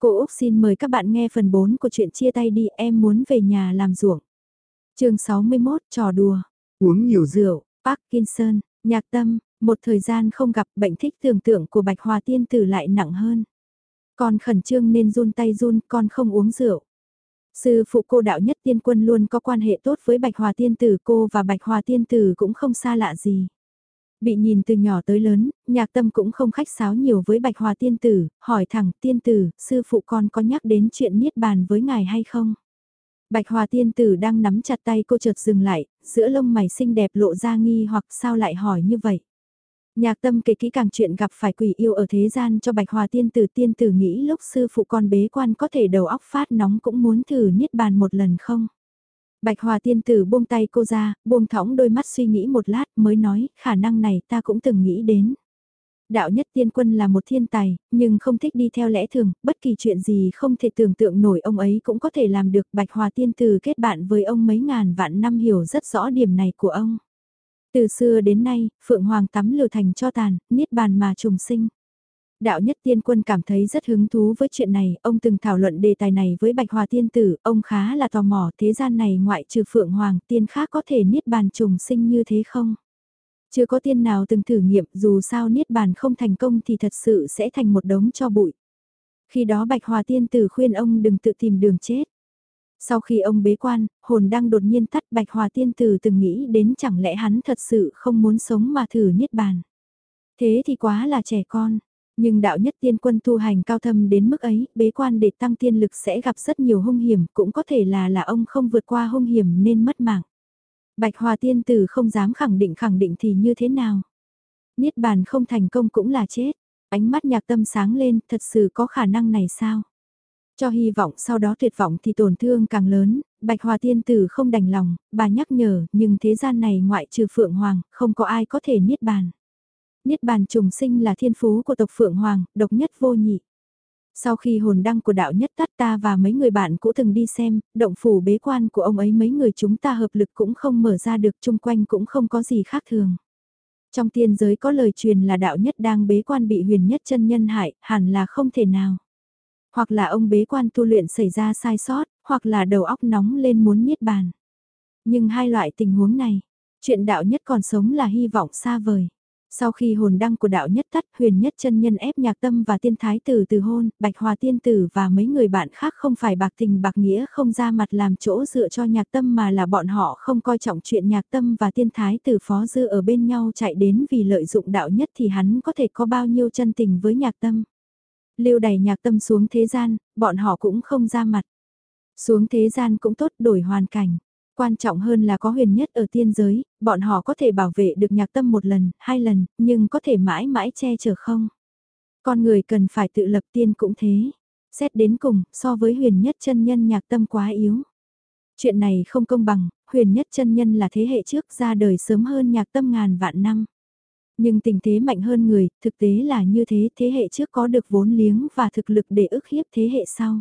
Cô Úc xin mời các bạn nghe phần 4 của chuyện chia tay đi em muốn về nhà làm ruộng. chương 61 trò đùa. Uống nhiều rượu, Parkinson, nhạc tâm, một thời gian không gặp bệnh thích tưởng tượng của Bạch Hòa Tiên Tử lại nặng hơn. Con khẩn trương nên run tay run, con không uống rượu. Sư phụ cô đạo nhất tiên quân luôn có quan hệ tốt với Bạch Hòa Tiên Tử cô và Bạch Hòa Tiên Tử cũng không xa lạ gì. Bị nhìn từ nhỏ tới lớn, nhạc tâm cũng không khách sáo nhiều với Bạch Hòa Tiên Tử, hỏi thẳng Tiên Tử, sư phụ con có nhắc đến chuyện niết bàn với ngài hay không? Bạch Hòa Tiên Tử đang nắm chặt tay cô chợt dừng lại, giữa lông mày xinh đẹp lộ ra nghi hoặc sao lại hỏi như vậy? Nhạc tâm kể kỹ càng chuyện gặp phải quỷ yêu ở thế gian cho Bạch Hòa Tiên Tử Tiên Tử nghĩ lúc sư phụ con bế quan có thể đầu óc phát nóng cũng muốn thử niết bàn một lần không? Bạch Hòa Tiên Tử buông tay cô ra, buông thõng đôi mắt suy nghĩ một lát mới nói khả năng này ta cũng từng nghĩ đến. Đạo nhất tiên quân là một thiên tài, nhưng không thích đi theo lẽ thường, bất kỳ chuyện gì không thể tưởng tượng nổi ông ấy cũng có thể làm được. Bạch Hòa Tiên Tử kết bạn với ông mấy ngàn vạn năm hiểu rất rõ điểm này của ông. Từ xưa đến nay, Phượng Hoàng tắm lửa thành cho tàn, niết bàn mà trùng sinh. Đạo nhất tiên quân cảm thấy rất hứng thú với chuyện này, ông từng thảo luận đề tài này với Bạch Hòa tiên tử, ông khá là tò mò thế gian này ngoại trừ Phượng Hoàng tiên khác có thể niết bàn trùng sinh như thế không? Chưa có tiên nào từng thử nghiệm dù sao niết bàn không thành công thì thật sự sẽ thành một đống cho bụi. Khi đó Bạch Hòa tiên tử khuyên ông đừng tự tìm đường chết. Sau khi ông bế quan, hồn đang đột nhiên tắt Bạch Hòa tiên tử từng nghĩ đến chẳng lẽ hắn thật sự không muốn sống mà thử niết bàn. Thế thì quá là trẻ con. Nhưng đạo nhất tiên quân tu hành cao thâm đến mức ấy, bế quan để tăng tiên lực sẽ gặp rất nhiều hung hiểm, cũng có thể là là ông không vượt qua hung hiểm nên mất mạng. Bạch Hòa tiên tử không dám khẳng định khẳng định thì như thế nào. Niết bàn không thành công cũng là chết. Ánh mắt nhạc tâm sáng lên, thật sự có khả năng này sao? Cho hy vọng sau đó tuyệt vọng thì tổn thương càng lớn, Bạch Hòa tiên tử không đành lòng, bà nhắc nhở, nhưng thế gian này ngoại trừ Phượng Hoàng, không có ai có thể niết bàn. Niết bàn trùng sinh là thiên phú của tộc Phượng Hoàng, độc nhất vô nhị. Sau khi hồn đăng của đạo nhất tắt ta và mấy người bạn cũ từng đi xem, động phủ bế quan của ông ấy mấy người chúng ta hợp lực cũng không mở ra được chung quanh cũng không có gì khác thường. Trong tiên giới có lời truyền là đạo nhất đang bế quan bị huyền nhất chân nhân hại, hẳn là không thể nào. Hoặc là ông bế quan tu luyện xảy ra sai sót, hoặc là đầu óc nóng lên muốn niết bàn. Nhưng hai loại tình huống này, chuyện đạo nhất còn sống là hy vọng xa vời. Sau khi hồn đăng của đạo nhất tắt, huyền nhất chân nhân ép nhạc tâm và tiên thái tử từ hôn, bạch hòa tiên tử và mấy người bạn khác không phải bạc tình bạc nghĩa không ra mặt làm chỗ dựa cho nhạc tâm mà là bọn họ không coi trọng chuyện nhạc tâm và tiên thái tử phó dư ở bên nhau chạy đến vì lợi dụng đạo nhất thì hắn có thể có bao nhiêu chân tình với nhạc tâm. Lưu đẩy nhạc tâm xuống thế gian, bọn họ cũng không ra mặt. Xuống thế gian cũng tốt đổi hoàn cảnh. Quan trọng hơn là có huyền nhất ở tiên giới, bọn họ có thể bảo vệ được nhạc tâm một lần, hai lần, nhưng có thể mãi mãi che chở không? Con người cần phải tự lập tiên cũng thế. Xét đến cùng, so với huyền nhất chân nhân nhạc tâm quá yếu. Chuyện này không công bằng, huyền nhất chân nhân là thế hệ trước ra đời sớm hơn nhạc tâm ngàn vạn năm. Nhưng tình thế mạnh hơn người, thực tế là như thế, thế hệ trước có được vốn liếng và thực lực để ức hiếp thế hệ sau.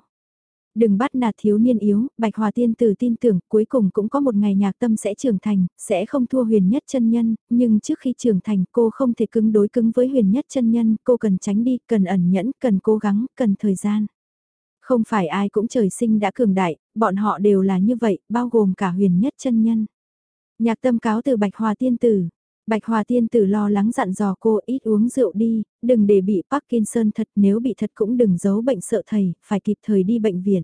Đừng bắt nạt thiếu niên yếu, Bạch Hòa Tiên Tử tin tưởng cuối cùng cũng có một ngày nhạc tâm sẽ trưởng thành, sẽ không thua huyền nhất chân nhân, nhưng trước khi trưởng thành cô không thể cứng đối cứng với huyền nhất chân nhân, cô cần tránh đi, cần ẩn nhẫn, cần cố gắng, cần thời gian. Không phải ai cũng trời sinh đã cường đại, bọn họ đều là như vậy, bao gồm cả huyền nhất chân nhân. Nhạc tâm cáo từ Bạch Hòa Tiên Tử. Bạch Hòa Tiên Tử lo lắng dặn dò cô ít uống rượu đi, đừng để bị Parkinson thật nếu bị thật cũng đừng giấu bệnh sợ thầy, phải kịp thời đi bệnh viện.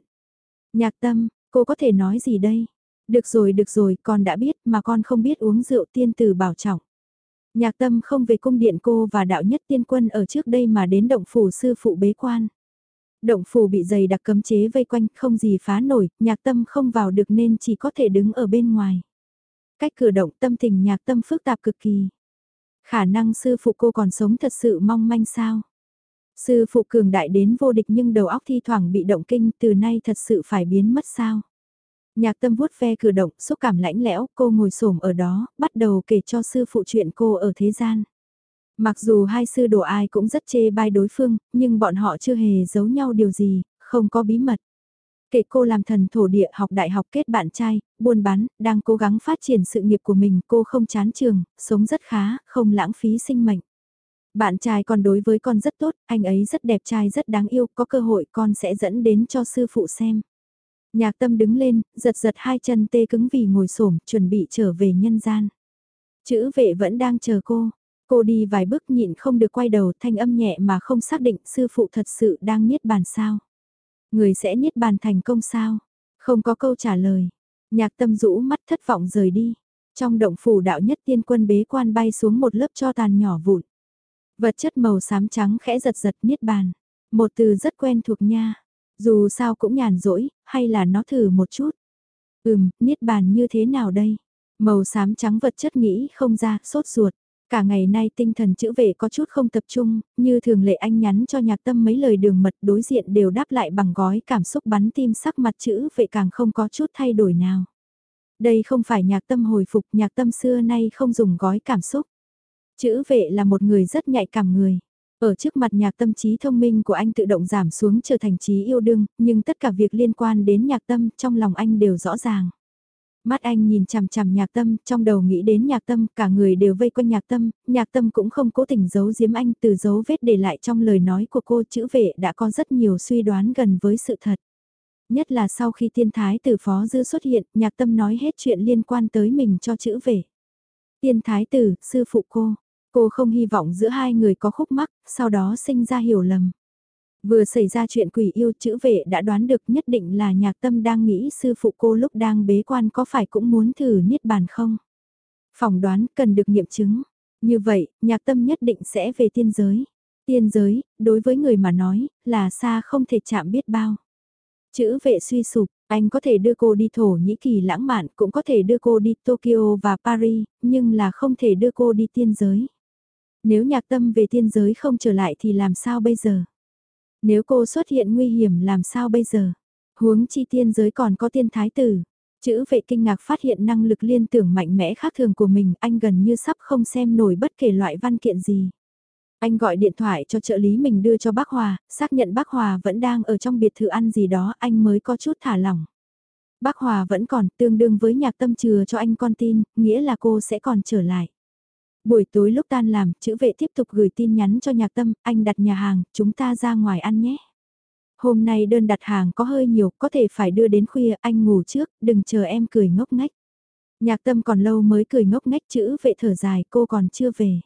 Nhạc tâm, cô có thể nói gì đây? Được rồi được rồi, con đã biết mà con không biết uống rượu tiên tử bảo trọng. Nhạc tâm không về cung điện cô và đạo nhất tiên quân ở trước đây mà đến động phủ sư phụ bế quan. Động phủ bị dày đặc cấm chế vây quanh không gì phá nổi, nhạc tâm không vào được nên chỉ có thể đứng ở bên ngoài. Cách cử động tâm tình nhạc tâm phức tạp cực kỳ. Khả năng sư phụ cô còn sống thật sự mong manh sao. Sư phụ cường đại đến vô địch nhưng đầu óc thi thoảng bị động kinh từ nay thật sự phải biến mất sao. Nhạc tâm vuốt ve cử động, xúc cảm lãnh lẽo, cô ngồi xổm ở đó, bắt đầu kể cho sư phụ chuyện cô ở thế gian. Mặc dù hai sư đồ ai cũng rất chê bai đối phương, nhưng bọn họ chưa hề giấu nhau điều gì, không có bí mật. Kể cô làm thần thổ địa học đại học kết bạn trai, buôn bán, đang cố gắng phát triển sự nghiệp của mình, cô không chán trường, sống rất khá, không lãng phí sinh mệnh. Bạn trai con đối với con rất tốt, anh ấy rất đẹp trai rất đáng yêu, có cơ hội con sẽ dẫn đến cho sư phụ xem. Nhạc tâm đứng lên, giật giật hai chân tê cứng vì ngồi xổm chuẩn bị trở về nhân gian. Chữ vệ vẫn đang chờ cô. Cô đi vài bước nhịn không được quay đầu thanh âm nhẹ mà không xác định sư phụ thật sự đang niết bàn sao. Người sẽ niết bàn thành công sao? Không có câu trả lời. Nhạc tâm rũ mắt thất vọng rời đi. Trong động phủ đạo nhất tiên quân bế quan bay xuống một lớp cho tàn nhỏ vụn. Vật chất màu xám trắng khẽ giật giật niết bàn. Một từ rất quen thuộc nha. Dù sao cũng nhàn rỗi, hay là nó thử một chút. Ừm, niết bàn như thế nào đây? Màu xám trắng vật chất nghĩ không ra, sốt ruột. Cả ngày nay tinh thần chữ vệ có chút không tập trung, như thường lệ anh nhắn cho nhạc tâm mấy lời đường mật đối diện đều đáp lại bằng gói cảm xúc bắn tim sắc mặt chữ vệ càng không có chút thay đổi nào. Đây không phải nhạc tâm hồi phục, nhạc tâm xưa nay không dùng gói cảm xúc. Chữ vệ là một người rất nhạy cảm người. Ở trước mặt nhạc tâm trí thông minh của anh tự động giảm xuống trở thành trí yêu đương, nhưng tất cả việc liên quan đến nhạc tâm trong lòng anh đều rõ ràng. Mắt anh nhìn chằm chằm nhạc tâm, trong đầu nghĩ đến nhạc tâm, cả người đều vây quanh nhạc tâm, nhạc tâm cũng không cố tình giấu giếm anh từ dấu vết để lại trong lời nói của cô chữ vệ đã có rất nhiều suy đoán gần với sự thật. Nhất là sau khi tiên thái tử phó dư xuất hiện, nhạc tâm nói hết chuyện liên quan tới mình cho chữ vệ. Tiên thái tử, sư phụ cô, cô không hy vọng giữa hai người có khúc mắc, sau đó sinh ra hiểu lầm. Vừa xảy ra chuyện quỷ yêu chữ vệ đã đoán được nhất định là nhạc tâm đang nghĩ sư phụ cô lúc đang bế quan có phải cũng muốn thử niết bàn không? Phỏng đoán cần được nghiệm chứng. Như vậy, nhạc tâm nhất định sẽ về tiên giới. Tiên giới, đối với người mà nói, là xa không thể chạm biết bao. Chữ vệ suy sụp, anh có thể đưa cô đi Thổ Nhĩ Kỳ lãng mạn, cũng có thể đưa cô đi Tokyo và Paris, nhưng là không thể đưa cô đi tiên giới. Nếu nhạc tâm về tiên giới không trở lại thì làm sao bây giờ? Nếu cô xuất hiện nguy hiểm làm sao bây giờ? Huống chi tiên giới còn có tiên thái tử. Chữ vệ kinh ngạc phát hiện năng lực liên tưởng mạnh mẽ khác thường của mình, anh gần như sắp không xem nổi bất kể loại văn kiện gì. Anh gọi điện thoại cho trợ lý mình đưa cho bác Hòa, xác nhận bác Hòa vẫn đang ở trong biệt thự ăn gì đó, anh mới có chút thả lỏng. Bác Hòa vẫn còn tương đương với nhạc tâm chừa cho anh con tin, nghĩa là cô sẽ còn trở lại. Buổi tối lúc tan làm, chữ vệ tiếp tục gửi tin nhắn cho nhạc tâm, anh đặt nhà hàng, chúng ta ra ngoài ăn nhé. Hôm nay đơn đặt hàng có hơi nhiều, có thể phải đưa đến khuya, anh ngủ trước, đừng chờ em cười ngốc ngách. Nhạc tâm còn lâu mới cười ngốc ngách chữ vệ thở dài, cô còn chưa về.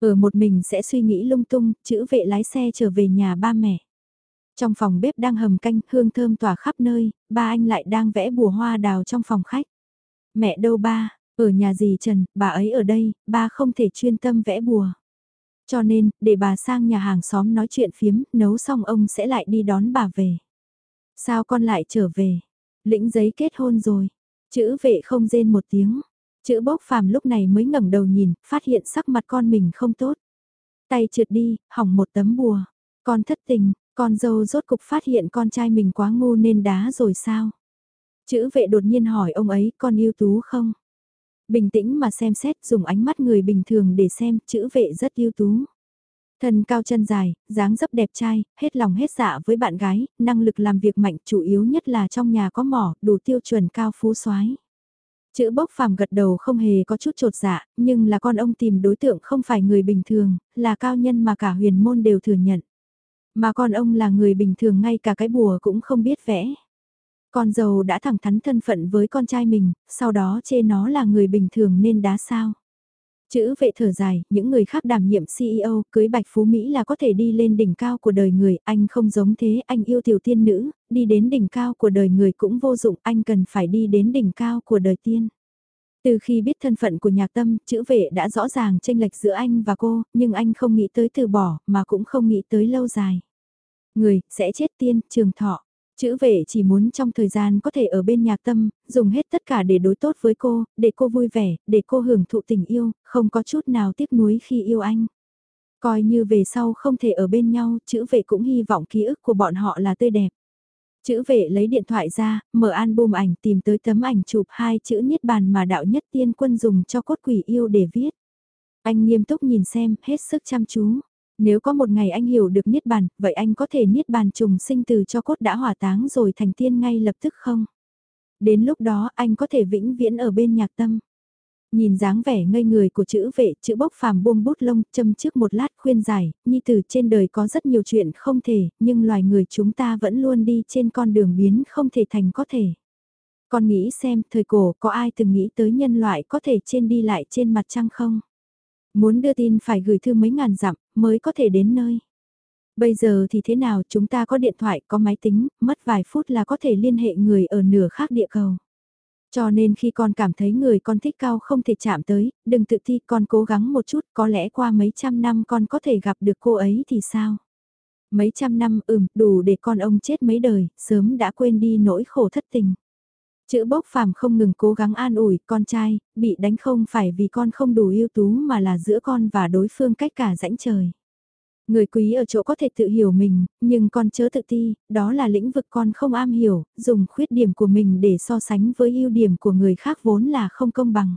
Ở một mình sẽ suy nghĩ lung tung, chữ vệ lái xe trở về nhà ba mẹ. Trong phòng bếp đang hầm canh, hương thơm tỏa khắp nơi, ba anh lại đang vẽ bùa hoa đào trong phòng khách. Mẹ đâu ba, ở nhà dì Trần, bà ấy ở đây, ba không thể chuyên tâm vẽ bùa. Cho nên, để bà sang nhà hàng xóm nói chuyện phiếm, nấu xong ông sẽ lại đi đón bà về. Sao con lại trở về? Lĩnh giấy kết hôn rồi. Chữ vệ không rên một tiếng. Chữ bốc phàm lúc này mới ngẩng đầu nhìn, phát hiện sắc mặt con mình không tốt. Tay trượt đi, hỏng một tấm bùa. Con thất tình, con dâu rốt cục phát hiện con trai mình quá ngu nên đá rồi sao? Chữ vệ đột nhiên hỏi ông ấy con yêu tú không? Bình tĩnh mà xem xét dùng ánh mắt người bình thường để xem chữ vệ rất ưu tú. Thân cao chân dài, dáng dấp đẹp trai, hết lòng hết dạ với bạn gái, năng lực làm việc mạnh chủ yếu nhất là trong nhà có mỏ, đủ tiêu chuẩn cao phú soái. Chữ bốc phàm gật đầu không hề có chút trột dạ, nhưng là con ông tìm đối tượng không phải người bình thường, là cao nhân mà cả huyền môn đều thừa nhận. Mà con ông là người bình thường ngay cả cái bùa cũng không biết vẽ. Con dâu đã thẳng thắn thân phận với con trai mình, sau đó chê nó là người bình thường nên đá sao. Chữ vệ thở dài, những người khác đảm nhiệm CEO, cưới bạch phú Mỹ là có thể đi lên đỉnh cao của đời người, anh không giống thế, anh yêu tiểu tiên nữ, đi đến đỉnh cao của đời người cũng vô dụng, anh cần phải đi đến đỉnh cao của đời tiên. Từ khi biết thân phận của nhạc tâm, chữ vệ đã rõ ràng tranh lệch giữa anh và cô, nhưng anh không nghĩ tới từ bỏ, mà cũng không nghĩ tới lâu dài. Người, sẽ chết tiên, trường thọ. Chữ vệ chỉ muốn trong thời gian có thể ở bên nhạc tâm, dùng hết tất cả để đối tốt với cô, để cô vui vẻ, để cô hưởng thụ tình yêu, không có chút nào tiếc nuối khi yêu anh. Coi như về sau không thể ở bên nhau, chữ vệ cũng hy vọng ký ức của bọn họ là tươi đẹp. Chữ vệ lấy điện thoại ra, mở album ảnh tìm tới tấm ảnh chụp hai chữ niết bàn mà đạo nhất tiên quân dùng cho cốt quỷ yêu để viết. Anh nghiêm túc nhìn xem, hết sức chăm chú. Nếu có một ngày anh hiểu được Niết Bàn, vậy anh có thể Niết Bàn trùng sinh từ cho cốt đã hỏa táng rồi thành tiên ngay lập tức không? Đến lúc đó anh có thể vĩnh viễn ở bên nhạc tâm. Nhìn dáng vẻ ngây người của chữ vệ, chữ bốc phàm buông bút lông, châm trước một lát khuyên giải, nhi tử trên đời có rất nhiều chuyện không thể, nhưng loài người chúng ta vẫn luôn đi trên con đường biến không thể thành có thể. Con nghĩ xem, thời cổ có ai từng nghĩ tới nhân loại có thể trên đi lại trên mặt trăng không? Muốn đưa tin phải gửi thư mấy ngàn dặm, mới có thể đến nơi. Bây giờ thì thế nào chúng ta có điện thoại, có máy tính, mất vài phút là có thể liên hệ người ở nửa khác địa cầu. Cho nên khi con cảm thấy người con thích cao không thể chạm tới, đừng tự thi con cố gắng một chút, có lẽ qua mấy trăm năm con có thể gặp được cô ấy thì sao? Mấy trăm năm ừm, đủ để con ông chết mấy đời, sớm đã quên đi nỗi khổ thất tình. Chữ bốc phàm không ngừng cố gắng an ủi con trai, bị đánh không phải vì con không đủ ưu tú mà là giữa con và đối phương cách cả rãnh trời. Người quý ở chỗ có thể tự hiểu mình, nhưng con chớ tự ti, đó là lĩnh vực con không am hiểu, dùng khuyết điểm của mình để so sánh với ưu điểm của người khác vốn là không công bằng.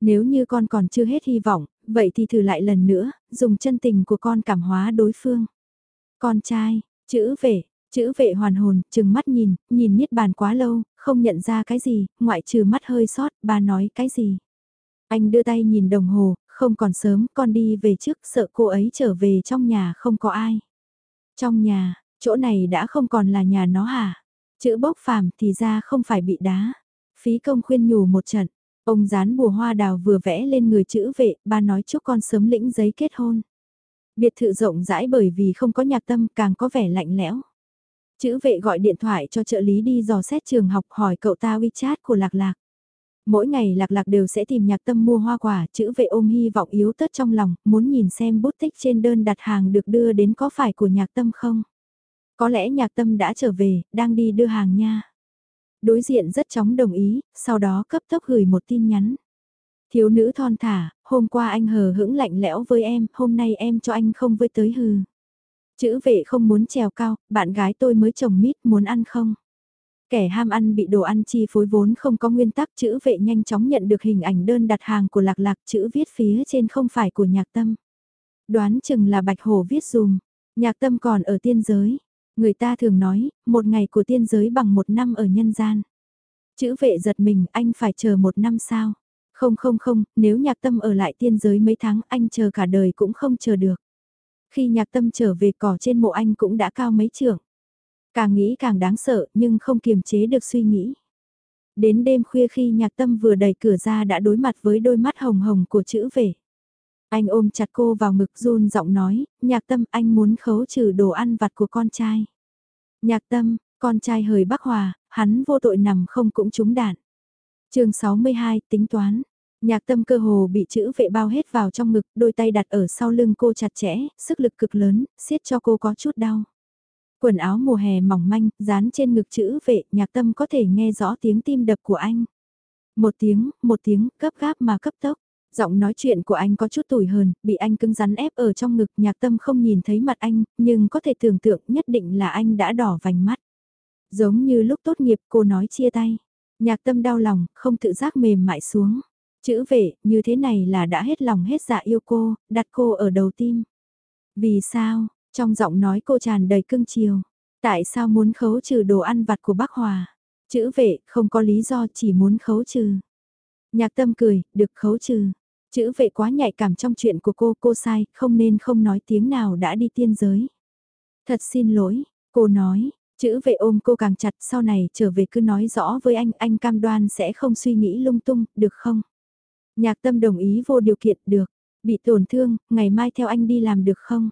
Nếu như con còn chưa hết hy vọng, vậy thì thử lại lần nữa, dùng chân tình của con cảm hóa đối phương. Con trai, chữ vệ, chữ vệ hoàn hồn, chừng mắt nhìn, nhìn niết bàn quá lâu, không nhận ra cái gì, ngoại trừ mắt hơi sót, bà nói cái gì. Anh đưa tay nhìn đồng hồ, không còn sớm, con đi về trước, sợ cô ấy trở về trong nhà không có ai. Trong nhà, chỗ này đã không còn là nhà nó hả? Chữ bốc phàm thì ra không phải bị đá. Phí công khuyên nhủ một trận, ông dán bùa hoa đào vừa vẽ lên người chữ vệ, ba nói chúc con sớm lĩnh giấy kết hôn. Biệt thự rộng rãi bởi vì không có nhạc tâm càng có vẻ lạnh lẽo. Chữ vệ gọi điện thoại cho trợ lý đi dò xét trường học hỏi cậu ta WeChat của Lạc Lạc. Mỗi ngày lạc lạc đều sẽ tìm nhạc tâm mua hoa quả, chữ vệ ôm hy vọng yếu tất trong lòng, muốn nhìn xem bút tích trên đơn đặt hàng được đưa đến có phải của nhạc tâm không. Có lẽ nhạc tâm đã trở về, đang đi đưa hàng nha. Đối diện rất chóng đồng ý, sau đó cấp tốc gửi một tin nhắn. Thiếu nữ thon thả, hôm qua anh hờ hững lạnh lẽo với em, hôm nay em cho anh không với tới hừ. Chữ vệ không muốn trèo cao, bạn gái tôi mới chồng mít muốn ăn không? Kẻ ham ăn bị đồ ăn chi phối vốn không có nguyên tắc chữ vệ nhanh chóng nhận được hình ảnh đơn đặt hàng của lạc lạc chữ viết phía trên không phải của nhạc tâm. Đoán chừng là bạch hổ viết dùm, nhạc tâm còn ở tiên giới. Người ta thường nói, một ngày của tiên giới bằng một năm ở nhân gian. Chữ vệ giật mình, anh phải chờ một năm sao? Không không không, nếu nhạc tâm ở lại tiên giới mấy tháng anh chờ cả đời cũng không chờ được. Khi nhạc tâm trở về cỏ trên mộ anh cũng đã cao mấy trưởng. Càng nghĩ càng đáng sợ nhưng không kiềm chế được suy nghĩ. Đến đêm khuya khi nhạc tâm vừa đẩy cửa ra đã đối mặt với đôi mắt hồng hồng của chữ về. Anh ôm chặt cô vào ngực run giọng nói, nhạc tâm anh muốn khấu trừ đồ ăn vặt của con trai. Nhạc tâm, con trai hời bắc hòa, hắn vô tội nằm không cũng trúng đạn. chương 62, tính toán. Nhạc tâm cơ hồ bị chữ vệ bao hết vào trong ngực, đôi tay đặt ở sau lưng cô chặt chẽ, sức lực cực lớn, siết cho cô có chút đau. Quần áo mùa hè mỏng manh, dán trên ngực chữ vệ, nhạc tâm có thể nghe rõ tiếng tim đập của anh. Một tiếng, một tiếng, cấp gáp mà cấp tốc. Giọng nói chuyện của anh có chút tủi hờn, bị anh cứng rắn ép ở trong ngực nhạc tâm không nhìn thấy mặt anh, nhưng có thể tưởng tượng nhất định là anh đã đỏ vành mắt. Giống như lúc tốt nghiệp cô nói chia tay. Nhạc tâm đau lòng, không tự giác mềm mại xuống. Chữ vệ, như thế này là đã hết lòng hết dạ yêu cô, đặt cô ở đầu tim. Vì sao, trong giọng nói cô tràn đầy cưng chiều. Tại sao muốn khấu trừ đồ ăn vặt của bác Hòa? Chữ vệ, không có lý do chỉ muốn khấu trừ. Nhạc tâm cười, được khấu trừ. Chữ vệ quá nhạy cảm trong chuyện của cô, cô sai, không nên không nói tiếng nào đã đi tiên giới. Thật xin lỗi, cô nói, chữ vệ ôm cô càng chặt sau này trở về cứ nói rõ với anh, anh cam đoan sẽ không suy nghĩ lung tung, được không? Nhạc tâm đồng ý vô điều kiện, được. Bị tổn thương, ngày mai theo anh đi làm được không?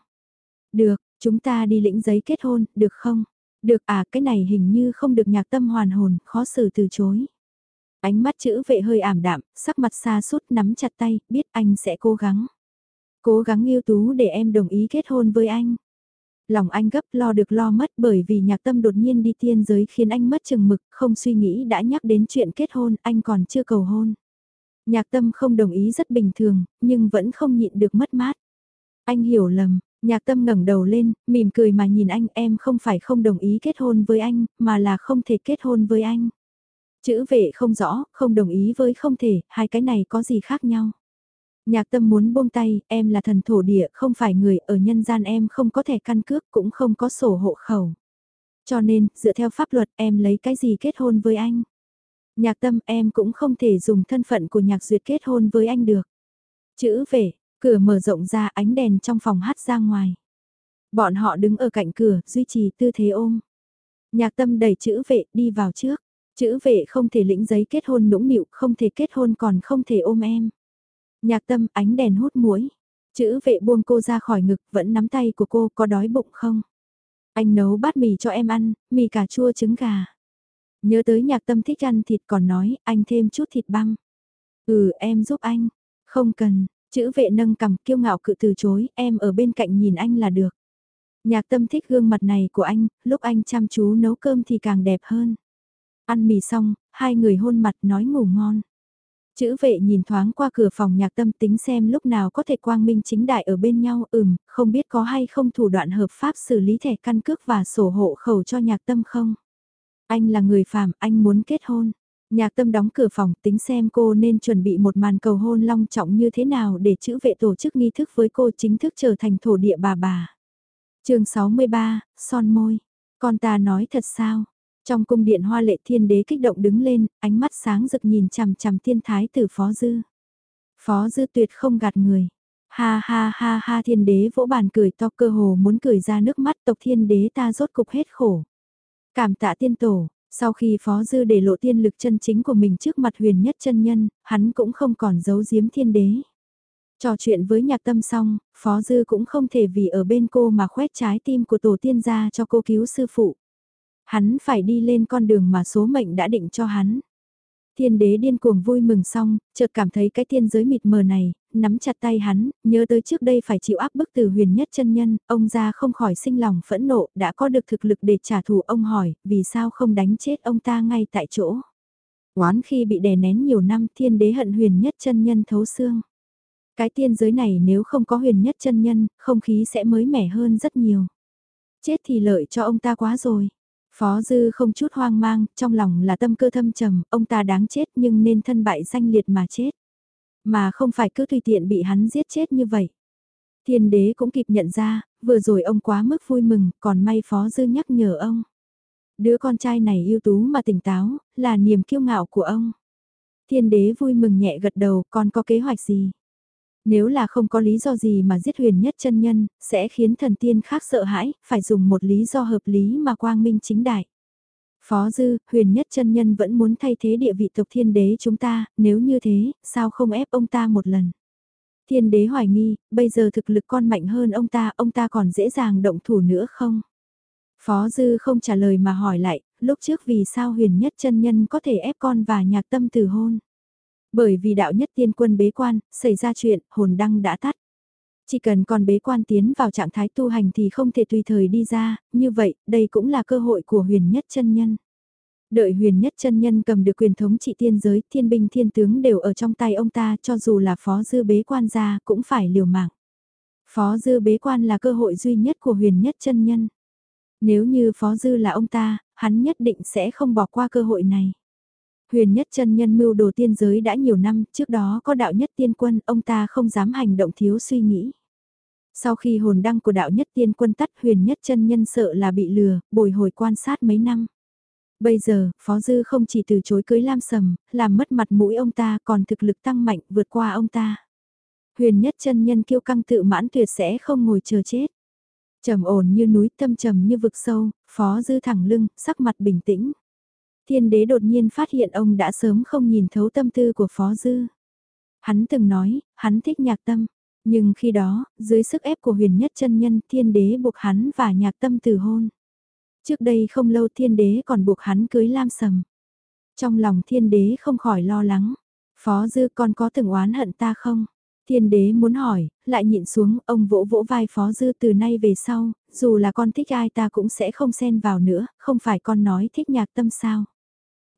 Được, chúng ta đi lĩnh giấy kết hôn, được không? Được à, cái này hình như không được nhạc tâm hoàn hồn, khó xử từ chối. Ánh mắt chữ vệ hơi ảm đạm, sắc mặt xa sút nắm chặt tay, biết anh sẽ cố gắng. Cố gắng yêu tú để em đồng ý kết hôn với anh. Lòng anh gấp lo được lo mất bởi vì nhạc tâm đột nhiên đi tiên giới khiến anh mất chừng mực, không suy nghĩ đã nhắc đến chuyện kết hôn, anh còn chưa cầu hôn. Nhạc tâm không đồng ý rất bình thường, nhưng vẫn không nhịn được mất mát. Anh hiểu lầm, Nhạc tâm ngẩng đầu lên, mỉm cười mà nhìn anh em không phải không đồng ý kết hôn với anh, mà là không thể kết hôn với anh. Chữ vệ không rõ, không đồng ý với không thể, hai cái này có gì khác nhau. Nhạc tâm muốn buông tay, em là thần thổ địa, không phải người, ở nhân gian em không có thẻ căn cước, cũng không có sổ hộ khẩu. Cho nên, dựa theo pháp luật, em lấy cái gì kết hôn với anh? Nhạc tâm em cũng không thể dùng thân phận của nhạc duyệt kết hôn với anh được. Chữ về, cửa mở rộng ra ánh đèn trong phòng hát ra ngoài. Bọn họ đứng ở cạnh cửa, duy trì tư thế ôm. Nhạc tâm đẩy chữ vệ đi vào trước. Chữ vệ không thể lĩnh giấy kết hôn nũng nịu, không thể kết hôn còn không thể ôm em. Nhạc tâm ánh đèn hút muối. Chữ vệ buông cô ra khỏi ngực, vẫn nắm tay của cô, có đói bụng không? Anh nấu bát mì cho em ăn, mì cà chua trứng gà. Nhớ tới nhạc tâm thích ăn thịt còn nói, anh thêm chút thịt băm. Ừ, em giúp anh. Không cần, chữ vệ nâng cầm kiêu ngạo cự từ chối, em ở bên cạnh nhìn anh là được. Nhạc tâm thích gương mặt này của anh, lúc anh chăm chú nấu cơm thì càng đẹp hơn. Ăn mì xong, hai người hôn mặt nói ngủ ngon. Chữ vệ nhìn thoáng qua cửa phòng nhạc tâm tính xem lúc nào có thể quang minh chính đại ở bên nhau ừm, không biết có hay không thủ đoạn hợp pháp xử lý thẻ căn cước và sổ hộ khẩu cho nhạc tâm không. Anh là người phàm, anh muốn kết hôn. Nhạc tâm đóng cửa phòng tính xem cô nên chuẩn bị một màn cầu hôn long trọng như thế nào để chữ vệ tổ chức nghi thức với cô chính thức trở thành thổ địa bà bà. chương 63, son môi. Con ta nói thật sao? Trong cung điện hoa lệ thiên đế kích động đứng lên, ánh mắt sáng rực nhìn chằm chằm thiên thái tử phó dư. Phó dư tuyệt không gạt người. Ha ha ha ha thiên đế vỗ bàn cười to cơ hồ muốn cười ra nước mắt tộc thiên đế ta rốt cục hết khổ. Cảm tạ tiên tổ, sau khi phó dư để lộ tiên lực chân chính của mình trước mặt huyền nhất chân nhân, hắn cũng không còn giấu giếm thiên đế. Trò chuyện với nhạc tâm xong, phó dư cũng không thể vì ở bên cô mà khoét trái tim của tổ tiên ra cho cô cứu sư phụ. Hắn phải đi lên con đường mà số mệnh đã định cho hắn. Thiên đế điên cuồng vui mừng xong, chợt cảm thấy cái thiên giới mịt mờ này, nắm chặt tay hắn, nhớ tới trước đây phải chịu áp bức từ huyền nhất chân nhân, ông ra không khỏi sinh lòng phẫn nộ, đã có được thực lực để trả thù ông hỏi, vì sao không đánh chết ông ta ngay tại chỗ. Oán khi bị đè nén nhiều năm thiên đế hận huyền nhất chân nhân thấu xương. Cái tiên giới này nếu không có huyền nhất chân nhân, không khí sẽ mới mẻ hơn rất nhiều. Chết thì lợi cho ông ta quá rồi. Phó Dư không chút hoang mang, trong lòng là tâm cơ thâm trầm, ông ta đáng chết nhưng nên thân bại danh liệt mà chết. Mà không phải cứ tùy tiện bị hắn giết chết như vậy. Thiên đế cũng kịp nhận ra, vừa rồi ông quá mức vui mừng, còn may Phó Dư nhắc nhở ông. Đứa con trai này ưu tú mà tỉnh táo, là niềm kiêu ngạo của ông. Thiên đế vui mừng nhẹ gật đầu, con có kế hoạch gì? Nếu là không có lý do gì mà giết huyền nhất chân nhân, sẽ khiến thần tiên khác sợ hãi, phải dùng một lý do hợp lý mà quang minh chính đại. Phó Dư, huyền nhất chân nhân vẫn muốn thay thế địa vị tộc thiên đế chúng ta, nếu như thế, sao không ép ông ta một lần? Thiên đế hoài nghi, bây giờ thực lực con mạnh hơn ông ta, ông ta còn dễ dàng động thủ nữa không? Phó Dư không trả lời mà hỏi lại, lúc trước vì sao huyền nhất chân nhân có thể ép con và nhạc tâm từ hôn? Bởi vì đạo nhất tiên quân bế quan, xảy ra chuyện, hồn đăng đã tắt. Chỉ cần còn bế quan tiến vào trạng thái tu hành thì không thể tùy thời đi ra, như vậy, đây cũng là cơ hội của huyền nhất chân nhân. Đợi huyền nhất chân nhân cầm được quyền thống trị tiên giới, thiên binh thiên tướng đều ở trong tay ông ta cho dù là phó dư bế quan ra cũng phải liều mạng. Phó dư bế quan là cơ hội duy nhất của huyền nhất chân nhân. Nếu như phó dư là ông ta, hắn nhất định sẽ không bỏ qua cơ hội này. Huyền nhất chân nhân mưu đồ tiên giới đã nhiều năm, trước đó có đạo nhất tiên quân, ông ta không dám hành động thiếu suy nghĩ. Sau khi hồn đăng của đạo nhất tiên quân tắt huyền nhất chân nhân sợ là bị lừa, bồi hồi quan sát mấy năm. Bây giờ, Phó Dư không chỉ từ chối cưới Lam Sầm, làm mất mặt mũi ông ta còn thực lực tăng mạnh vượt qua ông ta. Huyền nhất chân nhân kiêu căng tự mãn tuyệt sẽ không ngồi chờ chết. trầm ổn như núi tâm trầm như vực sâu, Phó Dư thẳng lưng, sắc mặt bình tĩnh. Thiên đế đột nhiên phát hiện ông đã sớm không nhìn thấu tâm tư của Phó Dư. Hắn từng nói, hắn thích nhạc tâm. Nhưng khi đó, dưới sức ép của huyền nhất chân nhân, thiên đế buộc hắn và nhạc tâm từ hôn. Trước đây không lâu thiên đế còn buộc hắn cưới Lam Sầm. Trong lòng thiên đế không khỏi lo lắng. Phó Dư con có từng oán hận ta không? Thiên đế muốn hỏi, lại nhịn xuống, ông vỗ vỗ vai Phó Dư từ nay về sau, dù là con thích ai ta cũng sẽ không xen vào nữa, không phải con nói thích nhạc tâm sao?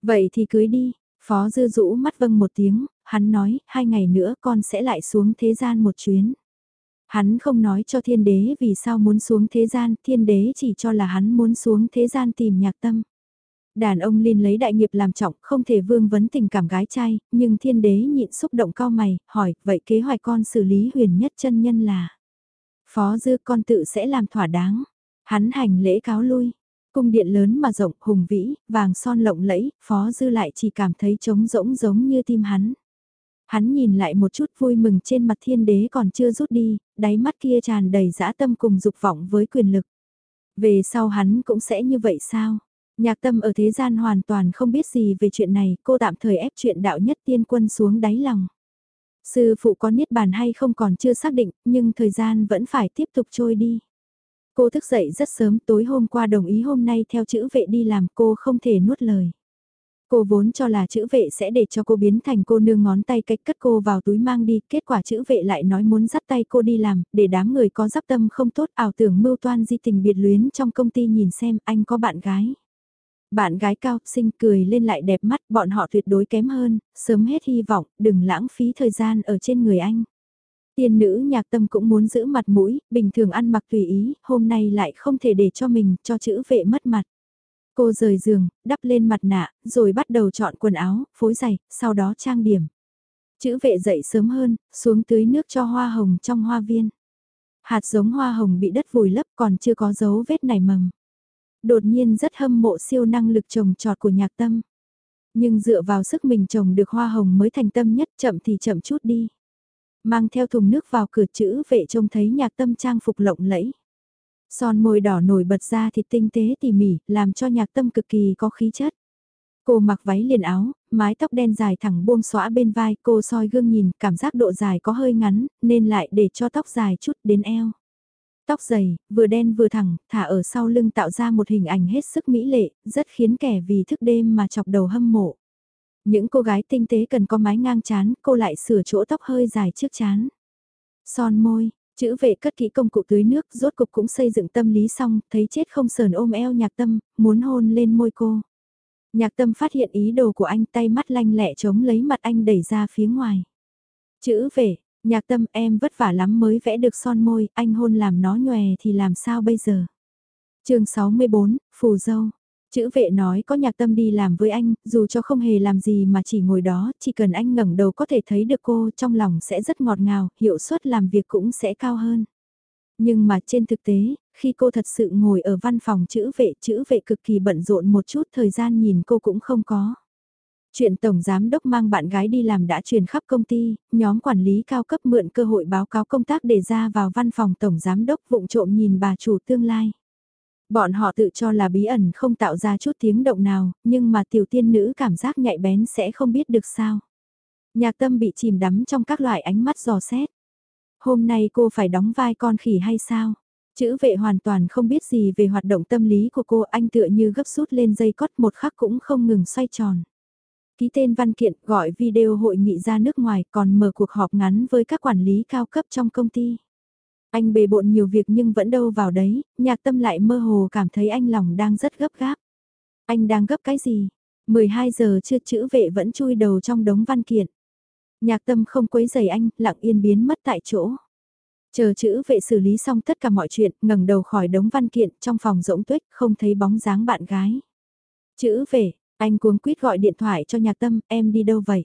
Vậy thì cưới đi, Phó Dư rũ mắt vâng một tiếng, hắn nói, hai ngày nữa con sẽ lại xuống thế gian một chuyến. Hắn không nói cho thiên đế vì sao muốn xuống thế gian, thiên đế chỉ cho là hắn muốn xuống thế gian tìm nhạc tâm. Đàn ông liên lấy đại nghiệp làm trọng, không thể vương vấn tình cảm gái trai, nhưng thiên đế nhịn xúc động cao mày, hỏi, vậy kế hoạch con xử lý huyền nhất chân nhân là? Phó dư con tự sẽ làm thỏa đáng. Hắn hành lễ cáo lui, Cung điện lớn mà rộng, hùng vĩ, vàng son lộng lẫy, Phó Dư lại chỉ cảm thấy trống rỗng giống như tim hắn. Hắn nhìn lại một chút vui mừng trên mặt thiên đế còn chưa rút đi, đáy mắt kia tràn đầy dã tâm cùng dục vọng với quyền lực. Về sau hắn cũng sẽ như vậy sao? Nhạc tâm ở thế gian hoàn toàn không biết gì về chuyện này, cô tạm thời ép chuyện đạo nhất tiên quân xuống đáy lòng. Sư phụ có niết bàn hay không còn chưa xác định, nhưng thời gian vẫn phải tiếp tục trôi đi. Cô thức dậy rất sớm tối hôm qua đồng ý hôm nay theo chữ vệ đi làm cô không thể nuốt lời. Cô vốn cho là chữ vệ sẽ để cho cô biến thành cô nương ngón tay cách cất cô vào túi mang đi, kết quả chữ vệ lại nói muốn dắt tay cô đi làm, để đám người có giáp tâm không tốt ảo tưởng mưu toan di tình biệt luyến trong công ty nhìn xem anh có bạn gái. Bạn gái cao, xinh cười lên lại đẹp mắt, bọn họ tuyệt đối kém hơn, sớm hết hy vọng, đừng lãng phí thời gian ở trên người anh. Tiên nữ nhạc tâm cũng muốn giữ mặt mũi, bình thường ăn mặc tùy ý, hôm nay lại không thể để cho mình, cho chữ vệ mất mặt. Cô rời giường, đắp lên mặt nạ, rồi bắt đầu chọn quần áo, phối giày, sau đó trang điểm. Chữ vệ dậy sớm hơn, xuống tưới nước cho hoa hồng trong hoa viên. Hạt giống hoa hồng bị đất vùi lấp còn chưa có dấu vết nảy mầm. Đột nhiên rất hâm mộ siêu năng lực trồng trọt của nhạc tâm. Nhưng dựa vào sức mình trồng được hoa hồng mới thành tâm nhất chậm thì chậm chút đi. Mang theo thùng nước vào cửa chữ vệ trông thấy nhạc tâm trang phục lộng lẫy. Son môi đỏ nổi bật ra thịt tinh tế tỉ mỉ, làm cho nhạc tâm cực kỳ có khí chất. Cô mặc váy liền áo, mái tóc đen dài thẳng buông xõa bên vai, cô soi gương nhìn, cảm giác độ dài có hơi ngắn, nên lại để cho tóc dài chút đến eo. Tóc dày, vừa đen vừa thẳng, thả ở sau lưng tạo ra một hình ảnh hết sức mỹ lệ, rất khiến kẻ vì thức đêm mà chọc đầu hâm mộ. Những cô gái tinh tế cần có mái ngang chán, cô lại sửa chỗ tóc hơi dài trước chán. Son môi, chữ vệ cất kỹ công cụ tưới nước, rốt cục cũng xây dựng tâm lý xong, thấy chết không sờn ôm eo nhạc tâm, muốn hôn lên môi cô. Nhạc tâm phát hiện ý đồ của anh tay mắt lanh lẹ chống lấy mặt anh đẩy ra phía ngoài. Chữ vệ, nhạc tâm em vất vả lắm mới vẽ được son môi, anh hôn làm nó nhòe thì làm sao bây giờ? chương 64, Phù Dâu Chữ vệ nói có nhạc tâm đi làm với anh, dù cho không hề làm gì mà chỉ ngồi đó, chỉ cần anh ngẩng đầu có thể thấy được cô trong lòng sẽ rất ngọt ngào, hiệu suất làm việc cũng sẽ cao hơn. Nhưng mà trên thực tế, khi cô thật sự ngồi ở văn phòng chữ vệ, chữ vệ cực kỳ bận rộn một chút thời gian nhìn cô cũng không có. Chuyện Tổng Giám Đốc mang bạn gái đi làm đã truyền khắp công ty, nhóm quản lý cao cấp mượn cơ hội báo cáo công tác để ra vào văn phòng Tổng Giám Đốc vụng trộm nhìn bà chủ tương lai. Bọn họ tự cho là bí ẩn không tạo ra chút tiếng động nào, nhưng mà tiểu tiên nữ cảm giác nhạy bén sẽ không biết được sao. Nhạc tâm bị chìm đắm trong các loại ánh mắt dò xét. Hôm nay cô phải đóng vai con khỉ hay sao? Chữ vệ hoàn toàn không biết gì về hoạt động tâm lý của cô anh tựa như gấp rút lên dây cót một khắc cũng không ngừng xoay tròn. Ký tên văn kiện gọi video hội nghị ra nước ngoài còn mở cuộc họp ngắn với các quản lý cao cấp trong công ty. Anh bề bộn nhiều việc nhưng vẫn đâu vào đấy, nhạc tâm lại mơ hồ cảm thấy anh lòng đang rất gấp gáp. Anh đang gấp cái gì? 12 giờ chưa chữ vệ vẫn chui đầu trong đống văn kiện. Nhạc tâm không quấy giày anh, lặng yên biến mất tại chỗ. Chờ chữ vệ xử lý xong tất cả mọi chuyện, ngẩng đầu khỏi đống văn kiện trong phòng rỗng tuyết, không thấy bóng dáng bạn gái. Chữ vệ, anh cuống quýt gọi điện thoại cho nhạc tâm, em đi đâu vậy?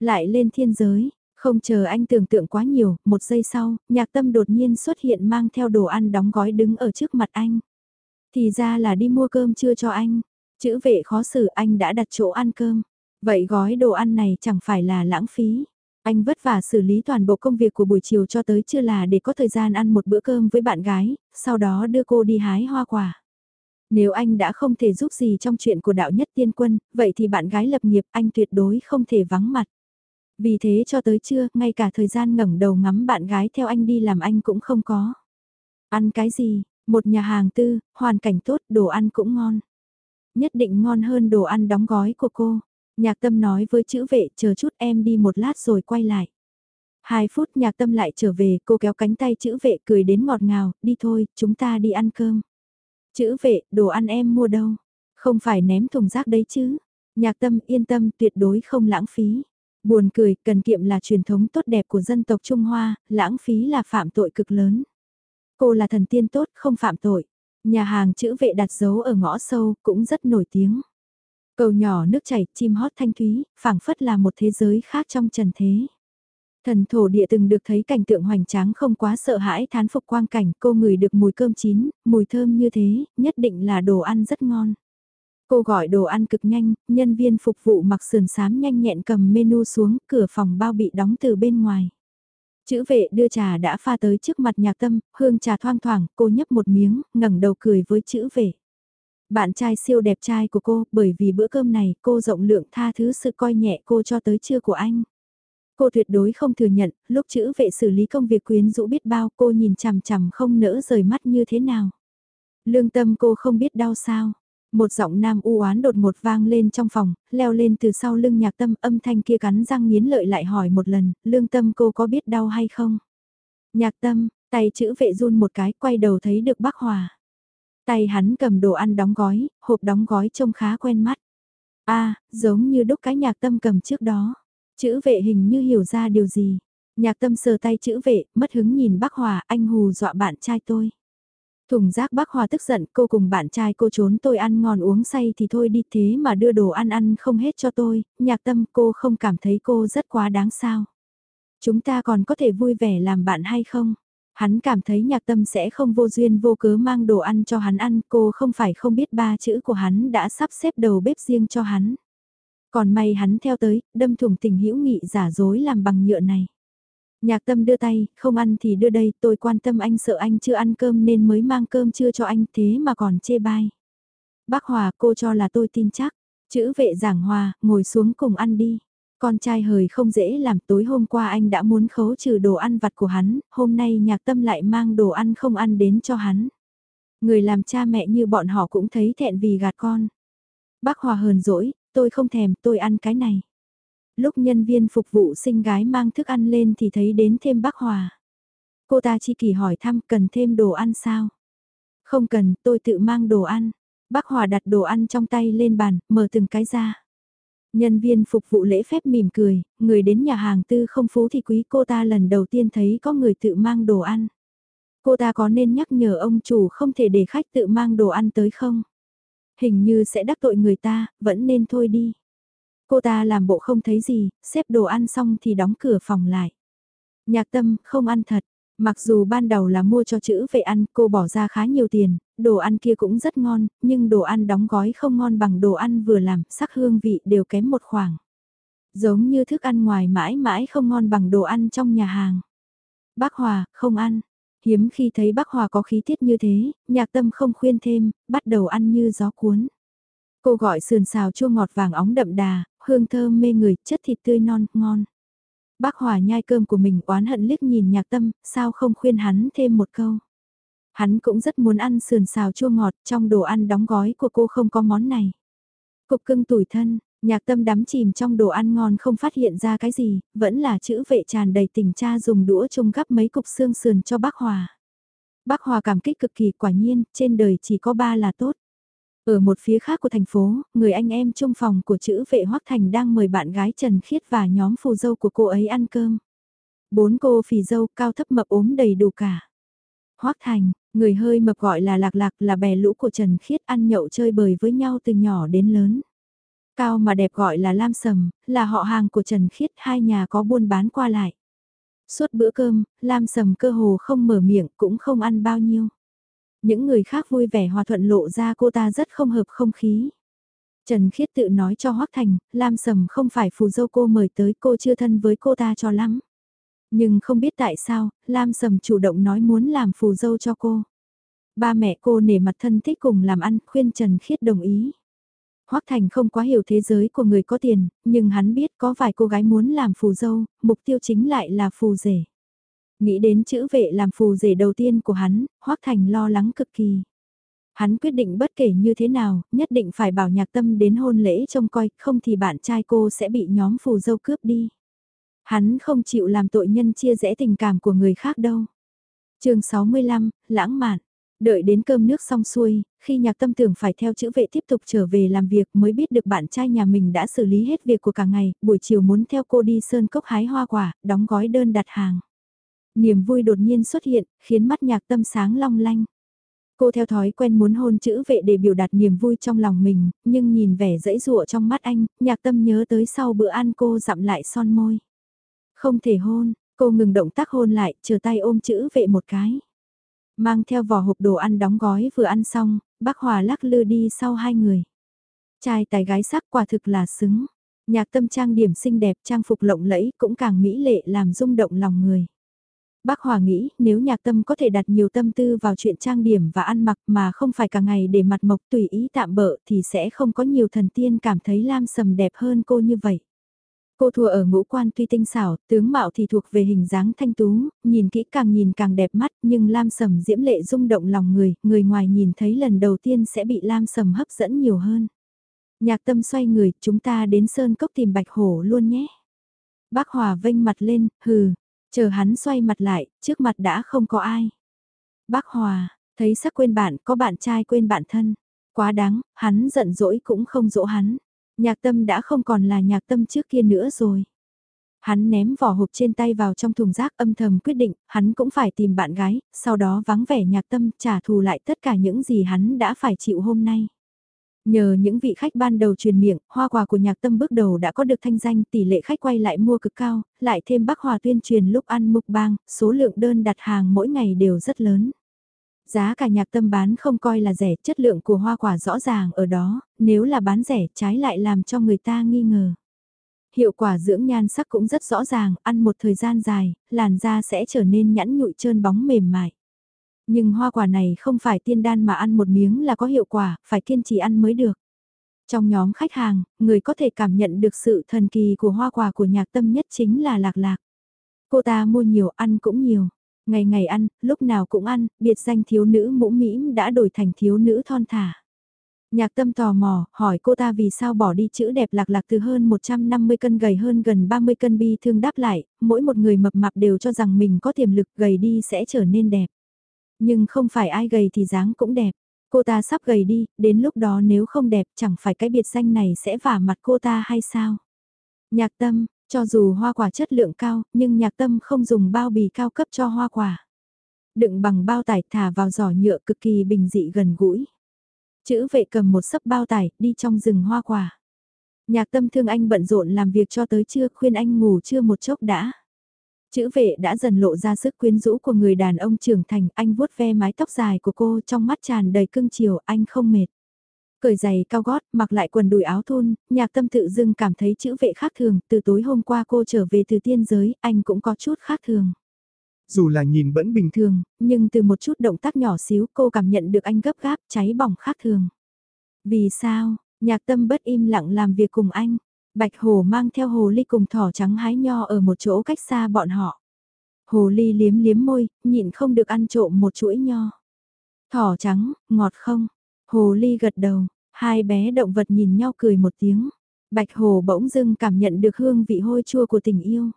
Lại lên thiên giới, không chờ anh tưởng tượng quá nhiều, một giây sau, nhạc tâm đột nhiên xuất hiện mang theo đồ ăn đóng gói đứng ở trước mặt anh. Thì ra là đi mua cơm chưa cho anh. Chữ vệ khó xử anh đã đặt chỗ ăn cơm. Vậy gói đồ ăn này chẳng phải là lãng phí. Anh vất vả xử lý toàn bộ công việc của buổi chiều cho tới chưa là để có thời gian ăn một bữa cơm với bạn gái, sau đó đưa cô đi hái hoa quả. Nếu anh đã không thể giúp gì trong chuyện của đạo nhất tiên quân, vậy thì bạn gái lập nghiệp anh tuyệt đối không thể vắng mặt. Vì thế cho tới trưa, ngay cả thời gian ngẩng đầu ngắm bạn gái theo anh đi làm anh cũng không có. Ăn cái gì, một nhà hàng tư, hoàn cảnh tốt, đồ ăn cũng ngon. Nhất định ngon hơn đồ ăn đóng gói của cô. Nhạc tâm nói với chữ vệ chờ chút em đi một lát rồi quay lại. Hai phút nhạc tâm lại trở về cô kéo cánh tay chữ vệ cười đến ngọt ngào, đi thôi, chúng ta đi ăn cơm. Chữ vệ, đồ ăn em mua đâu? Không phải ném thùng rác đấy chứ? Nhạc tâm yên tâm tuyệt đối không lãng phí. Buồn cười, cần kiệm là truyền thống tốt đẹp của dân tộc Trung Hoa, lãng phí là phạm tội cực lớn. Cô là thần tiên tốt, không phạm tội. Nhà hàng chữ vệ đặt dấu ở ngõ sâu, cũng rất nổi tiếng. Cầu nhỏ nước chảy, chim hót thanh thúy, phảng phất là một thế giới khác trong trần thế. Thần thổ địa từng được thấy cảnh tượng hoành tráng không quá sợ hãi thán phục quang cảnh cô ngửi được mùi cơm chín, mùi thơm như thế, nhất định là đồ ăn rất ngon. Cô gọi đồ ăn cực nhanh, nhân viên phục vụ mặc sườn xám nhanh nhẹn cầm menu xuống, cửa phòng bao bị đóng từ bên ngoài. Chữ vệ đưa trà đã pha tới trước mặt nhạc tâm, hương trà thoang thoảng, cô nhấp một miếng, ngẩng đầu cười với chữ vệ. Bạn trai siêu đẹp trai của cô, bởi vì bữa cơm này cô rộng lượng tha thứ sự coi nhẹ cô cho tới trưa của anh. Cô tuyệt đối không thừa nhận, lúc chữ vệ xử lý công việc quyến rũ biết bao cô nhìn chằm chằm không nỡ rời mắt như thế nào. Lương tâm cô không biết đau sao. Một giọng nam u oán đột một vang lên trong phòng, leo lên từ sau lưng nhạc tâm âm thanh kia cắn răng nghiến lợi lại hỏi một lần, lương tâm cô có biết đau hay không? Nhạc tâm, tay chữ vệ run một cái quay đầu thấy được bác Hòa. Tay hắn cầm đồ ăn đóng gói, hộp đóng gói trông khá quen mắt. a giống như đúc cái nhạc tâm cầm trước đó. Chữ vệ hình như hiểu ra điều gì. Nhạc tâm sờ tay chữ vệ, mất hứng nhìn bác Hòa, anh hù dọa bạn trai tôi. Thùng rác bác Hòa tức giận, cô cùng bạn trai cô trốn tôi ăn ngon uống say thì thôi đi thế mà đưa đồ ăn ăn không hết cho tôi, nhạc tâm cô không cảm thấy cô rất quá đáng sao. Chúng ta còn có thể vui vẻ làm bạn hay không? Hắn cảm thấy nhạc tâm sẽ không vô duyên vô cớ mang đồ ăn cho hắn ăn, cô không phải không biết ba chữ của hắn đã sắp xếp đầu bếp riêng cho hắn. Còn may hắn theo tới, đâm thủng tình hữu nghị giả dối làm bằng nhựa này. Nhạc tâm đưa tay, không ăn thì đưa đây, tôi quan tâm anh sợ anh chưa ăn cơm nên mới mang cơm chưa cho anh thế mà còn chê bai. Bác Hòa cô cho là tôi tin chắc, chữ vệ giảng hòa, ngồi xuống cùng ăn đi. Con trai hời không dễ làm tối hôm qua anh đã muốn khấu trừ đồ ăn vặt của hắn, hôm nay nhạc tâm lại mang đồ ăn không ăn đến cho hắn. Người làm cha mẹ như bọn họ cũng thấy thẹn vì gạt con. Bác Hòa hờn dỗi, tôi không thèm, tôi ăn cái này. Lúc nhân viên phục vụ sinh gái mang thức ăn lên thì thấy đến thêm bác Hòa. Cô ta chi kỳ hỏi thăm cần thêm đồ ăn sao? Không cần, tôi tự mang đồ ăn. Bác Hòa đặt đồ ăn trong tay lên bàn, mở từng cái ra. Nhân viên phục vụ lễ phép mỉm cười, người đến nhà hàng tư không phú thì quý cô ta lần đầu tiên thấy có người tự mang đồ ăn. Cô ta có nên nhắc nhở ông chủ không thể để khách tự mang đồ ăn tới không? Hình như sẽ đắc tội người ta, vẫn nên thôi đi. Cô ta làm bộ không thấy gì, xếp đồ ăn xong thì đóng cửa phòng lại. Nhạc tâm, không ăn thật. Mặc dù ban đầu là mua cho chữ về ăn, cô bỏ ra khá nhiều tiền, đồ ăn kia cũng rất ngon, nhưng đồ ăn đóng gói không ngon bằng đồ ăn vừa làm, sắc hương vị đều kém một khoảng. Giống như thức ăn ngoài mãi mãi không ngon bằng đồ ăn trong nhà hàng. Bác Hòa, không ăn. Hiếm khi thấy bác Hòa có khí tiết như thế, nhạc tâm không khuyên thêm, bắt đầu ăn như gió cuốn. Cô gọi sườn xào chua ngọt vàng óng đậm đà, hương thơm mê người, chất thịt tươi non, ngon. Bác Hòa nhai cơm của mình oán hận liếc nhìn nhạc tâm, sao không khuyên hắn thêm một câu. Hắn cũng rất muốn ăn sườn xào chua ngọt, trong đồ ăn đóng gói của cô không có món này. Cục cưng tủi thân, nhạc tâm đắm chìm trong đồ ăn ngon không phát hiện ra cái gì, vẫn là chữ vệ tràn đầy tình cha dùng đũa chung gắp mấy cục xương sườn cho bác Hòa. Bác Hòa cảm kích cực kỳ quả nhiên, trên đời chỉ có ba là tốt. Ở một phía khác của thành phố, người anh em chung phòng của chữ vệ Hoắc Thành đang mời bạn gái Trần Khiết và nhóm phù dâu của cô ấy ăn cơm. Bốn cô phì dâu cao thấp mập ốm đầy đủ cả. Hoắc Thành, người hơi mập gọi là lạc lạc là bè lũ của Trần Khiết ăn nhậu chơi bời với nhau từ nhỏ đến lớn. Cao mà đẹp gọi là Lam Sầm, là họ hàng của Trần Khiết hai nhà có buôn bán qua lại. Suốt bữa cơm, Lam Sầm cơ hồ không mở miệng cũng không ăn bao nhiêu. Những người khác vui vẻ hòa thuận lộ ra cô ta rất không hợp không khí. Trần Khiết tự nói cho Hoắc Thành, Lam Sầm không phải phù dâu cô mời tới cô chưa thân với cô ta cho lắm. Nhưng không biết tại sao, Lam Sầm chủ động nói muốn làm phù dâu cho cô. Ba mẹ cô nể mặt thân thích cùng làm ăn, khuyên Trần Khiết đồng ý. Hoắc Thành không quá hiểu thế giới của người có tiền, nhưng hắn biết có vài cô gái muốn làm phù dâu, mục tiêu chính lại là phù rể. Nghĩ đến chữ vệ làm phù rể đầu tiên của hắn, Hoác Thành lo lắng cực kỳ. Hắn quyết định bất kể như thế nào, nhất định phải bảo nhạc tâm đến hôn lễ trông coi, không thì bạn trai cô sẽ bị nhóm phù dâu cướp đi. Hắn không chịu làm tội nhân chia rẽ tình cảm của người khác đâu. chương 65, lãng mạn. Đợi đến cơm nước xong xuôi, khi nhạc tâm tưởng phải theo chữ vệ tiếp tục trở về làm việc mới biết được bạn trai nhà mình đã xử lý hết việc của cả ngày, buổi chiều muốn theo cô đi sơn cốc hái hoa quả, đóng gói đơn đặt hàng. Niềm vui đột nhiên xuất hiện, khiến mắt nhạc tâm sáng long lanh. Cô theo thói quen muốn hôn chữ vệ để biểu đạt niềm vui trong lòng mình, nhưng nhìn vẻ dẫy dụa trong mắt anh, nhạc tâm nhớ tới sau bữa ăn cô dặm lại son môi. Không thể hôn, cô ngừng động tác hôn lại, chờ tay ôm chữ vệ một cái. Mang theo vỏ hộp đồ ăn đóng gói vừa ăn xong, bác Hòa lắc lư đi sau hai người. Trai tài gái sắc quả thực là xứng. Nhạc tâm trang điểm xinh đẹp trang phục lộng lẫy cũng càng mỹ lệ làm rung động lòng người. Bác Hòa nghĩ nếu nhạc tâm có thể đặt nhiều tâm tư vào chuyện trang điểm và ăn mặc mà không phải cả ngày để mặt mộc tùy ý tạm bợ thì sẽ không có nhiều thần tiên cảm thấy lam sầm đẹp hơn cô như vậy. Cô thua ở ngũ quan tuy tinh xảo, tướng mạo thì thuộc về hình dáng thanh tú, nhìn kỹ càng nhìn càng đẹp mắt nhưng lam sầm diễm lệ rung động lòng người, người ngoài nhìn thấy lần đầu tiên sẽ bị lam sầm hấp dẫn nhiều hơn. Nhạc tâm xoay người, chúng ta đến sơn cốc tìm bạch hổ luôn nhé. Bác Hòa vênh mặt lên, hừ, chờ hắn xoay mặt lại, trước mặt đã không có ai. Bác Hòa, thấy sắc quên bạn, có bạn trai quên bạn thân. Quá đáng, hắn giận dỗi cũng không dỗ hắn. Nhạc tâm đã không còn là nhạc tâm trước kia nữa rồi. Hắn ném vỏ hộp trên tay vào trong thùng rác âm thầm quyết định, hắn cũng phải tìm bạn gái, sau đó vắng vẻ nhạc tâm trả thù lại tất cả những gì hắn đã phải chịu hôm nay. Nhờ những vị khách ban đầu truyền miệng, hoa quà của nhạc tâm bước đầu đã có được thanh danh tỷ lệ khách quay lại mua cực cao, lại thêm bác hòa tuyên truyền lúc ăn mục bang, số lượng đơn đặt hàng mỗi ngày đều rất lớn. Giá cả nhạc tâm bán không coi là rẻ, chất lượng của hoa quả rõ ràng ở đó, nếu là bán rẻ trái lại làm cho người ta nghi ngờ. Hiệu quả dưỡng nhan sắc cũng rất rõ ràng, ăn một thời gian dài, làn da sẽ trở nên nhẵn nhụi trơn bóng mềm mại. Nhưng hoa quả này không phải tiên đan mà ăn một miếng là có hiệu quả, phải kiên trì ăn mới được. Trong nhóm khách hàng, người có thể cảm nhận được sự thần kỳ của hoa quả của nhạc tâm nhất chính là lạc lạc. Cô ta mua nhiều ăn cũng nhiều. Ngày ngày ăn, lúc nào cũng ăn, biệt danh thiếu nữ mũ mĩm đã đổi thành thiếu nữ thon thả. Nhạc tâm tò mò, hỏi cô ta vì sao bỏ đi chữ đẹp lạc lạc từ hơn 150 cân gầy hơn gần 30 cân bi thương đáp lại, mỗi một người mập mạp đều cho rằng mình có tiềm lực gầy đi sẽ trở nên đẹp. Nhưng không phải ai gầy thì dáng cũng đẹp. Cô ta sắp gầy đi, đến lúc đó nếu không đẹp chẳng phải cái biệt danh này sẽ vả mặt cô ta hay sao? Nhạc tâm, cho dù hoa quả chất lượng cao, nhưng nhạc tâm không dùng bao bì cao cấp cho hoa quả. Đựng bằng bao tải thả vào giỏ nhựa cực kỳ bình dị gần gũi. Chữ vệ cầm một sấp bao tải, đi trong rừng hoa quả. Nhạc tâm thương anh bận rộn làm việc cho tới trưa khuyên anh ngủ trưa một chốc đã. Chữ vệ đã dần lộ ra sức quyến rũ của người đàn ông trưởng thành, anh vuốt ve mái tóc dài của cô trong mắt tràn đầy cưng chiều, anh không mệt. Cởi giày cao gót, mặc lại quần đùi áo thun, nhạc tâm tự dưng cảm thấy chữ vệ khác thường, từ tối hôm qua cô trở về từ tiên giới, anh cũng có chút khác thường. Dù là nhìn vẫn bình thường, nhưng từ một chút động tác nhỏ xíu cô cảm nhận được anh gấp gáp, cháy bỏng khác thường. Vì sao, nhạc tâm bất im lặng làm việc cùng anh. Bạch Hồ mang theo hồ ly cùng thỏ trắng hái nho ở một chỗ cách xa bọn họ. Hồ ly liếm liếm môi, nhịn không được ăn trộm một chuỗi nho. Thỏ trắng, ngọt không? Hồ ly gật đầu, hai bé động vật nhìn nhau cười một tiếng. Bạch hồ bỗng dưng cảm nhận được hương vị hôi chua của tình yêu.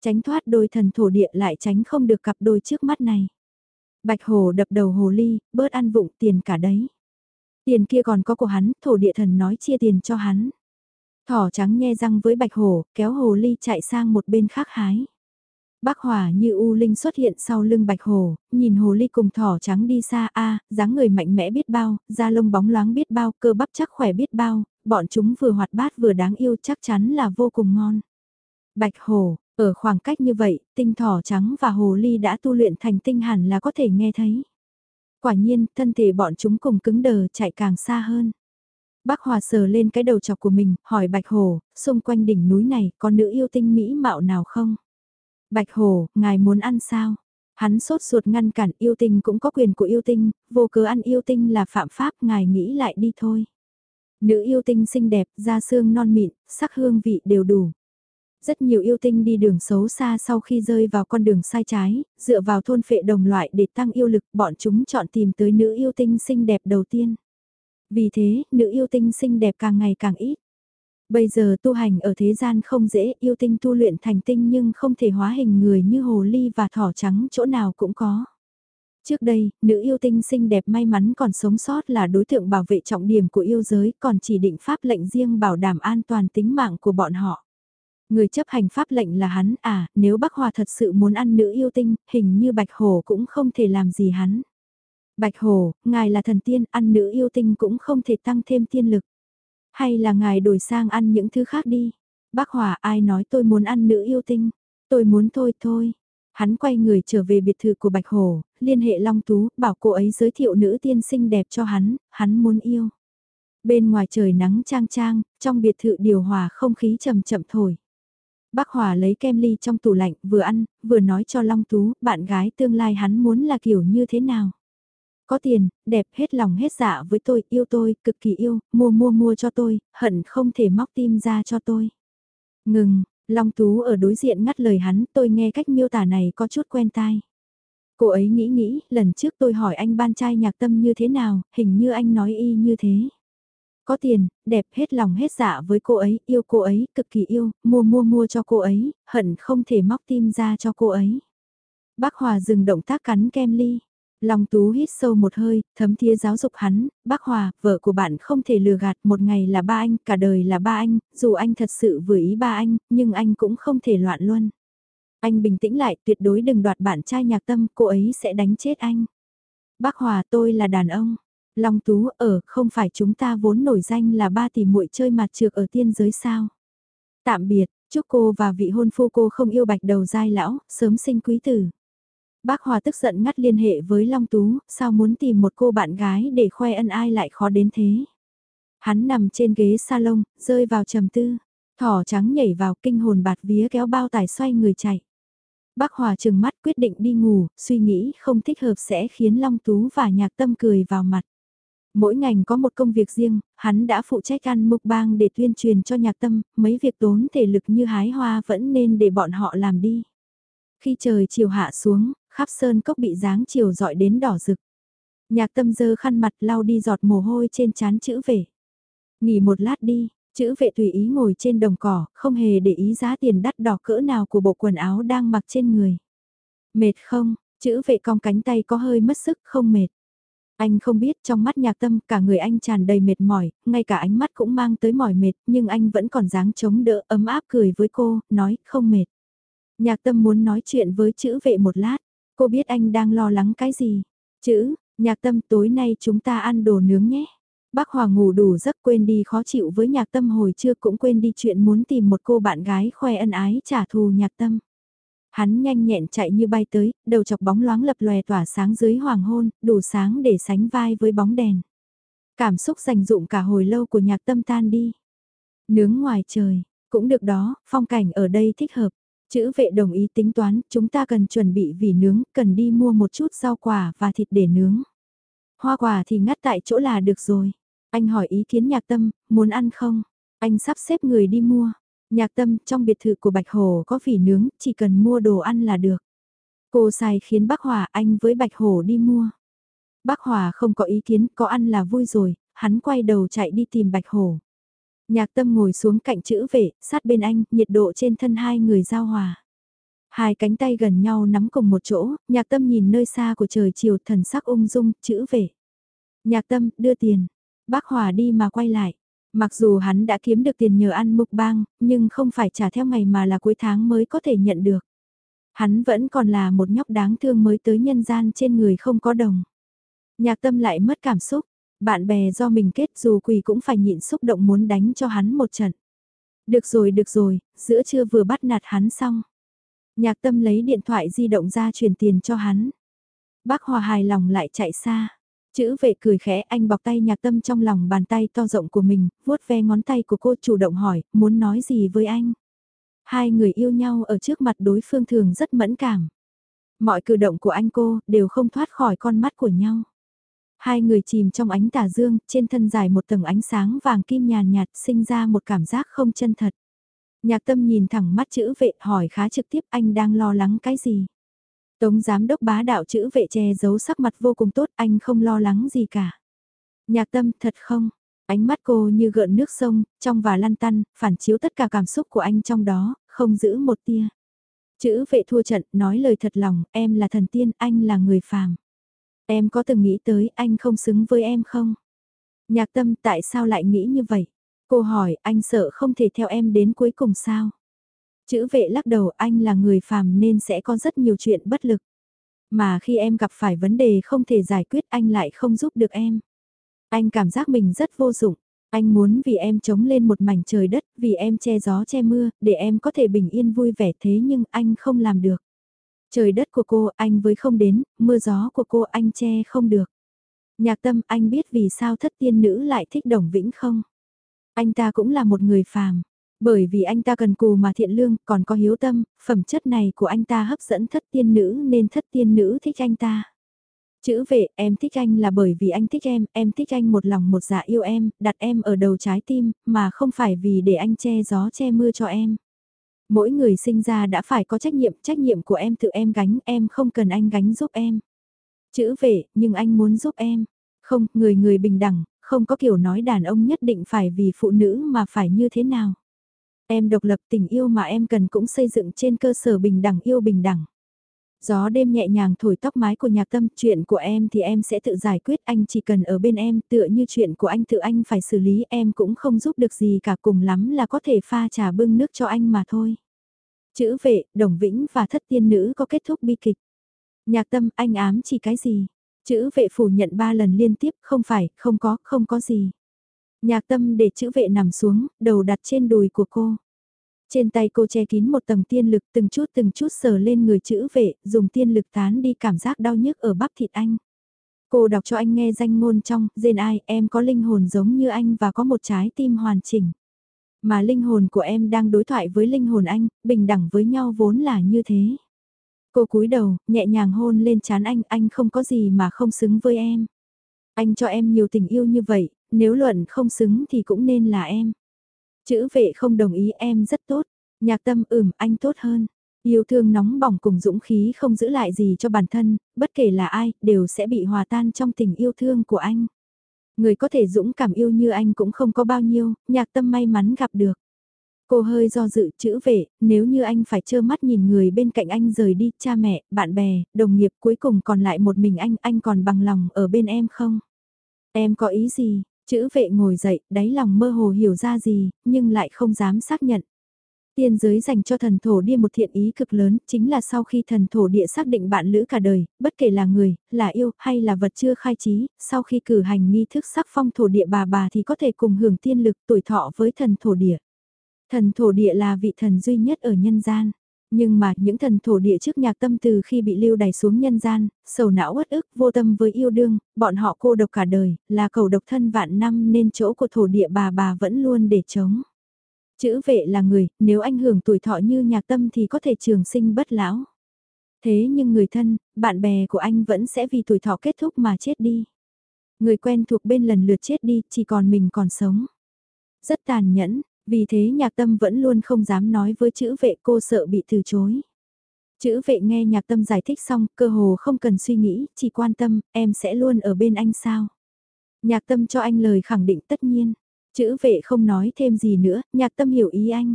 Tránh thoát đôi thần thổ địa lại tránh không được cặp đôi trước mắt này. Bạch hồ đập đầu hồ ly, bớt ăn vụng tiền cả đấy. Tiền kia còn có của hắn, thổ địa thần nói chia tiền cho hắn. Thỏ trắng nhe răng với bạch hổ kéo hồ ly chạy sang một bên khác hái. Bác Hòa như U Linh xuất hiện sau lưng Bạch Hồ, nhìn Hồ Ly cùng thỏ trắng đi xa a dáng người mạnh mẽ biết bao, da lông bóng loáng biết bao, cơ bắp chắc khỏe biết bao, bọn chúng vừa hoạt bát vừa đáng yêu chắc chắn là vô cùng ngon. Bạch Hồ, ở khoảng cách như vậy, tinh thỏ trắng và Hồ Ly đã tu luyện thành tinh hẳn là có thể nghe thấy. Quả nhiên, thân thể bọn chúng cùng cứng đờ chạy càng xa hơn. Bác Hòa sờ lên cái đầu chọc của mình, hỏi Bạch Hồ, xung quanh đỉnh núi này có nữ yêu tinh mỹ mạo nào không? Bạch Hồ, ngài muốn ăn sao? Hắn sốt ruột ngăn cản yêu tinh cũng có quyền của yêu tinh, vô cớ ăn yêu tinh là phạm pháp, ngài nghĩ lại đi thôi. Nữ yêu tinh xinh đẹp, da xương non mịn, sắc hương vị đều đủ. Rất nhiều yêu tinh đi đường xấu xa sau khi rơi vào con đường sai trái, dựa vào thôn phệ đồng loại để tăng yêu lực, bọn chúng chọn tìm tới nữ yêu tinh xinh đẹp đầu tiên. Vì thế, nữ yêu tinh xinh đẹp càng ngày càng ít. Bây giờ tu hành ở thế gian không dễ, yêu tinh tu luyện thành tinh nhưng không thể hóa hình người như hồ ly và thỏ trắng chỗ nào cũng có. Trước đây, nữ yêu tinh xinh đẹp may mắn còn sống sót là đối tượng bảo vệ trọng điểm của yêu giới còn chỉ định pháp lệnh riêng bảo đảm an toàn tính mạng của bọn họ. Người chấp hành pháp lệnh là hắn à, nếu Bắc Hòa thật sự muốn ăn nữ yêu tinh, hình như Bạch Hồ cũng không thể làm gì hắn. Bạch Hồ, ngài là thần tiên, ăn nữ yêu tinh cũng không thể tăng thêm tiên lực. Hay là ngài đổi sang ăn những thứ khác đi. Bác Hòa ai nói tôi muốn ăn nữ yêu tinh. Tôi muốn thôi thôi. Hắn quay người trở về biệt thự của Bạch Hồ, liên hệ Long Tú, bảo cô ấy giới thiệu nữ tiên sinh đẹp cho hắn, hắn muốn yêu. Bên ngoài trời nắng trang trang, trong biệt thự điều hòa không khí chậm chậm thổi. Bác Hòa lấy kem ly trong tủ lạnh, vừa ăn, vừa nói cho Long Tú, bạn gái tương lai hắn muốn là kiểu như thế nào. Có tiền, đẹp hết lòng hết dạ với tôi, yêu tôi, cực kỳ yêu, mua mua mua cho tôi, hận không thể móc tim ra cho tôi. Ngừng, Long Tú ở đối diện ngắt lời hắn, tôi nghe cách miêu tả này có chút quen tai. Cô ấy nghĩ nghĩ, lần trước tôi hỏi anh ban trai nhạc tâm như thế nào, hình như anh nói y như thế. Có tiền, đẹp hết lòng hết dạ với cô ấy, yêu cô ấy, cực kỳ yêu, mua mua mua cho cô ấy, hận không thể móc tim ra cho cô ấy. Bác Hòa dừng động tác cắn kem ly. Long Tú hít sâu một hơi, thấm thía giáo dục hắn, bác Hòa, vợ của bạn không thể lừa gạt, một ngày là ba anh, cả đời là ba anh, dù anh thật sự vừa ý ba anh, nhưng anh cũng không thể loạn luôn. Anh bình tĩnh lại, tuyệt đối đừng đoạt bạn trai nhạc tâm, cô ấy sẽ đánh chết anh. Bác Hòa tôi là đàn ông. Long Tú ở, không phải chúng ta vốn nổi danh là ba tỷ muội chơi mặt trược ở tiên giới sao. Tạm biệt, chúc cô và vị hôn phu cô không yêu bạch đầu dai lão, sớm sinh quý tử. Bác Hòa tức giận ngắt liên hệ với Long Tú, sao muốn tìm một cô bạn gái để khoe ân ai lại khó đến thế. Hắn nằm trên ghế salon, rơi vào trầm tư. Thỏ trắng nhảy vào kinh hồn bạt vía kéo bao tải xoay người chạy. Bác Hòa trừng mắt quyết định đi ngủ, suy nghĩ không thích hợp sẽ khiến Long Tú và Nhạc Tâm cười vào mặt. Mỗi ngành có một công việc riêng, hắn đã phụ trách ăn mục bang để tuyên truyền cho Nhạc Tâm, mấy việc tốn thể lực như hái hoa vẫn nên để bọn họ làm đi. Khi trời chiều hạ xuống, khắp sơn cốc bị dáng chiều dọi đến đỏ rực. Nhạc tâm dơ khăn mặt lau đi giọt mồ hôi trên chán chữ vệ. Nghỉ một lát đi, chữ vệ tùy ý ngồi trên đồng cỏ, không hề để ý giá tiền đắt đỏ cỡ nào của bộ quần áo đang mặc trên người. Mệt không, chữ vệ cong cánh tay có hơi mất sức không mệt. Anh không biết trong mắt nhạc tâm cả người anh tràn đầy mệt mỏi, ngay cả ánh mắt cũng mang tới mỏi mệt, nhưng anh vẫn còn dáng chống đỡ ấm áp cười với cô, nói không mệt. Nhạc tâm muốn nói chuyện với chữ vệ một lát, cô biết anh đang lo lắng cái gì. Chữ, nhạc tâm tối nay chúng ta ăn đồ nướng nhé. Bác Hòa ngủ đủ giấc quên đi khó chịu với nhạc tâm hồi trưa cũng quên đi chuyện muốn tìm một cô bạn gái khoe ân ái trả thù nhạc tâm. Hắn nhanh nhẹn chạy như bay tới, đầu chọc bóng loáng lập lòe tỏa sáng dưới hoàng hôn, đủ sáng để sánh vai với bóng đèn. Cảm xúc dành dụng cả hồi lâu của nhạc tâm tan đi. Nướng ngoài trời, cũng được đó, phong cảnh ở đây thích hợp. Chữ vệ đồng ý tính toán, chúng ta cần chuẩn bị vì nướng, cần đi mua một chút rau quả và thịt để nướng. Hoa quả thì ngắt tại chỗ là được rồi. Anh hỏi ý kiến nhạc tâm, muốn ăn không? Anh sắp xếp người đi mua. Nhạc tâm, trong biệt thự của Bạch Hồ có phỉ nướng, chỉ cần mua đồ ăn là được. Cô sai khiến bác Hòa anh với Bạch Hồ đi mua. Bác Hòa không có ý kiến, có ăn là vui rồi, hắn quay đầu chạy đi tìm Bạch Hồ. Nhạc tâm ngồi xuống cạnh chữ vệ, sát bên anh, nhiệt độ trên thân hai người giao hòa. Hai cánh tay gần nhau nắm cùng một chỗ, nhạc tâm nhìn nơi xa của trời chiều thần sắc ung dung, chữ vệ. Nhạc tâm, đưa tiền. Bác Hòa đi mà quay lại. Mặc dù hắn đã kiếm được tiền nhờ ăn mục bang, nhưng không phải trả theo ngày mà là cuối tháng mới có thể nhận được. Hắn vẫn còn là một nhóc đáng thương mới tới nhân gian trên người không có đồng. Nhạc tâm lại mất cảm xúc, bạn bè do mình kết dù quỳ cũng phải nhịn xúc động muốn đánh cho hắn một trận. Được rồi được rồi, giữa trưa vừa bắt nạt hắn xong. Nhạc tâm lấy điện thoại di động ra truyền tiền cho hắn. Bác Hòa hài lòng lại chạy xa. Chữ vệ cười khẽ anh bọc tay nhạc tâm trong lòng bàn tay to rộng của mình, vuốt ve ngón tay của cô chủ động hỏi, muốn nói gì với anh. Hai người yêu nhau ở trước mặt đối phương thường rất mẫn cảm. Mọi cử động của anh cô đều không thoát khỏi con mắt của nhau. Hai người chìm trong ánh tà dương, trên thân dài một tầng ánh sáng vàng kim nhàn nhạt, sinh ra một cảm giác không chân thật. Nhạc tâm nhìn thẳng mắt chữ vệ hỏi khá trực tiếp anh đang lo lắng cái gì. Tống giám đốc bá đạo chữ vệ che giấu sắc mặt vô cùng tốt anh không lo lắng gì cả. Nhạc tâm thật không, ánh mắt cô như gợn nước sông, trong và lăn tăn, phản chiếu tất cả cảm xúc của anh trong đó, không giữ một tia. Chữ vệ thua trận, nói lời thật lòng, em là thần tiên, anh là người phàm. Em có từng nghĩ tới anh không xứng với em không? Nhạc tâm tại sao lại nghĩ như vậy? Cô hỏi anh sợ không thể theo em đến cuối cùng sao? Chữ vệ lắc đầu anh là người phàm nên sẽ có rất nhiều chuyện bất lực. Mà khi em gặp phải vấn đề không thể giải quyết anh lại không giúp được em. Anh cảm giác mình rất vô dụng. Anh muốn vì em chống lên một mảnh trời đất, vì em che gió che mưa, để em có thể bình yên vui vẻ thế nhưng anh không làm được. Trời đất của cô anh với không đến, mưa gió của cô anh che không được. Nhạc tâm anh biết vì sao thất tiên nữ lại thích đồng vĩnh không? Anh ta cũng là một người phàm. Bởi vì anh ta cần cù mà thiện lương, còn có hiếu tâm, phẩm chất này của anh ta hấp dẫn thất tiên nữ nên thất tiên nữ thích anh ta. Chữ vệ, em thích anh là bởi vì anh thích em, em thích anh một lòng một dạ yêu em, đặt em ở đầu trái tim, mà không phải vì để anh che gió che mưa cho em. Mỗi người sinh ra đã phải có trách nhiệm, trách nhiệm của em tự em gánh, em không cần anh gánh giúp em. Chữ vệ, nhưng anh muốn giúp em. Không, người người bình đẳng, không có kiểu nói đàn ông nhất định phải vì phụ nữ mà phải như thế nào. Em độc lập tình yêu mà em cần cũng xây dựng trên cơ sở bình đẳng yêu bình đẳng. Gió đêm nhẹ nhàng thổi tóc mái của nhạc tâm, chuyện của em thì em sẽ tự giải quyết, anh chỉ cần ở bên em, tựa như chuyện của anh tự anh phải xử lý, em cũng không giúp được gì cả cùng lắm là có thể pha trà bưng nước cho anh mà thôi. Chữ vệ, đồng vĩnh và thất tiên nữ có kết thúc bi kịch. Nhạc tâm, anh ám chỉ cái gì? Chữ vệ phủ nhận ba lần liên tiếp, không phải, không có, không có gì. Nhạc tâm để chữ vệ nằm xuống, đầu đặt trên đùi của cô. Trên tay cô che kín một tầng tiên lực từng chút từng chút sờ lên người chữ vệ, dùng tiên lực tán đi cảm giác đau nhức ở bắp thịt anh. Cô đọc cho anh nghe danh ngôn trong, dên ai, em có linh hồn giống như anh và có một trái tim hoàn chỉnh. Mà linh hồn của em đang đối thoại với linh hồn anh, bình đẳng với nhau vốn là như thế. Cô cúi đầu, nhẹ nhàng hôn lên chán anh, anh không có gì mà không xứng với em. Anh cho em nhiều tình yêu như vậy, nếu luận không xứng thì cũng nên là em. Chữ vệ không đồng ý em rất tốt, nhạc tâm ửm anh tốt hơn. Yêu thương nóng bỏng cùng dũng khí không giữ lại gì cho bản thân, bất kể là ai, đều sẽ bị hòa tan trong tình yêu thương của anh. Người có thể dũng cảm yêu như anh cũng không có bao nhiêu, nhạc tâm may mắn gặp được. Cô hơi do dự chữ vệ, nếu như anh phải trơ mắt nhìn người bên cạnh anh rời đi, cha mẹ, bạn bè, đồng nghiệp cuối cùng còn lại một mình anh, anh còn bằng lòng ở bên em không? Em có ý gì? Chữ vệ ngồi dậy, đáy lòng mơ hồ hiểu ra gì, nhưng lại không dám xác nhận. Tiên giới dành cho thần thổ địa một thiện ý cực lớn, chính là sau khi thần thổ địa xác định bạn lữ cả đời, bất kể là người, là yêu, hay là vật chưa khai trí, sau khi cử hành nghi thức sắc phong thổ địa bà bà thì có thể cùng hưởng tiên lực tuổi thọ với thần thổ địa. Thần thổ địa là vị thần duy nhất ở nhân gian. Nhưng mà những thần thổ địa trước nhạc tâm từ khi bị lưu đày xuống nhân gian, sầu não uất ức, vô tâm với yêu đương, bọn họ cô độc cả đời, là cầu độc thân vạn năm nên chỗ của thổ địa bà bà vẫn luôn để chống. Chữ vệ là người, nếu anh hưởng tuổi thọ như nhạc tâm thì có thể trường sinh bất lão. Thế nhưng người thân, bạn bè của anh vẫn sẽ vì tuổi thọ kết thúc mà chết đi. Người quen thuộc bên lần lượt chết đi, chỉ còn mình còn sống. Rất tàn nhẫn, vì thế nhạc tâm vẫn luôn không dám nói với chữ vệ cô sợ bị từ chối. Chữ vệ nghe nhạc tâm giải thích xong, cơ hồ không cần suy nghĩ, chỉ quan tâm, em sẽ luôn ở bên anh sao. Nhạc tâm cho anh lời khẳng định tất nhiên. Chữ vệ không nói thêm gì nữa, nhạc tâm hiểu ý anh.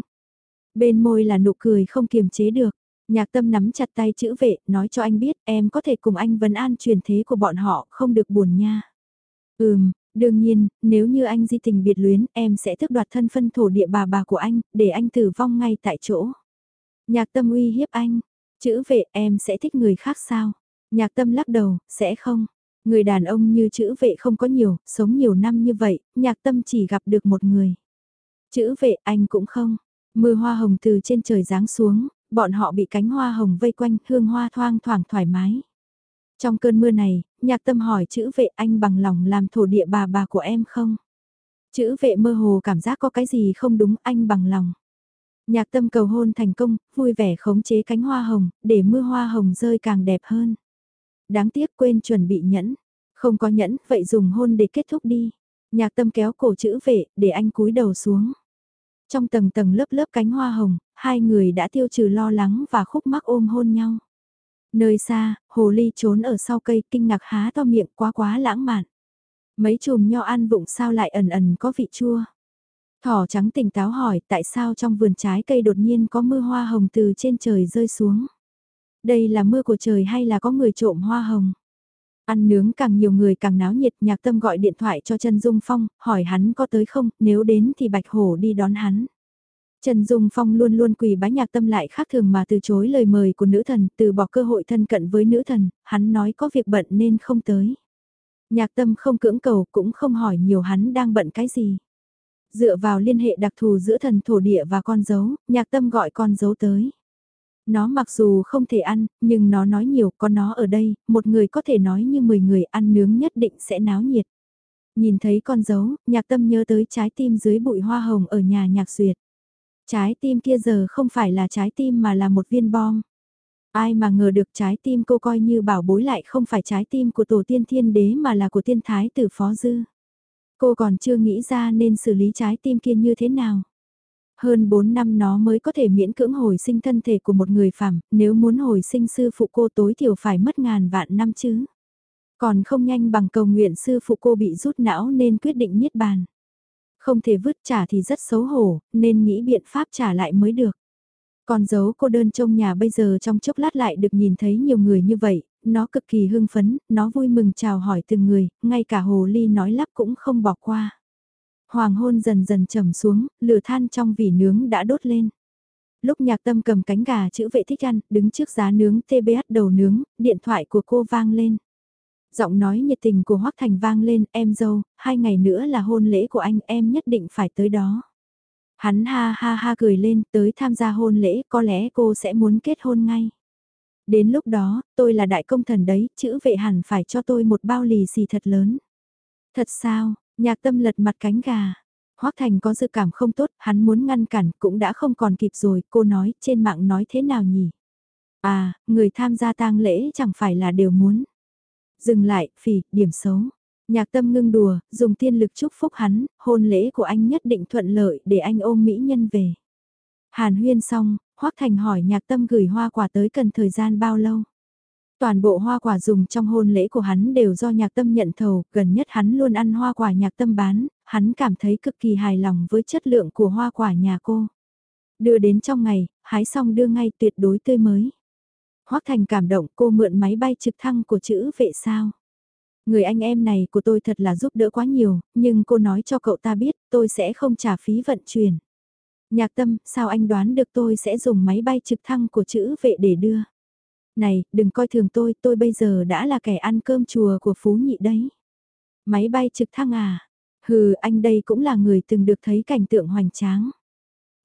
Bên môi là nụ cười không kiềm chế được. Nhạc tâm nắm chặt tay chữ vệ, nói cho anh biết em có thể cùng anh vấn an truyền thế của bọn họ, không được buồn nha. Ừm, Đương nhiên, nếu như anh di tình biệt luyến, em sẽ thức đoạt thân phân thổ địa bà bà của anh, để anh tử vong ngay tại chỗ. Nhạc tâm uy hiếp anh, chữ vệ em sẽ thích người khác sao? Nhạc tâm lắc đầu, sẽ không. Người đàn ông như chữ vệ không có nhiều, sống nhiều năm như vậy, nhạc tâm chỉ gặp được một người. Chữ vệ anh cũng không. Mưa hoa hồng từ trên trời giáng xuống, bọn họ bị cánh hoa hồng vây quanh, hương hoa thoang thoảng thoải mái. Trong cơn mưa này, nhạc tâm hỏi chữ vệ anh bằng lòng làm thổ địa bà bà của em không? Chữ vệ mơ hồ cảm giác có cái gì không đúng anh bằng lòng. Nhạc tâm cầu hôn thành công, vui vẻ khống chế cánh hoa hồng, để mưa hoa hồng rơi càng đẹp hơn. Đáng tiếc quên chuẩn bị nhẫn. Không có nhẫn, vậy dùng hôn để kết thúc đi. Nhạc tâm kéo cổ chữ vệ, để anh cúi đầu xuống. Trong tầng tầng lớp lớp cánh hoa hồng, hai người đã tiêu trừ lo lắng và khúc mắc ôm hôn nhau. Nơi xa, hồ ly trốn ở sau cây kinh ngạc há to miệng quá quá lãng mạn. Mấy chùm nho ăn vụng sao lại ẩn ẩn có vị chua. Thỏ trắng tỉnh táo hỏi tại sao trong vườn trái cây đột nhiên có mưa hoa hồng từ trên trời rơi xuống. Đây là mưa của trời hay là có người trộm hoa hồng? Ăn nướng càng nhiều người càng náo nhiệt nhạc tâm gọi điện thoại cho Trần Dung Phong, hỏi hắn có tới không, nếu đến thì Bạch Hổ đi đón hắn. Trần Dung Phong luôn luôn quỳ bái nhạc tâm lại khác thường mà từ chối lời mời của nữ thần, từ bỏ cơ hội thân cận với nữ thần, hắn nói có việc bận nên không tới. Nhạc tâm không cưỡng cầu cũng không hỏi nhiều hắn đang bận cái gì. Dựa vào liên hệ đặc thù giữa thần thổ địa và con dấu, nhạc tâm gọi con dấu tới. Nó mặc dù không thể ăn, nhưng nó nói nhiều, có nó ở đây, một người có thể nói như 10 người ăn nướng nhất định sẽ náo nhiệt. Nhìn thấy con dấu, nhạc tâm nhớ tới trái tim dưới bụi hoa hồng ở nhà nhạc duyệt. Trái tim kia giờ không phải là trái tim mà là một viên bom. Ai mà ngờ được trái tim cô coi như bảo bối lại không phải trái tim của tổ tiên thiên đế mà là của tiên thái tử phó dư. Cô còn chưa nghĩ ra nên xử lý trái tim kia như thế nào. Hơn 4 năm nó mới có thể miễn cưỡng hồi sinh thân thể của một người phàm, nếu muốn hồi sinh sư phụ cô tối thiểu phải mất ngàn vạn năm chứ. Còn không nhanh bằng cầu nguyện sư phụ cô bị rút não nên quyết định niết bàn. Không thể vứt trả thì rất xấu hổ, nên nghĩ biện pháp trả lại mới được. Còn dấu cô đơn trong nhà bây giờ trong chốc lát lại được nhìn thấy nhiều người như vậy, nó cực kỳ hưng phấn, nó vui mừng chào hỏi từng người, ngay cả hồ ly nói lắp cũng không bỏ qua. Hoàng hôn dần dần trầm xuống, lửa than trong vỉ nướng đã đốt lên. Lúc nhạc tâm cầm cánh gà chữ vệ thích ăn, đứng trước giá nướng TBH đầu nướng, điện thoại của cô vang lên. Giọng nói nhiệt tình của Hoắc Thành vang lên, em dâu, hai ngày nữa là hôn lễ của anh, em nhất định phải tới đó. Hắn ha ha ha cười lên, tới tham gia hôn lễ, có lẽ cô sẽ muốn kết hôn ngay. Đến lúc đó, tôi là đại công thần đấy, chữ vệ hẳn phải cho tôi một bao lì xì thật lớn. Thật sao, nhạc tâm lật mặt cánh gà. Hoắc Thành có dự cảm không tốt, hắn muốn ngăn cản cũng đã không còn kịp rồi, cô nói, trên mạng nói thế nào nhỉ? À, người tham gia tang lễ chẳng phải là đều muốn. Dừng lại, phỉ, điểm xấu. Nhạc tâm ngưng đùa, dùng tiên lực chúc phúc hắn, hôn lễ của anh nhất định thuận lợi để anh ôm mỹ nhân về. Hàn huyên xong, Hoác Thành hỏi nhạc tâm gửi hoa quả tới cần thời gian bao lâu. Toàn bộ hoa quả dùng trong hôn lễ của hắn đều do nhạc tâm nhận thầu, gần nhất hắn luôn ăn hoa quả nhạc tâm bán, hắn cảm thấy cực kỳ hài lòng với chất lượng của hoa quả nhà cô. Đưa đến trong ngày, hái xong đưa ngay tuyệt đối tươi mới. Hoắc Thành cảm động cô mượn máy bay trực thăng của chữ vệ sao. Người anh em này của tôi thật là giúp đỡ quá nhiều, nhưng cô nói cho cậu ta biết tôi sẽ không trả phí vận chuyển. Nhạc tâm, sao anh đoán được tôi sẽ dùng máy bay trực thăng của chữ vệ để đưa? Này, đừng coi thường tôi, tôi bây giờ đã là kẻ ăn cơm chùa của Phú Nhị đấy. Máy bay trực thăng à? Hừ, anh đây cũng là người từng được thấy cảnh tượng hoành tráng.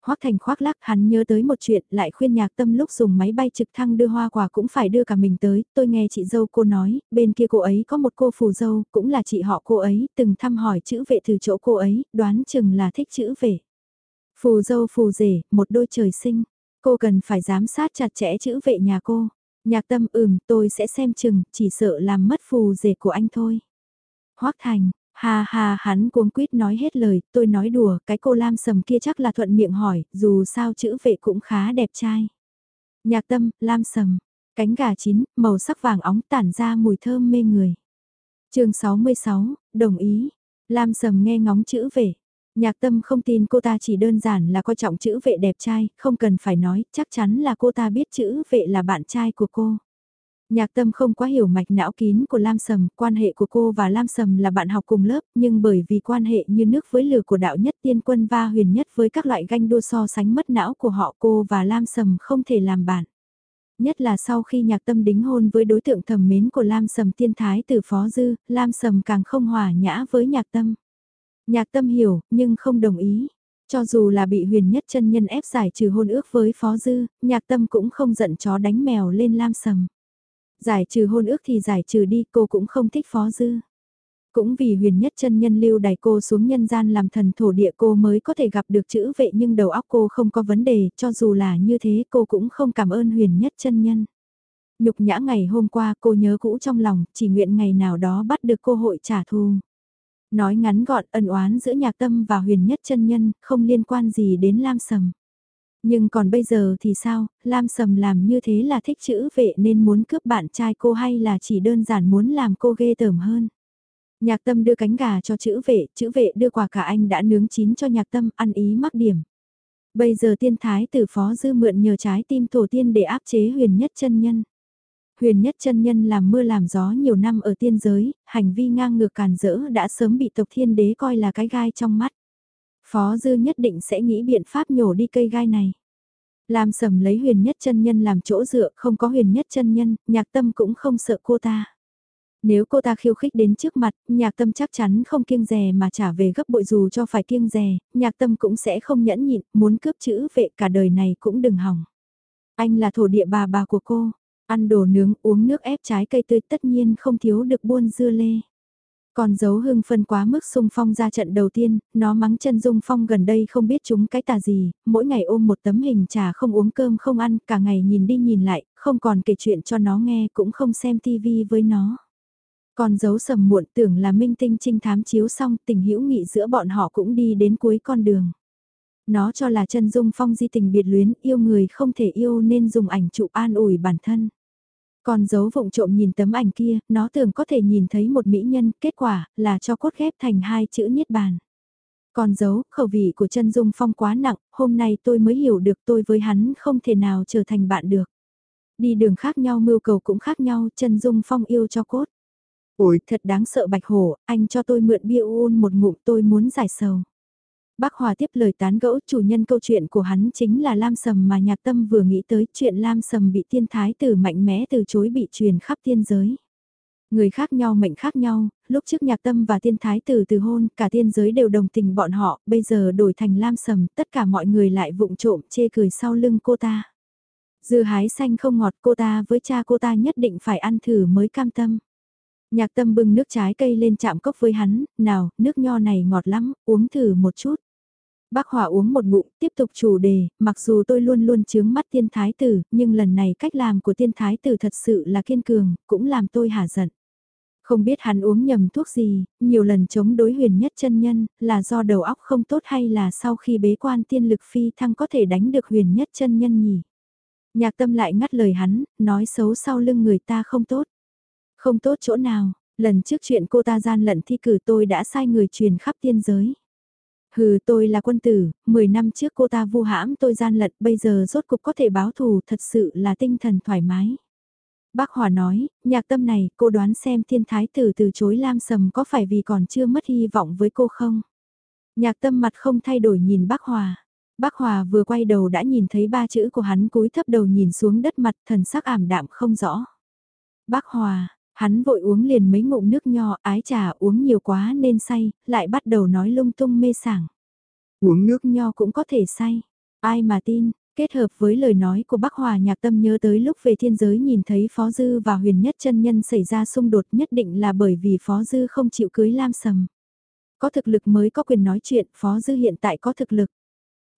Hoắc Thành khoác lác hắn nhớ tới một chuyện lại khuyên nhạc tâm lúc dùng máy bay trực thăng đưa hoa quả cũng phải đưa cả mình tới, tôi nghe chị dâu cô nói, bên kia cô ấy có một cô phù dâu, cũng là chị họ cô ấy, từng thăm hỏi chữ vệ từ chỗ cô ấy, đoán chừng là thích chữ vệ. Phù dâu phù rể, một đôi trời sinh, cô cần phải giám sát chặt chẽ chữ vệ nhà cô. Nhạc tâm ừm tôi sẽ xem chừng, chỉ sợ làm mất phù rể của anh thôi. Hoắc Thành, Ha ha hắn cuống quýt nói hết lời, tôi nói đùa, cái cô lam sầm kia chắc là thuận miệng hỏi, dù sao chữ vệ cũng khá đẹp trai. Nhạc tâm, lam sầm, cánh gà chín, màu sắc vàng óng tản ra mùi thơm mê người. chương 66, đồng ý, lam sầm nghe ngóng chữ vệ. Nhạc tâm không tin cô ta chỉ đơn giản là coi trọng chữ vệ đẹp trai, không cần phải nói, chắc chắn là cô ta biết chữ vệ là bạn trai của cô. Nhạc tâm không quá hiểu mạch não kín của Lam Sầm, quan hệ của cô và Lam Sầm là bạn học cùng lớp, nhưng bởi vì quan hệ như nước với lửa của đạo nhất tiên quân va huyền nhất với các loại ganh đua so sánh mất não của họ cô và Lam Sầm không thể làm bạn. Nhất là sau khi nhạc tâm đính hôn với đối tượng thầm mến của Lam Sầm tiên thái từ Phó Dư, Lam Sầm càng không hòa nhã với nhạc tâm. Nhạc tâm hiểu, nhưng không đồng ý. Cho dù là bị huyền nhất chân nhân ép giải trừ hôn ước với Phó Dư, nhạc tâm cũng không giận chó đánh mèo lên Lam Sầm. Giải trừ hôn ước thì giải trừ đi, cô cũng không thích phó dư. Cũng vì huyền nhất chân nhân lưu đài cô xuống nhân gian làm thần thổ địa cô mới có thể gặp được chữ vệ nhưng đầu óc cô không có vấn đề, cho dù là như thế cô cũng không cảm ơn huyền nhất chân nhân. Nhục nhã ngày hôm qua cô nhớ cũ trong lòng, chỉ nguyện ngày nào đó bắt được cô hội trả thù. Nói ngắn gọn ân oán giữa nhạc tâm và huyền nhất chân nhân, không liên quan gì đến Lam Sầm. Nhưng còn bây giờ thì sao, Lam Sầm làm như thế là thích chữ vệ nên muốn cướp bạn trai cô hay là chỉ đơn giản muốn làm cô ghê tởm hơn. Nhạc tâm đưa cánh gà cho chữ vệ, chữ vệ đưa quà cả anh đã nướng chín cho nhạc tâm ăn ý mắc điểm. Bây giờ tiên thái tử phó dư mượn nhờ trái tim tổ tiên để áp chế huyền nhất chân nhân. Huyền nhất chân nhân làm mưa làm gió nhiều năm ở tiên giới, hành vi ngang ngược càn rỡ đã sớm bị tộc thiên đế coi là cái gai trong mắt. Phó Dư nhất định sẽ nghĩ biện pháp nhổ đi cây gai này. Lam sầm lấy huyền nhất chân nhân làm chỗ dựa, không có huyền nhất chân nhân, nhạc tâm cũng không sợ cô ta. Nếu cô ta khiêu khích đến trước mặt, nhạc tâm chắc chắn không kiêng rè mà trả về gấp bội dù cho phải kiêng rè, nhạc tâm cũng sẽ không nhẫn nhịn, muốn cướp chữ vệ cả đời này cũng đừng hỏng. Anh là thổ địa bà bà của cô, ăn đồ nướng uống nước ép trái cây tươi tất nhiên không thiếu được buôn dưa lê con dấu hưng phân quá mức sung phong ra trận đầu tiên, nó mắng chân dung phong gần đây không biết chúng cái tà gì, mỗi ngày ôm một tấm hình trà không uống cơm không ăn, cả ngày nhìn đi nhìn lại, không còn kể chuyện cho nó nghe cũng không xem tivi với nó. con dấu sầm muộn tưởng là minh tinh trinh thám chiếu xong tình hữu nghị giữa bọn họ cũng đi đến cuối con đường. Nó cho là chân dung phong di tình biệt luyến yêu người không thể yêu nên dùng ảnh chụp an ủi bản thân con dấu vụng trộm nhìn tấm ảnh kia, nó tưởng có thể nhìn thấy một mỹ nhân, kết quả là cho cốt ghép thành hai chữ niết bàn. con dấu, khẩu vị của chân dung phong quá nặng, hôm nay tôi mới hiểu được tôi với hắn không thể nào trở thành bạn được. Đi đường khác nhau mưu cầu cũng khác nhau, chân dung phong yêu cho cốt. Ôi, thật đáng sợ bạch hổ, anh cho tôi mượn bia uôn một ngụm tôi muốn giải sầu. Bác Hòa tiếp lời tán gẫu chủ nhân câu chuyện của hắn chính là Lam Sầm mà nhạc tâm vừa nghĩ tới chuyện Lam Sầm bị tiên thái tử mạnh mẽ từ chối bị truyền khắp tiên giới. Người khác nhau mệnh khác nhau, lúc trước nhạc tâm và tiên thái tử từ hôn, cả tiên giới đều đồng tình bọn họ, bây giờ đổi thành Lam Sầm, tất cả mọi người lại vụng trộm chê cười sau lưng cô ta. Dưa hái xanh không ngọt cô ta với cha cô ta nhất định phải ăn thử mới cam tâm. Nhạc tâm bưng nước trái cây lên chạm cốc với hắn, nào, nước nho này ngọt lắm, uống thử một chút. Bác Hòa uống một ngụm, tiếp tục chủ đề, mặc dù tôi luôn luôn chướng mắt tiên thái tử, nhưng lần này cách làm của tiên thái tử thật sự là kiên cường, cũng làm tôi hả giận. Không biết hắn uống nhầm thuốc gì, nhiều lần chống đối huyền nhất chân nhân, là do đầu óc không tốt hay là sau khi bế quan tiên lực phi thăng có thể đánh được huyền nhất chân nhân nhỉ. Nhạc tâm lại ngắt lời hắn, nói xấu sau lưng người ta không tốt. Không tốt chỗ nào, lần trước chuyện cô ta gian lận thi cử tôi đã sai người truyền khắp tiên giới. Hừ tôi là quân tử, 10 năm trước cô ta vu hãm tôi gian lận bây giờ rốt cục có thể báo thù thật sự là tinh thần thoải mái. Bác Hòa nói, nhạc tâm này cô đoán xem thiên thái tử từ chối lam sầm có phải vì còn chưa mất hy vọng với cô không? Nhạc tâm mặt không thay đổi nhìn bác Hòa. Bác Hòa vừa quay đầu đã nhìn thấy ba chữ của hắn cúi thấp đầu nhìn xuống đất mặt thần sắc ảm đạm không rõ. Bác Hòa, Hắn vội uống liền mấy ngụm nước nho, ái trà uống nhiều quá nên say, lại bắt đầu nói lung tung mê sảng. Uống nước nho cũng có thể say. Ai mà tin, kết hợp với lời nói của bác Hòa nhạc tâm nhớ tới lúc về thiên giới nhìn thấy Phó Dư và huyền nhất chân nhân xảy ra xung đột nhất định là bởi vì Phó Dư không chịu cưới Lam Sầm. Có thực lực mới có quyền nói chuyện, Phó Dư hiện tại có thực lực.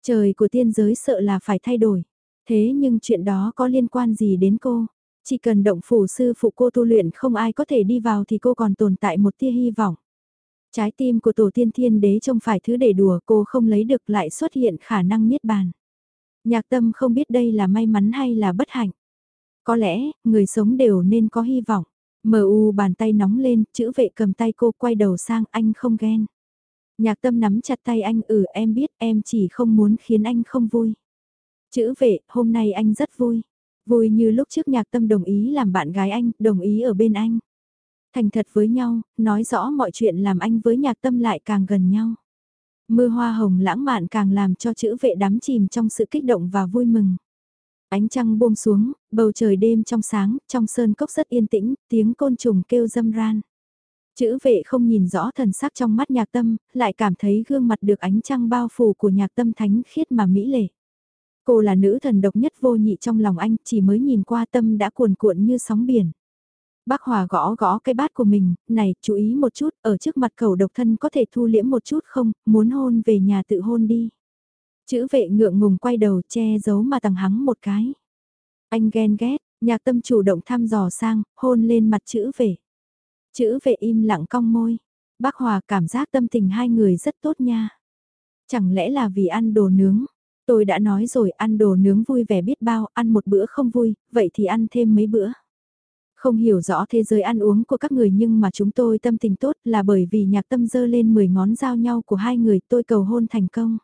Trời của thiên giới sợ là phải thay đổi. Thế nhưng chuyện đó có liên quan gì đến cô? Chỉ cần động phủ sư phụ cô tu luyện không ai có thể đi vào thì cô còn tồn tại một tia hy vọng. Trái tim của tổ tiên thiên đế trông phải thứ để đùa cô không lấy được lại xuất hiện khả năng niết bàn. Nhạc tâm không biết đây là may mắn hay là bất hạnh. Có lẽ, người sống đều nên có hy vọng. Mờ u bàn tay nóng lên, chữ vệ cầm tay cô quay đầu sang anh không ghen. Nhạc tâm nắm chặt tay anh ừ em biết em chỉ không muốn khiến anh không vui. Chữ vệ, hôm nay anh rất vui. Vui như lúc trước nhạc tâm đồng ý làm bạn gái anh, đồng ý ở bên anh. Thành thật với nhau, nói rõ mọi chuyện làm anh với nhạc tâm lại càng gần nhau. Mưa hoa hồng lãng mạn càng làm cho chữ vệ đắm chìm trong sự kích động và vui mừng. Ánh trăng buông xuống, bầu trời đêm trong sáng, trong sơn cốc rất yên tĩnh, tiếng côn trùng kêu dâm ran. Chữ vệ không nhìn rõ thần sắc trong mắt nhạc tâm, lại cảm thấy gương mặt được ánh trăng bao phủ của nhạc tâm thánh khiết mà mỹ lệ. Cô là nữ thần độc nhất vô nhị trong lòng anh, chỉ mới nhìn qua tâm đã cuồn cuộn như sóng biển. Bác Hòa gõ gõ cái bát của mình, này, chú ý một chút, ở trước mặt cầu độc thân có thể thu liễm một chút không, muốn hôn về nhà tự hôn đi. Chữ vệ ngượng ngùng quay đầu che giấu mà tằng hắng một cái. Anh ghen ghét, nhạc tâm chủ động thăm dò sang, hôn lên mặt chữ vệ. Chữ vệ im lặng cong môi. Bác Hòa cảm giác tâm tình hai người rất tốt nha. Chẳng lẽ là vì ăn đồ nướng? Tôi đã nói rồi ăn đồ nướng vui vẻ biết bao, ăn một bữa không vui, vậy thì ăn thêm mấy bữa. Không hiểu rõ thế giới ăn uống của các người nhưng mà chúng tôi tâm tình tốt là bởi vì nhạc tâm dơ lên 10 ngón giao nhau của hai người tôi cầu hôn thành công.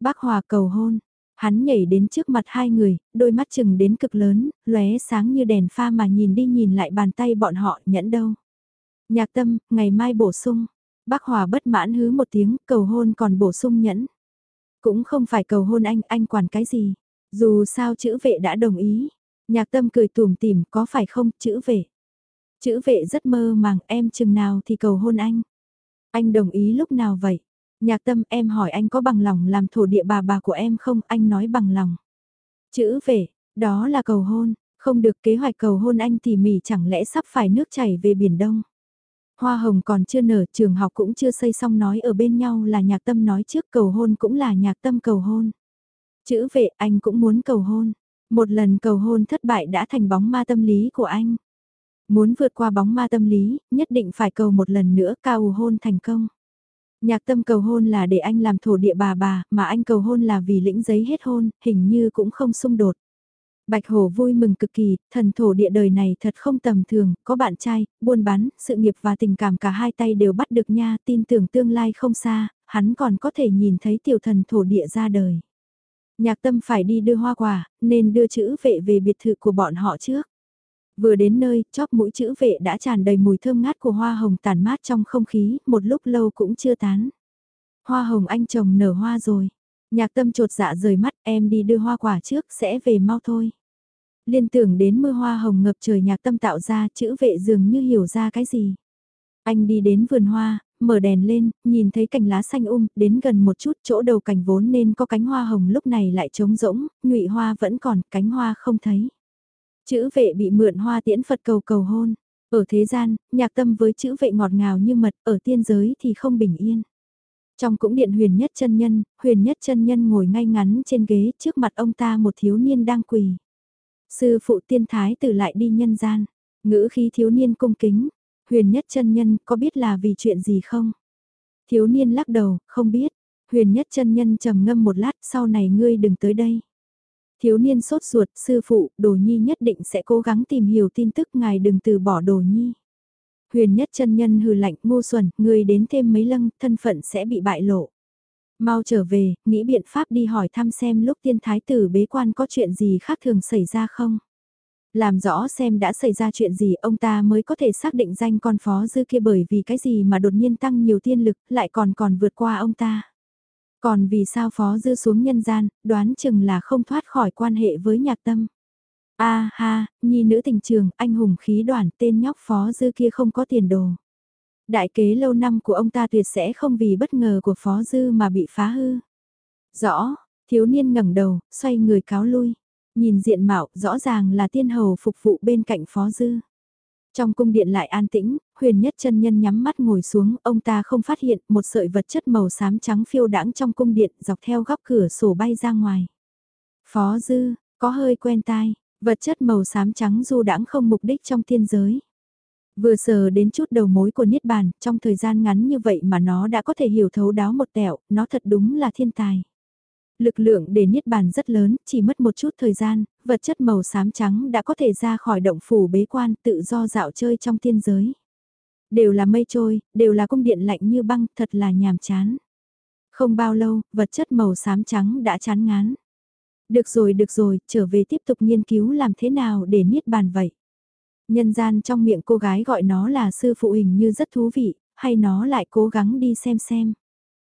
Bác Hòa cầu hôn, hắn nhảy đến trước mặt hai người, đôi mắt chừng đến cực lớn, lóe sáng như đèn pha mà nhìn đi nhìn lại bàn tay bọn họ nhẫn đâu. Nhạc tâm, ngày mai bổ sung. Bác Hòa bất mãn hứ một tiếng, cầu hôn còn bổ sung nhẫn. Cũng không phải cầu hôn anh, anh quản cái gì. Dù sao chữ vệ đã đồng ý. Nhạc tâm cười tùm tìm, có phải không, chữ vệ. Chữ vệ rất mơ màng em chừng nào thì cầu hôn anh. Anh đồng ý lúc nào vậy? Nhạc tâm em hỏi anh có bằng lòng làm thổ địa bà bà của em không? Anh nói bằng lòng. Chữ vệ, đó là cầu hôn, không được kế hoạch cầu hôn anh tỉ mỉ chẳng lẽ sắp phải nước chảy về Biển Đông. Hoa hồng còn chưa nở, trường học cũng chưa xây xong nói ở bên nhau là nhạc tâm nói trước cầu hôn cũng là nhạc tâm cầu hôn. Chữ vệ anh cũng muốn cầu hôn. Một lần cầu hôn thất bại đã thành bóng ma tâm lý của anh. Muốn vượt qua bóng ma tâm lý, nhất định phải cầu một lần nữa cao hôn thành công. Nhạc tâm cầu hôn là để anh làm thổ địa bà bà, mà anh cầu hôn là vì lĩnh giấy hết hôn, hình như cũng không xung đột. Bạch Hổ vui mừng cực kỳ, thần thổ địa đời này thật không tầm thường, có bạn trai, buôn bán, sự nghiệp và tình cảm cả hai tay đều bắt được nha, tin tưởng tương lai không xa, hắn còn có thể nhìn thấy tiểu thần thổ địa ra đời. Nhạc tâm phải đi đưa hoa quả, nên đưa chữ vệ về biệt thự của bọn họ trước. Vừa đến nơi, chóp mũi chữ vệ đã tràn đầy mùi thơm ngát của hoa hồng tàn mát trong không khí, một lúc lâu cũng chưa tán. Hoa hồng anh chồng nở hoa rồi. Nhạc tâm trột dạ rời mắt em đi đưa hoa quả trước sẽ về mau thôi. Liên tưởng đến mưa hoa hồng ngập trời nhạc tâm tạo ra chữ vệ dường như hiểu ra cái gì. Anh đi đến vườn hoa, mở đèn lên, nhìn thấy cành lá xanh um, đến gần một chút chỗ đầu cành vốn nên có cánh hoa hồng lúc này lại trống rỗng, nhụy hoa vẫn còn, cánh hoa không thấy. Chữ vệ bị mượn hoa tiễn Phật cầu cầu hôn. Ở thế gian, nhạc tâm với chữ vệ ngọt ngào như mật, ở tiên giới thì không bình yên. Trong cũng điện huyền nhất chân nhân, huyền nhất chân nhân ngồi ngay ngắn trên ghế trước mặt ông ta một thiếu niên đang quỳ. Sư phụ tiên thái tử lại đi nhân gian, ngữ khí thiếu niên cung kính, huyền nhất chân nhân có biết là vì chuyện gì không? Thiếu niên lắc đầu, không biết, huyền nhất chân nhân trầm ngâm một lát sau này ngươi đừng tới đây. Thiếu niên sốt ruột, sư phụ, đồ nhi nhất định sẽ cố gắng tìm hiểu tin tức ngài đừng từ bỏ đồ nhi. Huyền nhất chân nhân hừ lạnh ngu xuẩn, ngươi đến thêm mấy lăng, thân phận sẽ bị bại lộ. Mau trở về, nghĩ biện pháp đi hỏi thăm xem lúc tiên thái tử bế quan có chuyện gì khác thường xảy ra không. Làm rõ xem đã xảy ra chuyện gì ông ta mới có thể xác định danh con phó dư kia bởi vì cái gì mà đột nhiên tăng nhiều tiên lực lại còn còn vượt qua ông ta. Còn vì sao phó dư xuống nhân gian, đoán chừng là không thoát khỏi quan hệ với nhạc tâm. A ha, nhi nữ tình trường, anh hùng khí đoàn tên nhóc phó dư kia không có tiền đồ. Đại kế lâu năm của ông ta tuyệt sẽ không vì bất ngờ của phó dư mà bị phá hư. Rõ, thiếu niên ngẩng đầu, xoay người cáo lui. Nhìn diện mạo, rõ ràng là tiên hầu phục vụ bên cạnh phó dư. Trong cung điện lại an tĩnh, huyền nhất chân nhân nhắm mắt ngồi xuống, ông ta không phát hiện một sợi vật chất màu xám trắng phiêu đãng trong cung điện dọc theo góc cửa sổ bay ra ngoài. Phó dư, có hơi quen tai, vật chất màu xám trắng du đãng không mục đích trong thiên giới. Vừa sờ đến chút đầu mối của Niết Bàn, trong thời gian ngắn như vậy mà nó đã có thể hiểu thấu đáo một tẹo, nó thật đúng là thiên tài. Lực lượng để Niết Bàn rất lớn, chỉ mất một chút thời gian, vật chất màu xám trắng đã có thể ra khỏi động phủ bế quan tự do dạo chơi trong thiên giới. Đều là mây trôi, đều là cung điện lạnh như băng, thật là nhàm chán. Không bao lâu, vật chất màu xám trắng đã chán ngán. Được rồi, được rồi, trở về tiếp tục nghiên cứu làm thế nào để niết bàn vậy. Nhân gian trong miệng cô gái gọi nó là sư phụ hình như rất thú vị, hay nó lại cố gắng đi xem xem.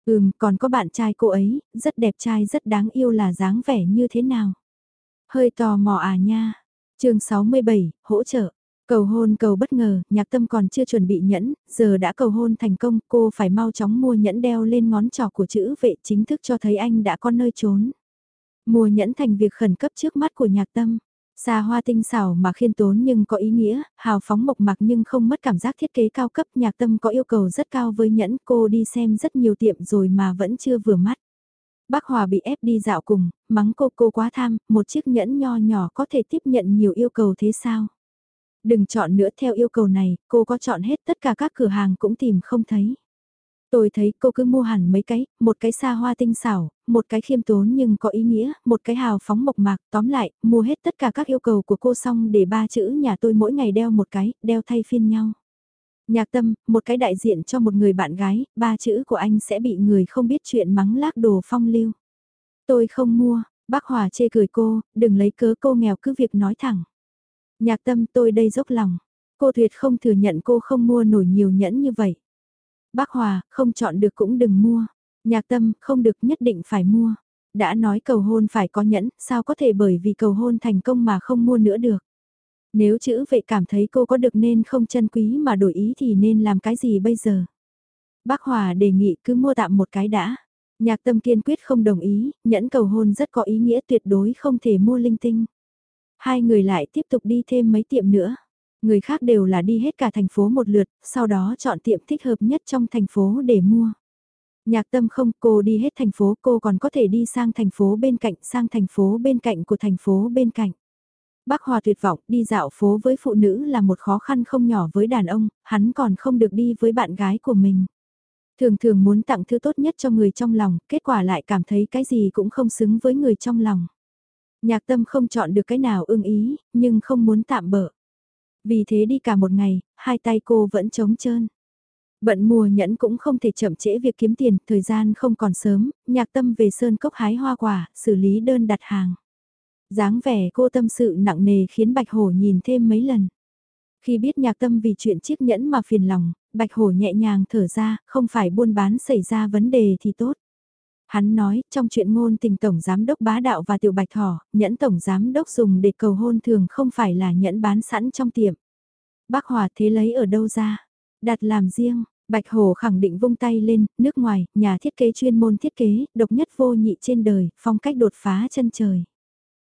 Ừm, còn có bạn trai cô ấy, rất đẹp trai rất đáng yêu là dáng vẻ như thế nào. Hơi tò mò à nha. chương 67, hỗ trợ. Cầu hôn cầu bất ngờ, nhạc tâm còn chưa chuẩn bị nhẫn, giờ đã cầu hôn thành công, cô phải mau chóng mua nhẫn đeo lên ngón trỏ của chữ vệ chính thức cho thấy anh đã có nơi trốn. Mua nhẫn thành việc khẩn cấp trước mắt của nhạc tâm. Xa hoa tinh xảo mà khiên tốn nhưng có ý nghĩa, hào phóng mộc mạc nhưng không mất cảm giác thiết kế cao cấp nhạc tâm có yêu cầu rất cao với nhẫn cô đi xem rất nhiều tiệm rồi mà vẫn chưa vừa mắt. Bác Hòa bị ép đi dạo cùng, mắng cô cô quá tham, một chiếc nhẫn nho nhỏ có thể tiếp nhận nhiều yêu cầu thế sao? Đừng chọn nữa theo yêu cầu này, cô có chọn hết tất cả các cửa hàng cũng tìm không thấy. Tôi thấy cô cứ mua hẳn mấy cái, một cái xa hoa tinh xảo, một cái khiêm tốn nhưng có ý nghĩa, một cái hào phóng mộc mạc, tóm lại, mua hết tất cả các yêu cầu của cô xong để ba chữ nhà tôi mỗi ngày đeo một cái, đeo thay phiên nhau. Nhạc tâm, một cái đại diện cho một người bạn gái, ba chữ của anh sẽ bị người không biết chuyện mắng lác đồ phong lưu. Tôi không mua, bác Hòa chê cười cô, đừng lấy cớ cô nghèo cứ việc nói thẳng. Nhạc tâm tôi đây dốc lòng, cô tuyệt không thừa nhận cô không mua nổi nhiều nhẫn như vậy. Bác Hòa, không chọn được cũng đừng mua. Nhạc tâm, không được nhất định phải mua. Đã nói cầu hôn phải có nhẫn, sao có thể bởi vì cầu hôn thành công mà không mua nữa được. Nếu chữ vệ cảm thấy cô có được nên không chân quý mà đổi ý thì nên làm cái gì bây giờ? Bác Hòa đề nghị cứ mua tạm một cái đã. Nhạc tâm kiên quyết không đồng ý, nhẫn cầu hôn rất có ý nghĩa tuyệt đối không thể mua linh tinh. Hai người lại tiếp tục đi thêm mấy tiệm nữa. Người khác đều là đi hết cả thành phố một lượt, sau đó chọn tiệm thích hợp nhất trong thành phố để mua. Nhạc tâm không, cô đi hết thành phố, cô còn có thể đi sang thành phố bên cạnh, sang thành phố bên cạnh của thành phố bên cạnh. Bác Hòa tuyệt vọng, đi dạo phố với phụ nữ là một khó khăn không nhỏ với đàn ông, hắn còn không được đi với bạn gái của mình. Thường thường muốn tặng thứ tốt nhất cho người trong lòng, kết quả lại cảm thấy cái gì cũng không xứng với người trong lòng. Nhạc tâm không chọn được cái nào ưng ý, nhưng không muốn tạm bỡ. Vì thế đi cả một ngày, hai tay cô vẫn trống trơn. Bận mùa nhẫn cũng không thể chậm trễ việc kiếm tiền, thời gian không còn sớm, nhạc tâm về sơn cốc hái hoa quả, xử lý đơn đặt hàng. dáng vẻ cô tâm sự nặng nề khiến Bạch Hổ nhìn thêm mấy lần. Khi biết nhạc tâm vì chuyện chiếc nhẫn mà phiền lòng, Bạch Hổ nhẹ nhàng thở ra, không phải buôn bán xảy ra vấn đề thì tốt. Hắn nói, trong chuyện ngôn tình Tổng Giám Đốc Bá Đạo và Tiểu Bạch Thỏ, nhẫn Tổng Giám Đốc dùng để cầu hôn thường không phải là nhẫn bán sẵn trong tiệm. Bác Hòa thế lấy ở đâu ra? Đặt làm riêng, Bạch Hồ khẳng định vung tay lên, nước ngoài, nhà thiết kế chuyên môn thiết kế, độc nhất vô nhị trên đời, phong cách đột phá chân trời.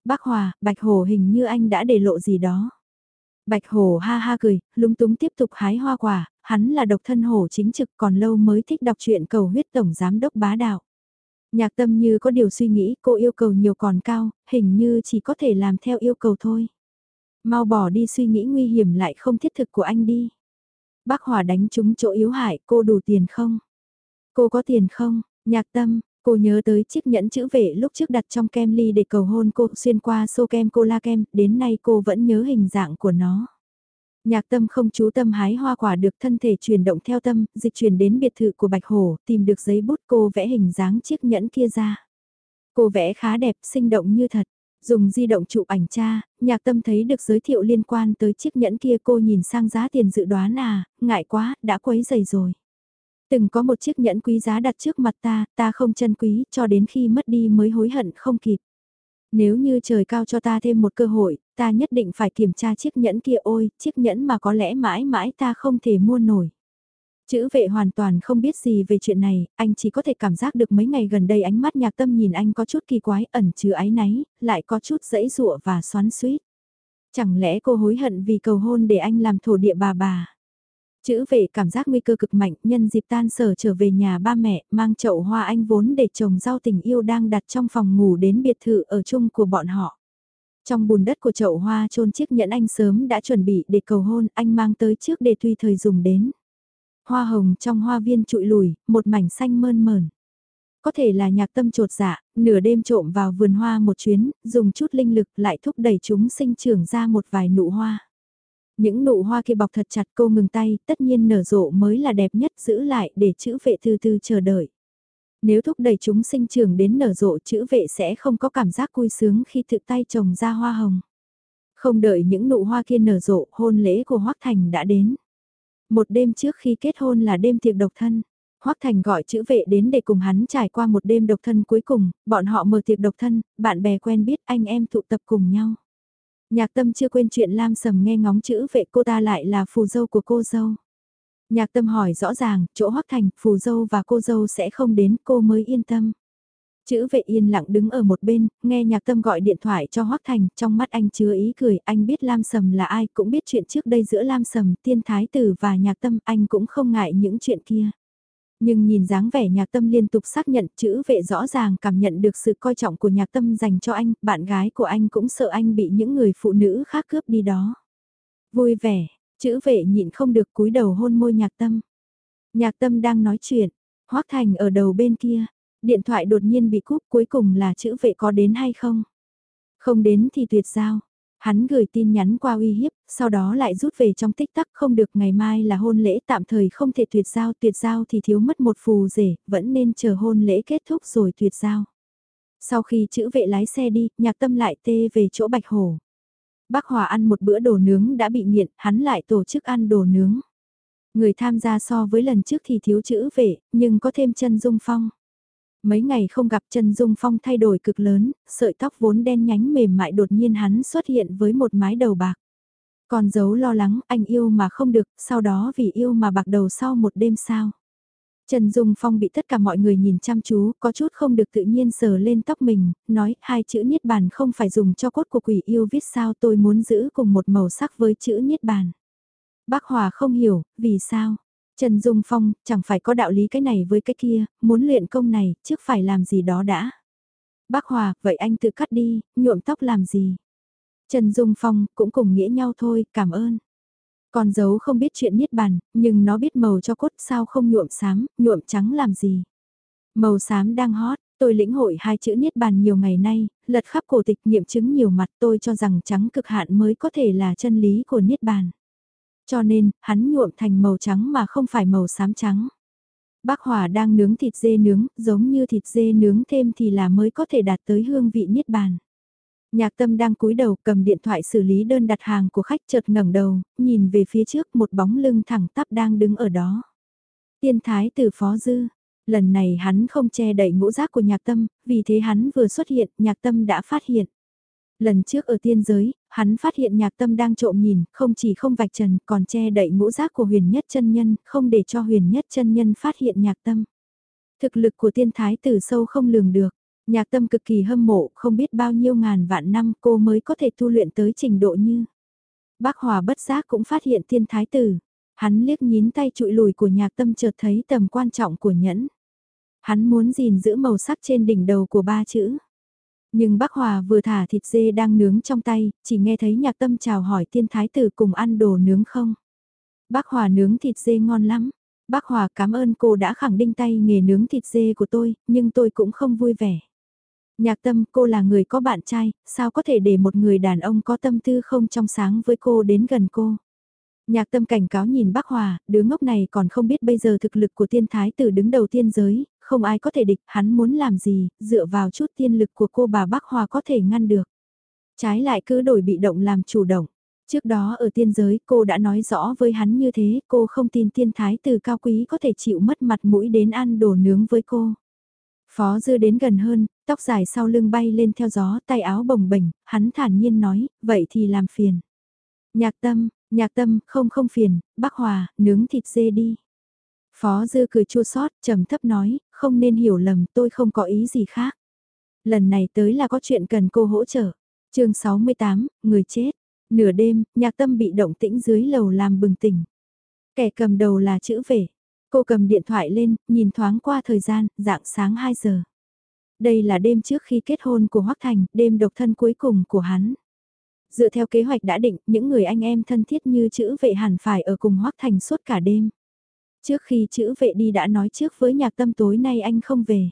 Bác Hòa, Bạch Hồ hình như anh đã để lộ gì đó. Bạch Hồ ha ha cười, lúng túng tiếp tục hái hoa quả, hắn là độc thân hổ chính trực còn lâu mới thích đọc truyện cầu huyết tổng giám đốc bá đạo. Nhạc tâm như có điều suy nghĩ cô yêu cầu nhiều còn cao, hình như chỉ có thể làm theo yêu cầu thôi. Mau bỏ đi suy nghĩ nguy hiểm lại không thiết thực của anh đi. Bác Hòa đánh trúng chỗ yếu hại, cô đủ tiền không? Cô có tiền không? Nhạc tâm, cô nhớ tới chiếc nhẫn chữ vệ lúc trước đặt trong kem ly để cầu hôn cô xuyên qua xô kem cola kem, đến nay cô vẫn nhớ hình dạng của nó. Nhạc tâm không chú tâm hái hoa quả được thân thể chuyển động theo tâm, dịch chuyển đến biệt thự của Bạch Hổ, tìm được giấy bút cô vẽ hình dáng chiếc nhẫn kia ra. Cô vẽ khá đẹp, sinh động như thật. Dùng di động chụp ảnh cha, nhạc tâm thấy được giới thiệu liên quan tới chiếc nhẫn kia cô nhìn sang giá tiền dự đoán à, ngại quá, đã quấy dày rồi. Từng có một chiếc nhẫn quý giá đặt trước mặt ta, ta không chân quý, cho đến khi mất đi mới hối hận không kịp. Nếu như trời cao cho ta thêm một cơ hội, ta nhất định phải kiểm tra chiếc nhẫn kia ôi, chiếc nhẫn mà có lẽ mãi mãi ta không thể mua nổi. Chữ vệ hoàn toàn không biết gì về chuyện này, anh chỉ có thể cảm giác được mấy ngày gần đây ánh mắt nhạc tâm nhìn anh có chút kỳ quái ẩn chứa ái náy, lại có chút dẫy dụa và xoắn suýt. Chẳng lẽ cô hối hận vì cầu hôn để anh làm thổ địa bà bà? Chữ về cảm giác nguy cơ cực mạnh, nhân dịp tan sở trở về nhà ba mẹ, mang chậu hoa anh vốn để trồng rau tình yêu đang đặt trong phòng ngủ đến biệt thự ở chung của bọn họ. Trong bùn đất của chậu hoa trôn chiếc nhẫn anh sớm đã chuẩn bị để cầu hôn, anh mang tới trước để tùy thời dùng đến. Hoa hồng trong hoa viên trụi lùi, một mảnh xanh mơn mờn. Có thể là nhạc tâm trột dạ, nửa đêm trộm vào vườn hoa một chuyến, dùng chút linh lực lại thúc đẩy chúng sinh trưởng ra một vài nụ hoa. Những nụ hoa kia bọc thật chặt cô ngừng tay, tất nhiên nở rộ mới là đẹp nhất giữ lại để chữ vệ từ từ chờ đợi. Nếu thúc đẩy chúng sinh trưởng đến nở rộ chữ vệ sẽ không có cảm giác vui sướng khi tự tay trồng ra hoa hồng. Không đợi những nụ hoa kia nở rộ, hôn lễ của Hoác Thành đã đến. Một đêm trước khi kết hôn là đêm tiệc độc thân. Hoắc Thành gọi chữ vệ đến để cùng hắn trải qua một đêm độc thân cuối cùng, bọn họ mở tiệc độc thân, bạn bè quen biết anh em tụ tập cùng nhau. Nhạc tâm chưa quên chuyện Lam Sầm nghe ngóng chữ vệ cô ta lại là phù dâu của cô dâu. Nhạc tâm hỏi rõ ràng, chỗ Hoắc Thành, phù dâu và cô dâu sẽ không đến cô mới yên tâm. Chữ vệ yên lặng đứng ở một bên, nghe nhạc tâm gọi điện thoại cho Hoắc Thành, trong mắt anh chứa ý cười, anh biết Lam Sầm là ai, cũng biết chuyện trước đây giữa Lam Sầm, tiên thái tử và nhạc tâm, anh cũng không ngại những chuyện kia. Nhưng nhìn dáng vẻ nhạc tâm liên tục xác nhận chữ vệ rõ ràng cảm nhận được sự coi trọng của nhạc tâm dành cho anh, bạn gái của anh cũng sợ anh bị những người phụ nữ khác cướp đi đó. Vui vẻ, chữ vệ nhịn không được cúi đầu hôn môi nhạc tâm. Nhạc tâm đang nói chuyện, Hoác Thành ở đầu bên kia, điện thoại đột nhiên bị cúp cuối cùng là chữ vệ có đến hay không? Không đến thì tuyệt giao. Hắn gửi tin nhắn qua uy hiếp, sau đó lại rút về trong tích tắc không được ngày mai là hôn lễ tạm thời không thể tuyệt giao, tuyệt giao thì thiếu mất một phù rể, vẫn nên chờ hôn lễ kết thúc rồi tuyệt giao. Sau khi chữ vệ lái xe đi, nhạc tâm lại tê về chỗ Bạch Hổ. Bác Hòa ăn một bữa đồ nướng đã bị nghiện, hắn lại tổ chức ăn đồ nướng. Người tham gia so với lần trước thì thiếu chữ vệ, nhưng có thêm chân dung phong. Mấy ngày không gặp chân dung phong thay đổi cực lớn, sợi tóc vốn đen nhánh mềm mại đột nhiên hắn xuất hiện với một mái đầu bạc. Còn giấu lo lắng anh yêu mà không được, sau đó vì yêu mà bạc đầu sau một đêm sao. Trần Dung Phong bị tất cả mọi người nhìn chăm chú, có chút không được tự nhiên sờ lên tóc mình, nói hai chữ Niết Bàn không phải dùng cho cốt của quỷ yêu viết sao tôi muốn giữ cùng một màu sắc với chữ Niết Bàn. Bác Hòa không hiểu, vì sao? Trần Dung Phong, chẳng phải có đạo lý cái này với cái kia, muốn luyện công này, trước phải làm gì đó đã. Bác Hòa, vậy anh tự cắt đi, nhuộm tóc làm gì? Trần Dung Phong, cũng cùng nghĩa nhau thôi, cảm ơn. Con dấu không biết chuyện niết bàn, nhưng nó biết màu cho cốt sao không nhuộm xám, nhuộm trắng làm gì. Màu xám đang hot, tôi lĩnh hội hai chữ niết bàn nhiều ngày nay, lật khắp cổ tịch nghiệm chứng nhiều mặt tôi cho rằng trắng cực hạn mới có thể là chân lý của niết bàn. Cho nên, hắn nhuộm thành màu trắng mà không phải màu xám trắng. Bác Hòa đang nướng thịt dê nướng, giống như thịt dê nướng thêm thì là mới có thể đạt tới hương vị niết bàn. Nhạc tâm đang cúi đầu cầm điện thoại xử lý đơn đặt hàng của khách chợt ngẩng đầu, nhìn về phía trước một bóng lưng thẳng tắp đang đứng ở đó. Tiên thái tử phó dư, lần này hắn không che đậy ngũ giác của nhạc tâm, vì thế hắn vừa xuất hiện, nhạc tâm đã phát hiện. Lần trước ở tiên giới, hắn phát hiện nhạc tâm đang trộm nhìn, không chỉ không vạch trần, còn che đậy ngũ giác của huyền nhất chân nhân, không để cho huyền nhất chân nhân phát hiện nhạc tâm. Thực lực của tiên thái tử sâu không lường được. Nhạc tâm cực kỳ hâm mộ, không biết bao nhiêu ngàn vạn năm cô mới có thể tu luyện tới trình độ như. Bác Hòa bất giác cũng phát hiện tiên thái tử. Hắn liếc nhín tay trụi lùi của nhạc tâm chợt thấy tầm quan trọng của nhẫn. Hắn muốn gìn giữ màu sắc trên đỉnh đầu của ba chữ. Nhưng bác Hòa vừa thả thịt dê đang nướng trong tay, chỉ nghe thấy nhạc tâm chào hỏi tiên thái tử cùng ăn đồ nướng không. Bác Hòa nướng thịt dê ngon lắm. Bác Hòa cảm ơn cô đã khẳng định tay nghề nướng thịt dê của tôi, nhưng tôi cũng không vui vẻ. Nhạc tâm cô là người có bạn trai, sao có thể để một người đàn ông có tâm tư không trong sáng với cô đến gần cô. Nhạc tâm cảnh cáo nhìn bác Hòa, đứa ngốc này còn không biết bây giờ thực lực của tiên thái tử đứng đầu tiên giới, không ai có thể địch, hắn muốn làm gì, dựa vào chút tiên lực của cô bà bắc Hòa có thể ngăn được. Trái lại cứ đổi bị động làm chủ động. Trước đó ở tiên giới cô đã nói rõ với hắn như thế, cô không tin tiên thái từ cao quý có thể chịu mất mặt mũi đến ăn đồ nướng với cô. Phó dư đến gần hơn, tóc dài sau lưng bay lên theo gió, tay áo bồng bềnh, hắn thản nhiên nói, vậy thì làm phiền. Nhạc tâm, nhạc tâm, không không phiền, bác hòa, nướng thịt dê đi. Phó dư cười chua xót trầm thấp nói, không nên hiểu lầm, tôi không có ý gì khác. Lần này tới là có chuyện cần cô hỗ trợ. chương 68, người chết. Nửa đêm, nhạc tâm bị động tĩnh dưới lầu làm bừng tỉnh. Kẻ cầm đầu là chữ vệ. Cô cầm điện thoại lên, nhìn thoáng qua thời gian, dạng sáng 2 giờ. Đây là đêm trước khi kết hôn của Hoắc Thành, đêm độc thân cuối cùng của hắn. Dựa theo kế hoạch đã định, những người anh em thân thiết như chữ vệ hẳn phải ở cùng Hoắc Thành suốt cả đêm. Trước khi chữ vệ đi đã nói trước với nhạc tâm tối nay anh không về.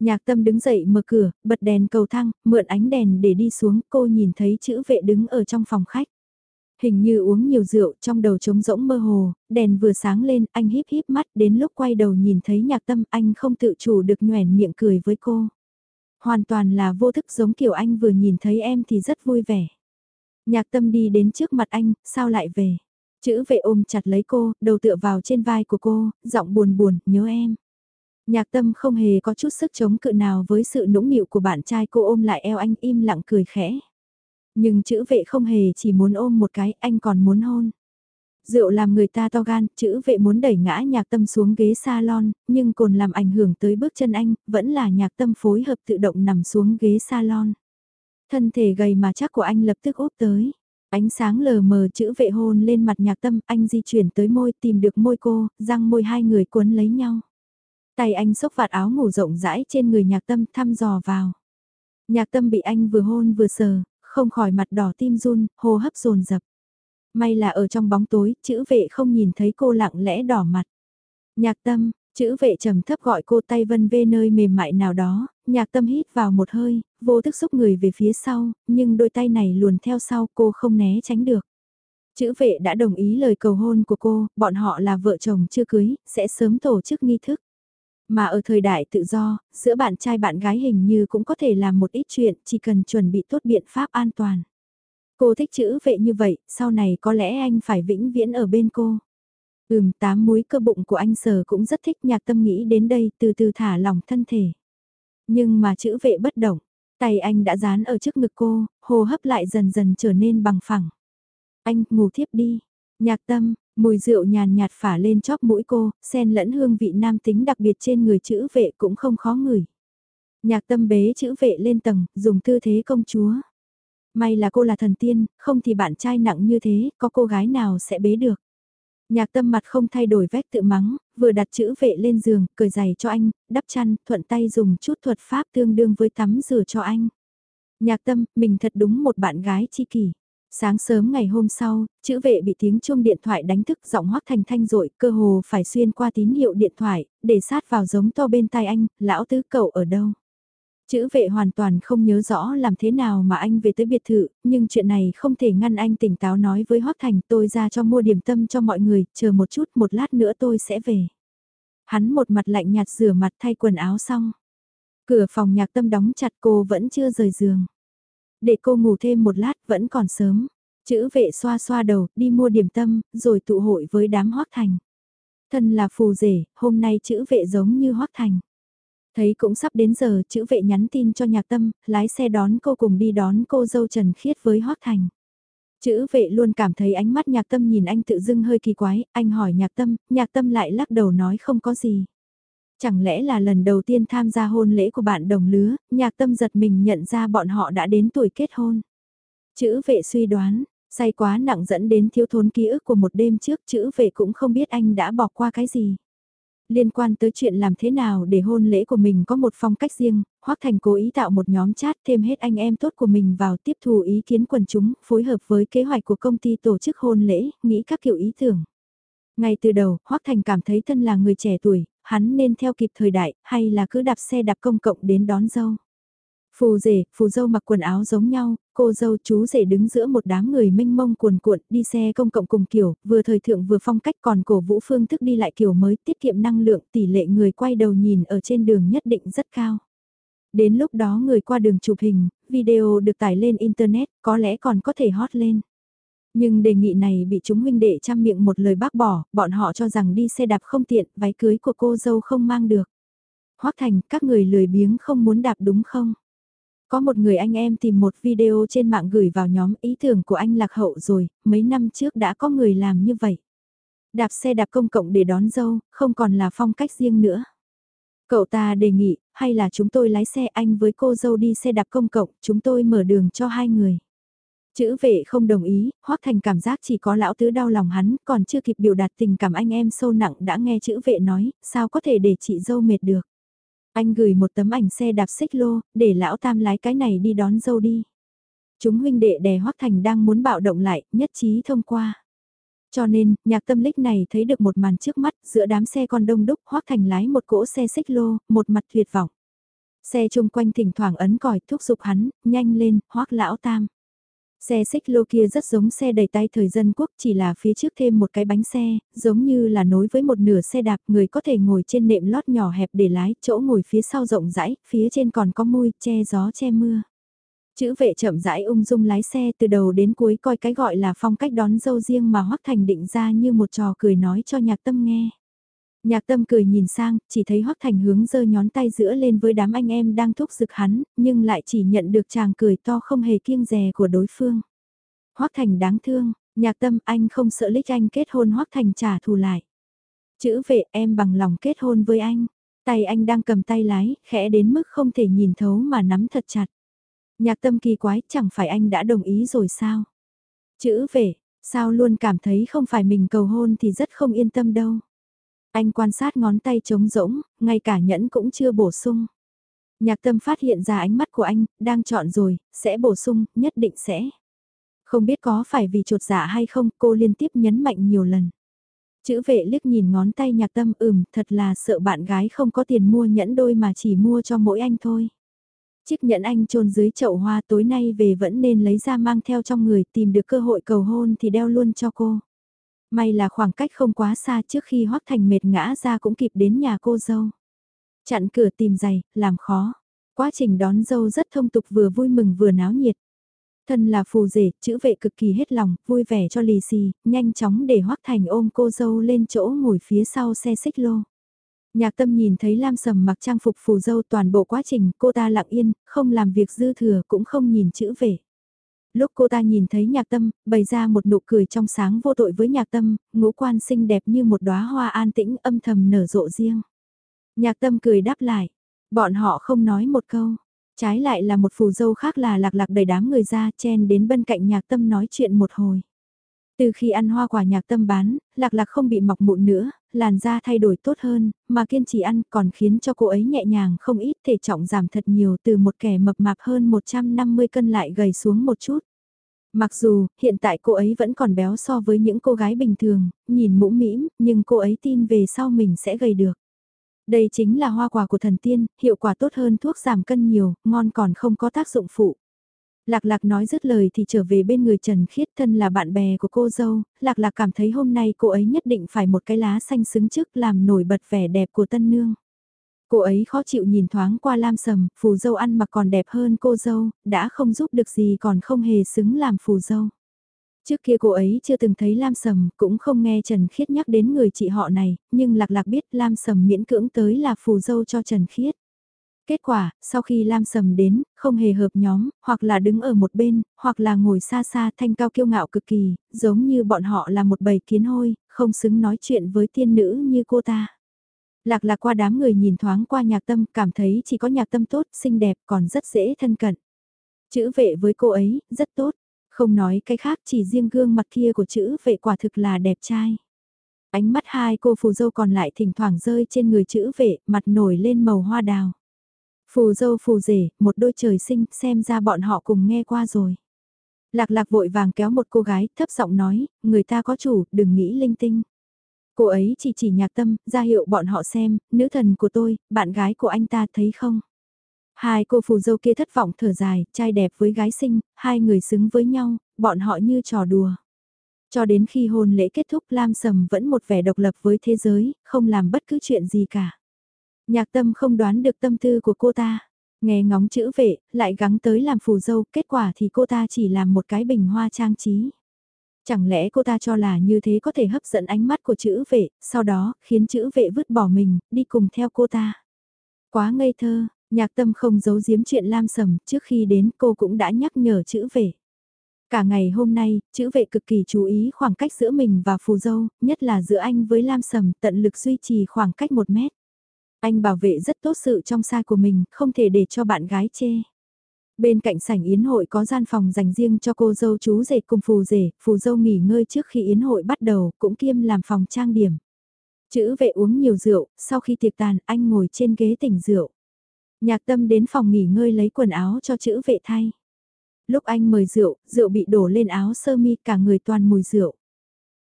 Nhạc tâm đứng dậy mở cửa, bật đèn cầu thang, mượn ánh đèn để đi xuống, cô nhìn thấy chữ vệ đứng ở trong phòng khách. Hình như uống nhiều rượu, trong đầu trống rỗng mơ hồ, đèn vừa sáng lên, anh híp híp mắt, đến lúc quay đầu nhìn thấy nhạc tâm, anh không tự chủ được nhoẻn miệng cười với cô. Hoàn toàn là vô thức giống kiểu anh vừa nhìn thấy em thì rất vui vẻ. Nhạc tâm đi đến trước mặt anh, sao lại về? Chữ vệ ôm chặt lấy cô, đầu tựa vào trên vai của cô, giọng buồn buồn, nhớ em. Nhạc tâm không hề có chút sức chống cự nào với sự nũng nịu của bạn trai cô ôm lại eo anh im lặng cười khẽ. Nhưng chữ vệ không hề chỉ muốn ôm một cái, anh còn muốn hôn. Rượu làm người ta to gan, chữ vệ muốn đẩy ngã nhạc tâm xuống ghế salon, nhưng còn làm ảnh hưởng tới bước chân anh, vẫn là nhạc tâm phối hợp tự động nằm xuống ghế salon. Thân thể gầy mà chắc của anh lập tức úp tới. Ánh sáng lờ mờ chữ vệ hôn lên mặt nhạc tâm, anh di chuyển tới môi tìm được môi cô, răng môi hai người cuốn lấy nhau. Tay anh xốc vạt áo ngủ rộng rãi trên người nhạc tâm thăm dò vào. Nhạc tâm bị anh vừa hôn vừa sờ, không khỏi mặt đỏ tim run, hô hấp dồn dập. May là ở trong bóng tối, chữ vệ không nhìn thấy cô lặng lẽ đỏ mặt. Nhạc tâm, chữ vệ trầm thấp gọi cô tay vân vê nơi mềm mại nào đó, nhạc tâm hít vào một hơi, vô thức xúc người về phía sau, nhưng đôi tay này luồn theo sau cô không né tránh được. Chữ vệ đã đồng ý lời cầu hôn của cô, bọn họ là vợ chồng chưa cưới, sẽ sớm tổ chức nghi thức. Mà ở thời đại tự do, giữa bạn trai bạn gái hình như cũng có thể làm một ít chuyện, chỉ cần chuẩn bị tốt biện pháp an toàn. Cô thích chữ vệ như vậy, sau này có lẽ anh phải vĩnh viễn ở bên cô. Ừm, tám múi cơ bụng của anh sờ cũng rất thích nhạc tâm nghĩ đến đây, từ từ thả lỏng thân thể. Nhưng mà chữ vệ bất động, tay anh đã dán ở trước ngực cô, hô hấp lại dần dần trở nên bằng phẳng. Anh, ngủ thiếp đi. Nhạc tâm, mùi rượu nhàn nhạt phả lên chóp mũi cô, xen lẫn hương vị nam tính đặc biệt trên người chữ vệ cũng không khó ngửi. Nhạc tâm bế chữ vệ lên tầng, dùng tư thế công chúa. May là cô là thần tiên, không thì bạn trai nặng như thế, có cô gái nào sẽ bế được. Nhạc tâm mặt không thay đổi vét tự mắng, vừa đặt chữ vệ lên giường, cởi giày cho anh, đắp chăn, thuận tay dùng chút thuật pháp tương đương với tắm rửa cho anh. Nhạc tâm, mình thật đúng một bạn gái chi kỷ. Sáng sớm ngày hôm sau, chữ vệ bị tiếng chuông điện thoại đánh thức giọng hoác thành thanh rội, cơ hồ phải xuyên qua tín hiệu điện thoại, để sát vào giống to bên tai anh, lão tứ cậu ở đâu. Chữ vệ hoàn toàn không nhớ rõ làm thế nào mà anh về tới biệt thự, nhưng chuyện này không thể ngăn anh tỉnh táo nói với Hoác Thành tôi ra cho mua điểm tâm cho mọi người, chờ một chút một lát nữa tôi sẽ về. Hắn một mặt lạnh nhạt rửa mặt thay quần áo xong. Cửa phòng nhạc tâm đóng chặt cô vẫn chưa rời giường. Để cô ngủ thêm một lát vẫn còn sớm. Chữ vệ xoa xoa đầu, đi mua điểm tâm, rồi tụ hội với đám Hoác Thành. Thân là phù rể, hôm nay chữ vệ giống như Hoác Thành. Thấy cũng sắp đến giờ, chữ vệ nhắn tin cho nhạc tâm, lái xe đón cô cùng đi đón cô dâu Trần Khiết với Hoác Thành. Chữ vệ luôn cảm thấy ánh mắt nhạc tâm nhìn anh tự dưng hơi kỳ quái, anh hỏi nhạc tâm, nhạc tâm lại lắc đầu nói không có gì. Chẳng lẽ là lần đầu tiên tham gia hôn lễ của bạn đồng lứa, nhạc tâm giật mình nhận ra bọn họ đã đến tuổi kết hôn. Chữ vệ suy đoán, say quá nặng dẫn đến thiếu thốn ký ức của một đêm trước chữ vệ cũng không biết anh đã bỏ qua cái gì liên quan tới chuyện làm thế nào để hôn lễ của mình có một phong cách riêng, Hoắc Thành cố ý tạo một nhóm chat thêm hết anh em tốt của mình vào tiếp thu ý kiến quần chúng, phối hợp với kế hoạch của công ty tổ chức hôn lễ, nghĩ các kiểu ý tưởng. Ngay từ đầu, Hoắc Thành cảm thấy thân là người trẻ tuổi, hắn nên theo kịp thời đại, hay là cứ đạp xe đạp công cộng đến đón dâu. Phù rể, phù dâu mặc quần áo giống nhau, cô dâu chú rể đứng giữa một đám người mênh mông cuồn cuộn đi xe công cộng cùng kiểu, vừa thời thượng vừa phong cách còn cổ vũ phương thức đi lại kiểu mới tiết kiệm năng lượng tỷ lệ người quay đầu nhìn ở trên đường nhất định rất cao. Đến lúc đó người qua đường chụp hình, video được tải lên Internet, có lẽ còn có thể hot lên. Nhưng đề nghị này bị chúng huynh đệ chăm miệng một lời bác bỏ, bọn họ cho rằng đi xe đạp không tiện, váy cưới của cô dâu không mang được. Hoác Thành, các người lười biếng không muốn đạp đúng không? Có một người anh em tìm một video trên mạng gửi vào nhóm ý tưởng của anh lạc hậu rồi, mấy năm trước đã có người làm như vậy. Đạp xe đạp công cộng để đón dâu, không còn là phong cách riêng nữa. Cậu ta đề nghị, hay là chúng tôi lái xe anh với cô dâu đi xe đạp công cộng, chúng tôi mở đường cho hai người. Chữ vệ không đồng ý, Hoác Thành cảm giác chỉ có lão tứ đau lòng hắn, còn chưa kịp biểu đạt tình cảm anh em sâu nặng đã nghe chữ vệ nói, sao có thể để chị dâu mệt được. Anh gửi một tấm ảnh xe đạp xích lô, để lão tam lái cái này đi đón dâu đi. Chúng huynh đệ đè Hoắc Thành đang muốn bạo động lại, nhất trí thông qua. Cho nên, nhạc tâm lích này thấy được một màn trước mắt, giữa đám xe con đông đúc, Hoắc Thành lái một cỗ xe xích lô, một mặt tuyệt vọng. Xe chung quanh thỉnh thoảng ấn còi thúc giục hắn, nhanh lên, Hoắc lão tam. Xe xích lô kia rất giống xe đầy tay thời dân quốc chỉ là phía trước thêm một cái bánh xe, giống như là nối với một nửa xe đạp người có thể ngồi trên nệm lót nhỏ hẹp để lái, chỗ ngồi phía sau rộng rãi, phía trên còn có mui, che gió che mưa. Chữ vệ chậm rãi ung dung lái xe từ đầu đến cuối coi cái gọi là phong cách đón dâu riêng mà Hoắc Thành định ra như một trò cười nói cho nhạc tâm nghe. Nhạc tâm cười nhìn sang, chỉ thấy Hoắc Thành hướng dơ nhón tay giữa lên với đám anh em đang thúc giục hắn, nhưng lại chỉ nhận được chàng cười to không hề kiêng dè của đối phương. Hoắc Thành đáng thương, nhạc tâm anh không sợ lích anh kết hôn Hoắc Thành trả thù lại. Chữ vệ em bằng lòng kết hôn với anh, tay anh đang cầm tay lái, khẽ đến mức không thể nhìn thấu mà nắm thật chặt. Nhạc tâm kỳ quái, chẳng phải anh đã đồng ý rồi sao? Chữ vệ, sao luôn cảm thấy không phải mình cầu hôn thì rất không yên tâm đâu. Anh quan sát ngón tay trống rỗng, ngay cả nhẫn cũng chưa bổ sung. Nhạc tâm phát hiện ra ánh mắt của anh, đang chọn rồi, sẽ bổ sung, nhất định sẽ. Không biết có phải vì trột dạ hay không, cô liên tiếp nhấn mạnh nhiều lần. Chữ vệ liếc nhìn ngón tay nhạc tâm ừm, thật là sợ bạn gái không có tiền mua nhẫn đôi mà chỉ mua cho mỗi anh thôi. Chiếc nhẫn anh trôn dưới chậu hoa tối nay về vẫn nên lấy ra mang theo trong người tìm được cơ hội cầu hôn thì đeo luôn cho cô. May là khoảng cách không quá xa trước khi Hoắc Thành mệt ngã ra cũng kịp đến nhà cô dâu. Chặn cửa tìm giày, làm khó. Quá trình đón dâu rất thông tục vừa vui mừng vừa náo nhiệt. Thân là phù rể, chữ vệ cực kỳ hết lòng, vui vẻ cho lì xì, nhanh chóng để Hoắc Thành ôm cô dâu lên chỗ ngồi phía sau xe xích lô. Nhạc tâm nhìn thấy Lam Sầm mặc trang phục phù dâu toàn bộ quá trình, cô ta lặng yên, không làm việc dư thừa cũng không nhìn chữ vệ. Lúc cô ta nhìn thấy nhạc tâm, bày ra một nụ cười trong sáng vô tội với nhạc tâm, ngũ quan xinh đẹp như một đóa hoa an tĩnh âm thầm nở rộ riêng. Nhạc tâm cười đáp lại, bọn họ không nói một câu, trái lại là một phù dâu khác là lạc lạc đầy đám người ra chen đến bên cạnh nhạc tâm nói chuyện một hồi. Từ khi ăn hoa quả nhạc tâm bán, lạc lạc không bị mọc mụn nữa, làn da thay đổi tốt hơn, mà kiên trì ăn còn khiến cho cô ấy nhẹ nhàng không ít thể trọng giảm thật nhiều từ một kẻ mập mạp hơn 150 cân lại gầy xuống một chút. Mặc dù, hiện tại cô ấy vẫn còn béo so với những cô gái bình thường, nhìn mũm mĩm, nhưng cô ấy tin về sau mình sẽ gầy được. Đây chính là hoa quả của thần tiên, hiệu quả tốt hơn thuốc giảm cân nhiều, ngon còn không có tác dụng phụ. Lạc lạc nói dứt lời thì trở về bên người Trần Khiết thân là bạn bè của cô dâu, lạc lạc cảm thấy hôm nay cô ấy nhất định phải một cái lá xanh xứng trước làm nổi bật vẻ đẹp của tân nương. Cô ấy khó chịu nhìn thoáng qua lam sầm, phù dâu ăn mặc còn đẹp hơn cô dâu, đã không giúp được gì còn không hề xứng làm phù dâu. Trước kia cô ấy chưa từng thấy Lam Sầm, cũng không nghe Trần Khiết nhắc đến người chị họ này, nhưng lạc lạc biết Lam Sầm miễn cưỡng tới là phù dâu cho Trần Khiết. Kết quả, sau khi Lam Sầm đến, không hề hợp nhóm, hoặc là đứng ở một bên, hoặc là ngồi xa xa thanh cao kiêu ngạo cực kỳ, giống như bọn họ là một bầy kiến hôi, không xứng nói chuyện với tiên nữ như cô ta. Lạc lạc qua đám người nhìn thoáng qua nhạc tâm, cảm thấy chỉ có nhạc tâm tốt, xinh đẹp, còn rất dễ thân cận. Chữ vệ với cô ấy, rất tốt. Không nói cái khác chỉ riêng gương mặt kia của chữ vệ quả thực là đẹp trai. Ánh mắt hai cô phù dâu còn lại thỉnh thoảng rơi trên người chữ vệ, mặt nổi lên màu hoa đào. Phù dâu phù rể, một đôi trời sinh, xem ra bọn họ cùng nghe qua rồi. Lạc lạc vội vàng kéo một cô gái, thấp giọng nói, người ta có chủ, đừng nghĩ linh tinh. Cô ấy chỉ chỉ nhạc tâm, ra hiệu bọn họ xem, nữ thần của tôi, bạn gái của anh ta thấy không? Hai cô phù dâu kia thất vọng thở dài, trai đẹp với gái xinh, hai người xứng với nhau, bọn họ như trò đùa. Cho đến khi hôn lễ kết thúc Lam Sầm vẫn một vẻ độc lập với thế giới, không làm bất cứ chuyện gì cả. Nhạc tâm không đoán được tâm tư của cô ta. Nghe ngóng chữ vệ, lại gắng tới làm phù dâu, kết quả thì cô ta chỉ làm một cái bình hoa trang trí. Chẳng lẽ cô ta cho là như thế có thể hấp dẫn ánh mắt của chữ vệ, sau đó khiến chữ vệ vứt bỏ mình, đi cùng theo cô ta. Quá ngây thơ, nhạc tâm không giấu giếm chuyện lam sầm, trước khi đến cô cũng đã nhắc nhở chữ vệ. Cả ngày hôm nay, chữ vệ cực kỳ chú ý khoảng cách giữa mình và phù dâu, nhất là giữa anh với lam sầm tận lực duy trì khoảng cách một mét. Anh bảo vệ rất tốt sự trong sai của mình, không thể để cho bạn gái chê. Bên cạnh sảnh yến hội có gian phòng dành riêng cho cô dâu chú rể cùng phù rể, phù dâu nghỉ ngơi trước khi yến hội bắt đầu, cũng kiêm làm phòng trang điểm. Chữ vệ uống nhiều rượu, sau khi tiệc tàn anh ngồi trên ghế tỉnh rượu. Nhạc tâm đến phòng nghỉ ngơi lấy quần áo cho chữ vệ thay. Lúc anh mời rượu, rượu bị đổ lên áo sơ mi cả người toàn mùi rượu.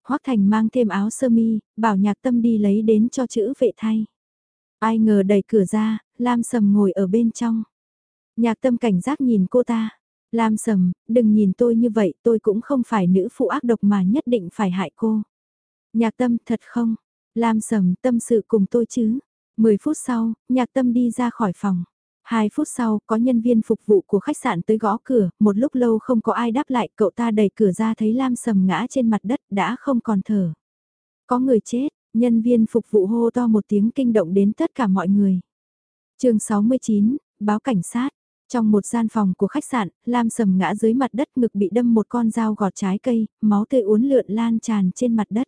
Hoác Thành mang thêm áo sơ mi, bảo nhạc tâm đi lấy đến cho chữ vệ thay. Ai ngờ đẩy cửa ra, Lam Sầm ngồi ở bên trong. Nhạc tâm cảnh giác nhìn cô ta. Lam Sầm, đừng nhìn tôi như vậy, tôi cũng không phải nữ phụ ác độc mà nhất định phải hại cô. Nhạc tâm, thật không? Lam Sầm, tâm sự cùng tôi chứ? Mười phút sau, nhạc tâm đi ra khỏi phòng. Hai phút sau, có nhân viên phục vụ của khách sạn tới gõ cửa, một lúc lâu không có ai đáp lại, cậu ta đẩy cửa ra thấy Lam Sầm ngã trên mặt đất, đã không còn thở. Có người chết, Nhân viên phục vụ hô to một tiếng kinh động đến tất cả mọi người. chương 69, báo cảnh sát. Trong một gian phòng của khách sạn, Lam sầm ngã dưới mặt đất ngực bị đâm một con dao gọt trái cây, máu tươi uốn lượn lan tràn trên mặt đất.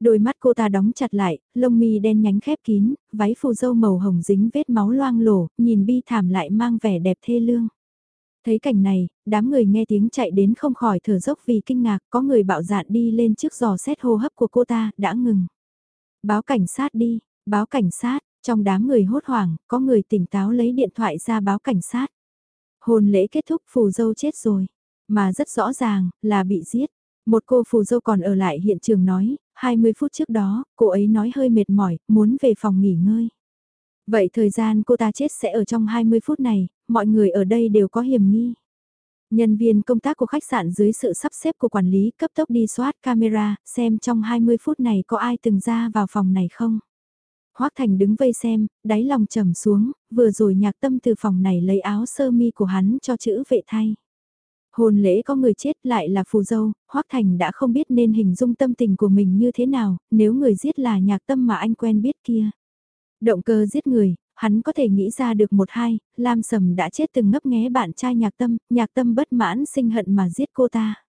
Đôi mắt cô ta đóng chặt lại, lông mi đen nhánh khép kín, váy phù dâu màu hồng dính vết máu loang lổ, nhìn bi thảm lại mang vẻ đẹp thê lương. Thấy cảnh này, đám người nghe tiếng chạy đến không khỏi thở dốc vì kinh ngạc, có người bạo dạn đi lên trước giò xét hô hấp của cô ta, đã ngừng. Báo cảnh sát đi, báo cảnh sát, trong đám người hốt hoảng, có người tỉnh táo lấy điện thoại ra báo cảnh sát. Hôn lễ kết thúc phù dâu chết rồi, mà rất rõ ràng là bị giết. Một cô phù dâu còn ở lại hiện trường nói, 20 phút trước đó, cô ấy nói hơi mệt mỏi, muốn về phòng nghỉ ngơi. Vậy thời gian cô ta chết sẽ ở trong 20 phút này, mọi người ở đây đều có hiểm nghi. Nhân viên công tác của khách sạn dưới sự sắp xếp của quản lý cấp tốc đi soát camera, xem trong 20 phút này có ai từng ra vào phòng này không. Hoác Thành đứng vây xem, đáy lòng trầm xuống, vừa rồi nhạc tâm từ phòng này lấy áo sơ mi của hắn cho chữ vệ thay. Hồn lễ có người chết lại là phù dâu, Hoác Thành đã không biết nên hình dung tâm tình của mình như thế nào, nếu người giết là nhạc tâm mà anh quen biết kia. Động cơ giết người, hắn có thể nghĩ ra được một hai, Lam Sầm đã chết từng ngấp nghé bạn trai nhạc tâm, nhạc tâm bất mãn sinh hận mà giết cô ta.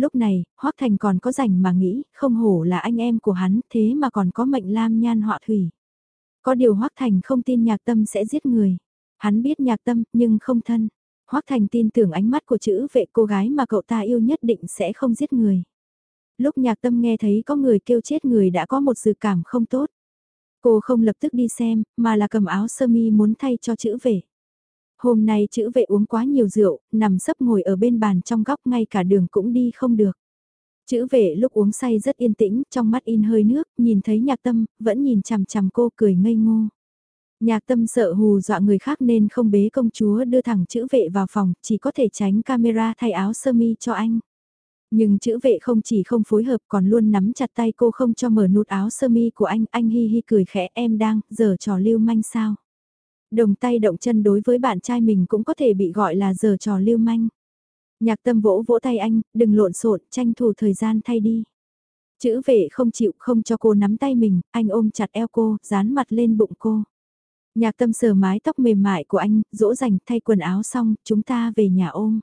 Lúc này, Hoác Thành còn có rảnh mà nghĩ, không hổ là anh em của hắn, thế mà còn có mệnh Lam nhan họa thủy. Có điều Hoác Thành không tin nhạc tâm sẽ giết người. Hắn biết nhạc tâm, nhưng không thân. Hoác Thành tin tưởng ánh mắt của chữ vệ cô gái mà cậu ta yêu nhất định sẽ không giết người. Lúc nhạc tâm nghe thấy có người kêu chết người đã có một dự cảm không tốt. Cô không lập tức đi xem, mà là cầm áo sơ mi muốn thay cho chữ vệ. Hôm nay chữ vệ uống quá nhiều rượu, nằm sấp ngồi ở bên bàn trong góc ngay cả đường cũng đi không được. Chữ vệ lúc uống say rất yên tĩnh, trong mắt in hơi nước, nhìn thấy nhạc tâm, vẫn nhìn chằm chằm cô cười ngây ngô. Nhạc tâm sợ hù dọa người khác nên không bế công chúa đưa thẳng chữ vệ vào phòng, chỉ có thể tránh camera thay áo sơ mi cho anh. Nhưng chữ vệ không chỉ không phối hợp còn luôn nắm chặt tay cô không cho mở nút áo sơ mi của anh, anh hi hi cười khẽ em đang, giờ trò lưu manh sao. Đồng tay động chân đối với bạn trai mình cũng có thể bị gọi là giờ trò lưu manh. Nhạc tâm vỗ vỗ tay anh, đừng lộn xộn, tranh thủ thời gian thay đi. Chữ vệ không chịu không cho cô nắm tay mình, anh ôm chặt eo cô, dán mặt lên bụng cô. Nhạc tâm sờ mái tóc mềm mại của anh, dỗ dành thay quần áo xong, chúng ta về nhà ôm.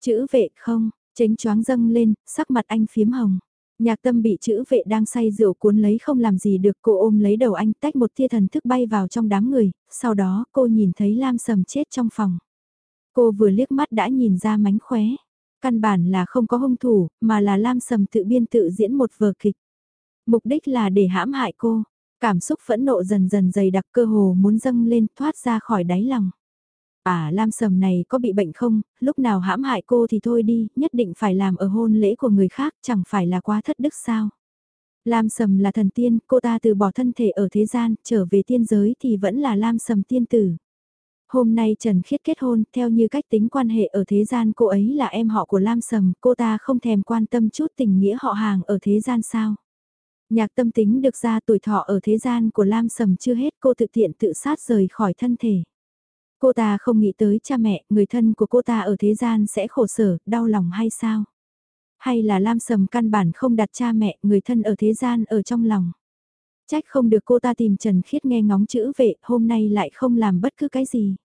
Chữ vệ không, chánh choáng dâng lên, sắc mặt anh phiếm hồng. Nhạc tâm bị chữ vệ đang say rượu cuốn lấy không làm gì được cô ôm lấy đầu anh tách một tia thần thức bay vào trong đám người, sau đó cô nhìn thấy Lam Sầm chết trong phòng. Cô vừa liếc mắt đã nhìn ra mánh khóe. Căn bản là không có hung thủ, mà là Lam Sầm tự biên tự diễn một vở kịch. Mục đích là để hãm hại cô. Cảm xúc phẫn nộ dần dần dày đặc cơ hồ muốn dâng lên thoát ra khỏi đáy lòng. À Lam Sầm này có bị bệnh không, lúc nào hãm hại cô thì thôi đi, nhất định phải làm ở hôn lễ của người khác, chẳng phải là quá thất đức sao. Lam Sầm là thần tiên, cô ta từ bỏ thân thể ở thế gian, trở về tiên giới thì vẫn là Lam Sầm tiên tử. Hôm nay Trần Khiết kết hôn, theo như cách tính quan hệ ở thế gian cô ấy là em họ của Lam Sầm, cô ta không thèm quan tâm chút tình nghĩa họ hàng ở thế gian sao. Nhạc tâm tính được ra tuổi thọ ở thế gian của Lam Sầm chưa hết cô thực tiện tự sát rời khỏi thân thể. Cô ta không nghĩ tới cha mẹ, người thân của cô ta ở thế gian sẽ khổ sở, đau lòng hay sao? Hay là Lam Sầm căn bản không đặt cha mẹ, người thân ở thế gian ở trong lòng? Trách không được cô ta tìm Trần Khiết nghe ngóng chữ vệ, hôm nay lại không làm bất cứ cái gì.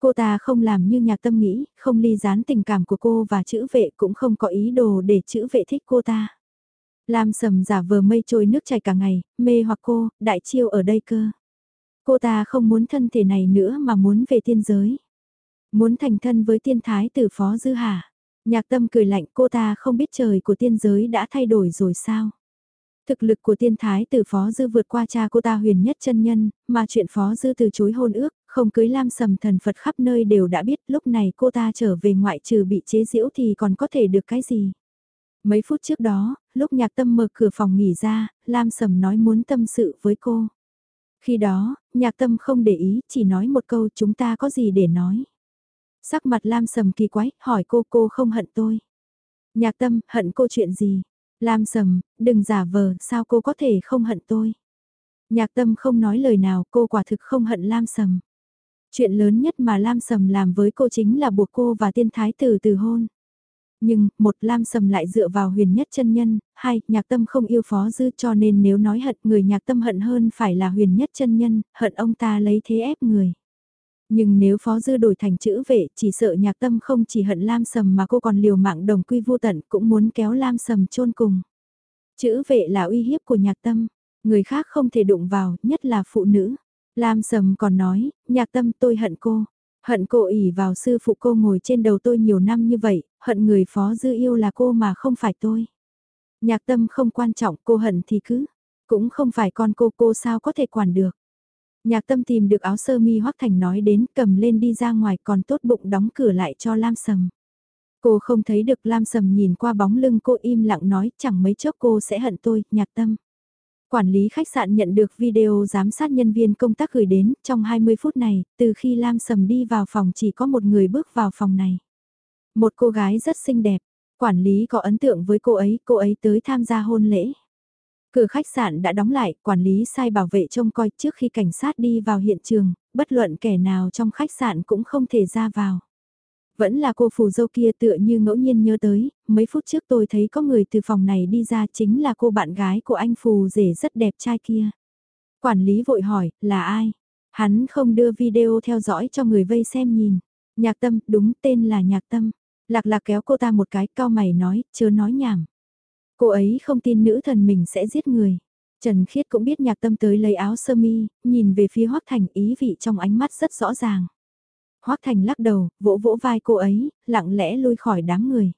Cô ta không làm như nhạc tâm nghĩ, không ly gián tình cảm của cô và chữ vệ cũng không có ý đồ để chữ vệ thích cô ta. Lam sầm giả vờ mây trôi nước chảy cả ngày, mê hoặc cô, đại chiêu ở đây cơ. Cô ta không muốn thân thể này nữa mà muốn về tiên giới. Muốn thành thân với tiên thái tử phó dư hà. Nhạc tâm cười lạnh cô ta không biết trời của tiên giới đã thay đổi rồi sao. Thực lực của tiên thái tử phó dư vượt qua cha cô ta huyền nhất chân nhân, mà chuyện phó dư từ chối hôn ước, không cưới lam sầm thần Phật khắp nơi đều đã biết lúc này cô ta trở về ngoại trừ bị chế giễu thì còn có thể được cái gì. Mấy phút trước đó, lúc nhạc tâm mở cửa phòng nghỉ ra, Lam Sầm nói muốn tâm sự với cô. Khi đó, nhạc tâm không để ý, chỉ nói một câu chúng ta có gì để nói. Sắc mặt Lam Sầm kỳ quái, hỏi cô cô không hận tôi. Nhạc tâm, hận cô chuyện gì? Lam Sầm, đừng giả vờ, sao cô có thể không hận tôi? Nhạc tâm không nói lời nào, cô quả thực không hận Lam Sầm. Chuyện lớn nhất mà Lam Sầm làm với cô chính là buộc cô và tiên thái tử từ hôn. Nhưng, một Lam Sầm lại dựa vào huyền nhất chân nhân, hai, nhạc tâm không yêu phó dư cho nên nếu nói hận người nhạc tâm hận hơn phải là huyền nhất chân nhân, hận ông ta lấy thế ép người. Nhưng nếu phó dư đổi thành chữ vệ, chỉ sợ nhạc tâm không chỉ hận Lam Sầm mà cô còn liều mạng đồng quy vô tận cũng muốn kéo Lam Sầm chôn cùng. Chữ vệ là uy hiếp của nhạc tâm, người khác không thể đụng vào, nhất là phụ nữ. Lam Sầm còn nói, nhạc tâm tôi hận cô, Hận cô ỉ vào sư phụ cô ngồi trên đầu tôi nhiều năm như vậy, hận người phó dư yêu là cô mà không phải tôi. Nhạc tâm không quan trọng cô hận thì cứ, cũng không phải con cô cô sao có thể quản được. Nhạc tâm tìm được áo sơ mi hoắc thành nói đến cầm lên đi ra ngoài còn tốt bụng đóng cửa lại cho Lam Sầm. Cô không thấy được Lam Sầm nhìn qua bóng lưng cô im lặng nói chẳng mấy chốc cô sẽ hận tôi, nhạc tâm. Quản lý khách sạn nhận được video giám sát nhân viên công tác gửi đến, trong 20 phút này, từ khi Lam Sầm đi vào phòng chỉ có một người bước vào phòng này. Một cô gái rất xinh đẹp, quản lý có ấn tượng với cô ấy, cô ấy tới tham gia hôn lễ. Cửa khách sạn đã đóng lại, quản lý sai bảo vệ trông coi trước khi cảnh sát đi vào hiện trường, bất luận kẻ nào trong khách sạn cũng không thể ra vào. Vẫn là cô phù dâu kia tựa như ngẫu nhiên nhớ tới, mấy phút trước tôi thấy có người từ phòng này đi ra chính là cô bạn gái của anh phù rể rất đẹp trai kia. Quản lý vội hỏi, là ai? Hắn không đưa video theo dõi cho người vây xem nhìn. Nhạc tâm, đúng tên là nhạc tâm. Lạc lạc kéo cô ta một cái cao mày nói, chớ nói nhảm. Cô ấy không tin nữ thần mình sẽ giết người. Trần Khiết cũng biết nhạc tâm tới lấy áo sơ mi, nhìn về phía Hoác Thành ý vị trong ánh mắt rất rõ ràng. Hoác Thành lắc đầu, vỗ vỗ vai cô ấy, lặng lẽ lui khỏi đám người.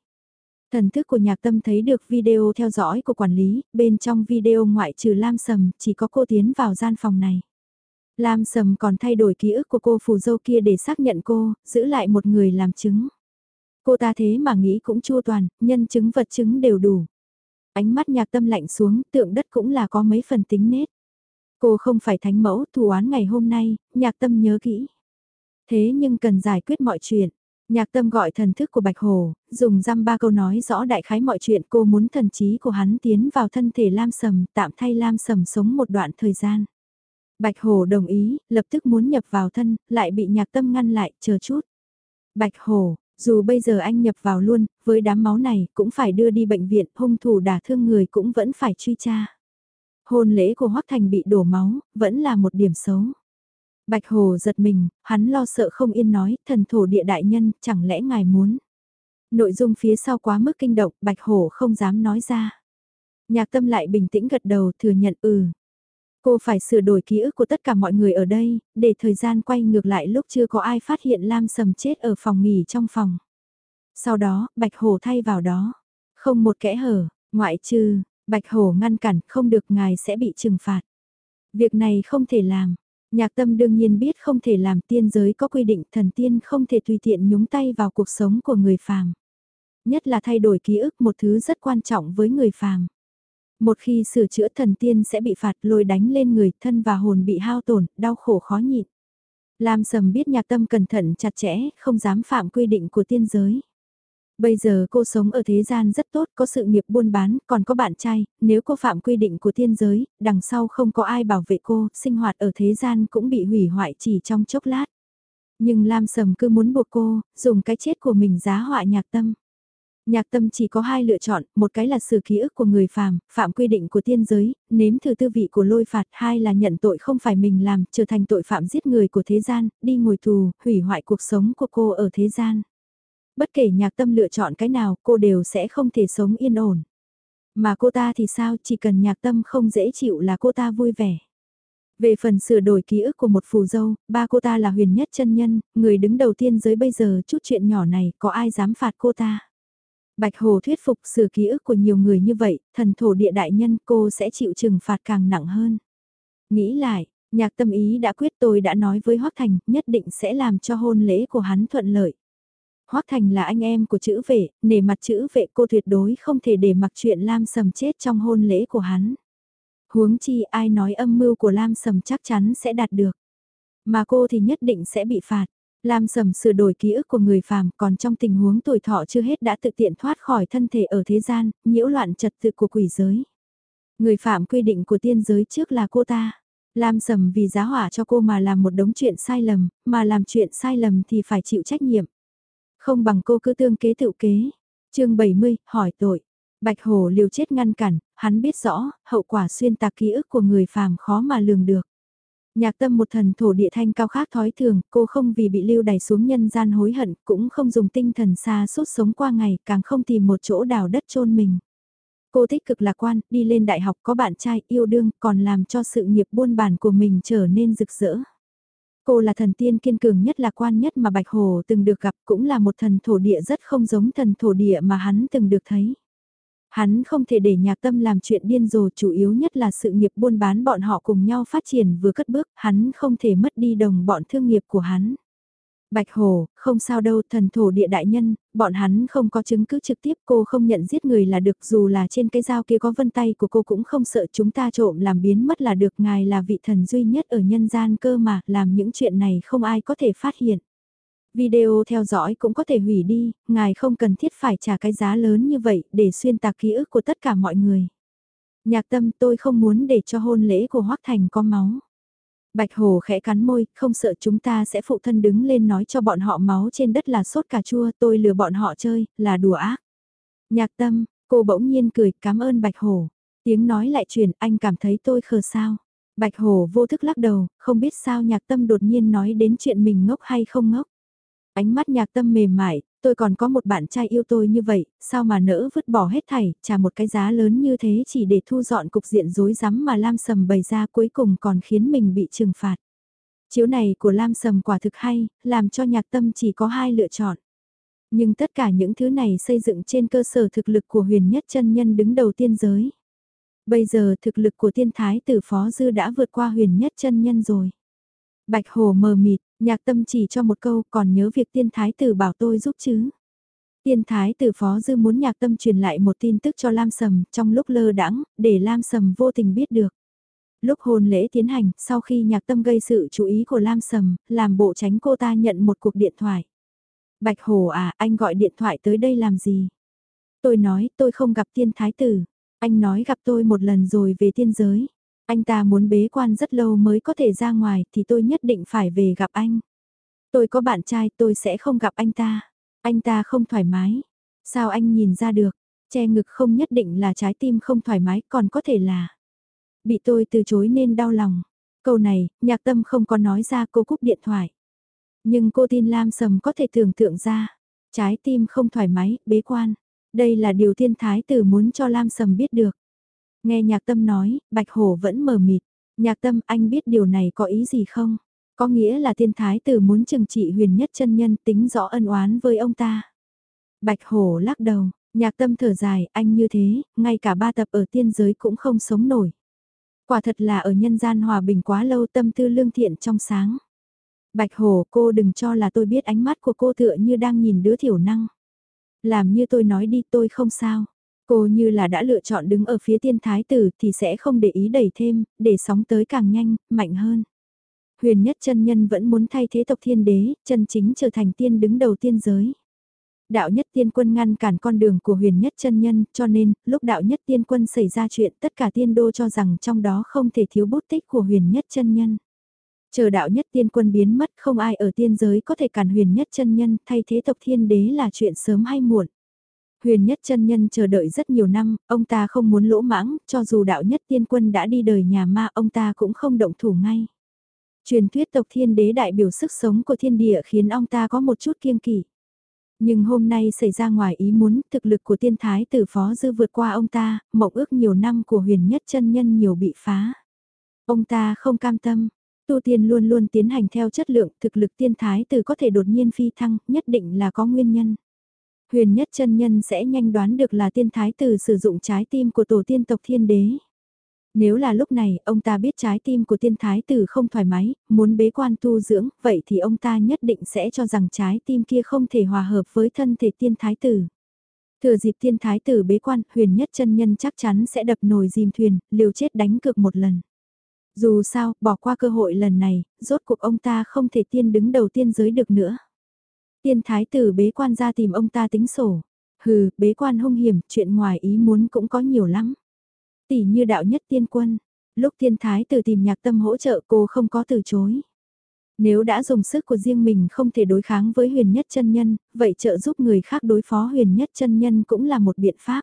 Thần thức của nhạc tâm thấy được video theo dõi của quản lý, bên trong video ngoại trừ Lam Sầm, chỉ có cô tiến vào gian phòng này. Lam Sầm còn thay đổi ký ức của cô phù dâu kia để xác nhận cô, giữ lại một người làm chứng. Cô ta thế mà nghĩ cũng chua toàn, nhân chứng vật chứng đều đủ. Ánh mắt nhạc tâm lạnh xuống, tượng đất cũng là có mấy phần tính nết. Cô không phải thánh mẫu, thủ án ngày hôm nay, nhạc tâm nhớ kỹ. Thế nhưng cần giải quyết mọi chuyện. Nhạc tâm gọi thần thức của Bạch Hồ, dùng răm ba câu nói rõ đại khái mọi chuyện cô muốn thần trí của hắn tiến vào thân thể Lam Sầm, tạm thay Lam Sầm sống một đoạn thời gian. Bạch Hồ đồng ý, lập tức muốn nhập vào thân, lại bị nhạc tâm ngăn lại, chờ chút. Bạch Hồ, dù bây giờ anh nhập vào luôn, với đám máu này cũng phải đưa đi bệnh viện, hung thủ đả thương người cũng vẫn phải truy tra. Hôn lễ của Hoắc Thành bị đổ máu, vẫn là một điểm xấu. Bạch Hồ giật mình, hắn lo sợ không yên nói, thần thổ địa đại nhân, chẳng lẽ ngài muốn. Nội dung phía sau quá mức kinh động, Bạch Hồ không dám nói ra. Nhạc tâm lại bình tĩnh gật đầu thừa nhận ừ. Cô phải sửa đổi ký ức của tất cả mọi người ở đây, để thời gian quay ngược lại lúc chưa có ai phát hiện Lam Sầm chết ở phòng nghỉ trong phòng. Sau đó, Bạch Hồ thay vào đó. Không một kẽ hở, ngoại trừ, Bạch Hồ ngăn cản, không được ngài sẽ bị trừng phạt. Việc này không thể làm, Nhạc tâm đương nhiên biết không thể làm tiên giới có quy định thần tiên không thể tùy tiện nhúng tay vào cuộc sống của người phàm. Nhất là thay đổi ký ức một thứ rất quan trọng với người phàm. Một khi sửa chữa thần tiên sẽ bị phạt lôi đánh lên người thân và hồn bị hao tổn, đau khổ khó nhịn. Lam sầm biết nhạc tâm cẩn thận chặt chẽ, không dám phạm quy định của tiên giới. Bây giờ cô sống ở thế gian rất tốt, có sự nghiệp buôn bán, còn có bạn trai, nếu cô phạm quy định của tiên giới, đằng sau không có ai bảo vệ cô, sinh hoạt ở thế gian cũng bị hủy hoại chỉ trong chốc lát. Nhưng Lam Sầm cứ muốn buộc cô, dùng cái chết của mình giá họa nhạc tâm. Nhạc tâm chỉ có hai lựa chọn, một cái là sự ký ức của người phàm, phạm quy định của thiên giới, nếm thử tư vị của lôi phạt, hai là nhận tội không phải mình làm, trở thành tội phạm giết người của thế gian, đi ngồi tù, hủy hoại cuộc sống của cô ở thế gian. Bất kể nhạc tâm lựa chọn cái nào cô đều sẽ không thể sống yên ổn. Mà cô ta thì sao chỉ cần nhạc tâm không dễ chịu là cô ta vui vẻ. Về phần sửa đổi ký ức của một phù dâu, ba cô ta là huyền nhất chân nhân, người đứng đầu tiên giới bây giờ chút chuyện nhỏ này có ai dám phạt cô ta. Bạch Hồ thuyết phục sửa ký ức của nhiều người như vậy, thần thổ địa đại nhân cô sẽ chịu trừng phạt càng nặng hơn. Nghĩ lại, nhạc tâm ý đã quyết tôi đã nói với Hoác Thành nhất định sẽ làm cho hôn lễ của hắn thuận lợi. Hoắc Thành là anh em của chữ vệ, nể mặt chữ vệ cô tuyệt đối không thể để mặc chuyện Lam Sầm chết trong hôn lễ của hắn. Huống chi ai nói âm mưu của Lam Sầm chắc chắn sẽ đạt được. Mà cô thì nhất định sẽ bị phạt. Lam Sầm sửa đổi ký ức của người phàm còn trong tình huống tuổi thọ chưa hết đã tự tiện thoát khỏi thân thể ở thế gian, nhiễu loạn trật tự của quỷ giới. Người phạm quy định của tiên giới trước là cô ta. Lam Sầm vì giá hỏa cho cô mà làm một đống chuyện sai lầm, mà làm chuyện sai lầm thì phải chịu trách nhiệm. Không bằng cô cứ tương kế tự kế. chương 70, hỏi tội. Bạch hồ liều chết ngăn cản, hắn biết rõ, hậu quả xuyên tạc ký ức của người phàm khó mà lường được. Nhạc tâm một thần thổ địa thanh cao khác thói thường, cô không vì bị lưu đày xuống nhân gian hối hận, cũng không dùng tinh thần xa suốt sống qua ngày, càng không tìm một chỗ đào đất chôn mình. Cô tích cực lạc quan, đi lên đại học có bạn trai, yêu đương, còn làm cho sự nghiệp buôn bản của mình trở nên rực rỡ. Cô là thần tiên kiên cường nhất lạc quan nhất mà Bạch Hồ từng được gặp cũng là một thần thổ địa rất không giống thần thổ địa mà hắn từng được thấy. Hắn không thể để nhạc tâm làm chuyện điên rồ chủ yếu nhất là sự nghiệp buôn bán bọn họ cùng nhau phát triển vừa cất bước, hắn không thể mất đi đồng bọn thương nghiệp của hắn. Bạch Hồ, không sao đâu, thần thổ địa đại nhân, bọn hắn không có chứng cứ trực tiếp cô không nhận giết người là được dù là trên cái dao kia có vân tay của cô cũng không sợ chúng ta trộm làm biến mất là được ngài là vị thần duy nhất ở nhân gian cơ mà làm những chuyện này không ai có thể phát hiện. Video theo dõi cũng có thể hủy đi, ngài không cần thiết phải trả cái giá lớn như vậy để xuyên tạc ký ức của tất cả mọi người. Nhạc tâm tôi không muốn để cho hôn lễ của Hoác Thành có máu. Bạch Hồ khẽ cắn môi, không sợ chúng ta sẽ phụ thân đứng lên nói cho bọn họ máu trên đất là sốt cà chua, tôi lừa bọn họ chơi, là đùa ác. Nhạc tâm, cô bỗng nhiên cười, cảm ơn Bạch Hồ. Tiếng nói lại truyền, anh cảm thấy tôi khờ sao. Bạch Hồ vô thức lắc đầu, không biết sao nhạc tâm đột nhiên nói đến chuyện mình ngốc hay không ngốc. Ánh mắt nhạc tâm mềm mại, tôi còn có một bạn trai yêu tôi như vậy, sao mà nỡ vứt bỏ hết thảy, trả một cái giá lớn như thế chỉ để thu dọn cục diện rối rắm mà Lam Sầm bày ra cuối cùng còn khiến mình bị trừng phạt. Chiếu này của Lam Sầm quả thực hay, làm cho nhạc tâm chỉ có hai lựa chọn. Nhưng tất cả những thứ này xây dựng trên cơ sở thực lực của huyền nhất chân nhân đứng đầu tiên giới. Bây giờ thực lực của tiên thái tử phó dư đã vượt qua huyền nhất chân nhân rồi. Bạch hồ mờ mịt, nhạc tâm chỉ cho một câu còn nhớ việc tiên thái tử bảo tôi giúp chứ. Tiên thái tử phó dư muốn nhạc tâm truyền lại một tin tức cho Lam Sầm trong lúc lơ đãng để Lam Sầm vô tình biết được. Lúc hôn lễ tiến hành, sau khi nhạc tâm gây sự chú ý của Lam Sầm, làm bộ tránh cô ta nhận một cuộc điện thoại. Bạch Hồ à, anh gọi điện thoại tới đây làm gì? Tôi nói, tôi không gặp tiên thái tử. Anh nói gặp tôi một lần rồi về tiên giới. Anh ta muốn bế quan rất lâu mới có thể ra ngoài thì tôi nhất định phải về gặp anh. Tôi có bạn trai tôi sẽ không gặp anh ta. Anh ta không thoải mái. Sao anh nhìn ra được? Che ngực không nhất định là trái tim không thoải mái còn có thể là. Bị tôi từ chối nên đau lòng. Câu này, nhạc tâm không có nói ra cô cúp điện thoại. Nhưng cô tin Lam Sầm có thể tưởng tượng ra. Trái tim không thoải mái, bế quan. Đây là điều thiên thái tử muốn cho Lam Sầm biết được. Nghe nhạc tâm nói, Bạch Hổ vẫn mờ mịt. Nhạc tâm anh biết điều này có ý gì không? Có nghĩa là thiên thái tử muốn trừng trị huyền nhất chân nhân tính rõ ân oán với ông ta. Bạch Hổ lắc đầu, nhạc tâm thở dài, anh như thế, ngay cả ba tập ở tiên giới cũng không sống nổi. Quả thật là ở nhân gian hòa bình quá lâu tâm tư lương thiện trong sáng. Bạch Hổ cô đừng cho là tôi biết ánh mắt của cô tựa như đang nhìn đứa thiểu năng. Làm như tôi nói đi tôi không sao. Cô như là đã lựa chọn đứng ở phía tiên thái tử thì sẽ không để ý đẩy thêm, để sóng tới càng nhanh, mạnh hơn. Huyền nhất chân nhân vẫn muốn thay thế tộc thiên đế, chân chính trở thành tiên đứng đầu tiên giới. Đạo nhất tiên quân ngăn cản con đường của huyền nhất chân nhân, cho nên, lúc đạo nhất tiên quân xảy ra chuyện tất cả tiên đô cho rằng trong đó không thể thiếu bút tích của huyền nhất chân nhân. Chờ đạo nhất tiên quân biến mất không ai ở tiên giới có thể cản huyền nhất chân nhân thay thế tộc thiên đế là chuyện sớm hay muộn. Huyền nhất chân nhân chờ đợi rất nhiều năm, ông ta không muốn lỗ mãng, cho dù đạo nhất tiên quân đã đi đời nhà ma ông ta cũng không động thủ ngay. Truyền thuyết tộc thiên đế đại biểu sức sống của thiên địa khiến ông ta có một chút kiêng kỵ. Nhưng hôm nay xảy ra ngoài ý muốn, thực lực của tiên thái tử phó dư vượt qua ông ta, mộng ước nhiều năm của huyền nhất chân nhân nhiều bị phá. Ông ta không cam tâm, tu tiên luôn luôn tiến hành theo chất lượng, thực lực tiên thái tử có thể đột nhiên phi thăng, nhất định là có nguyên nhân. Huyền nhất chân nhân sẽ nhanh đoán được là tiên thái tử sử dụng trái tim của tổ tiên tộc thiên đế. Nếu là lúc này, ông ta biết trái tim của tiên thái tử không thoải mái, muốn bế quan tu dưỡng, vậy thì ông ta nhất định sẽ cho rằng trái tim kia không thể hòa hợp với thân thể tiên thái tử. Thừa dịp tiên thái tử bế quan, huyền nhất chân nhân chắc chắn sẽ đập nồi dìm thuyền, liều chết đánh cược một lần. Dù sao, bỏ qua cơ hội lần này, rốt cuộc ông ta không thể tiên đứng đầu tiên giới được nữa. Tiên thái tử bế quan ra tìm ông ta tính sổ. Hừ, bế quan hung hiểm, chuyện ngoài ý muốn cũng có nhiều lắm. Tỷ như đạo nhất tiên quân, lúc tiên thái tử tìm nhạc tâm hỗ trợ cô không có từ chối. Nếu đã dùng sức của riêng mình không thể đối kháng với huyền nhất chân nhân, vậy trợ giúp người khác đối phó huyền nhất chân nhân cũng là một biện pháp.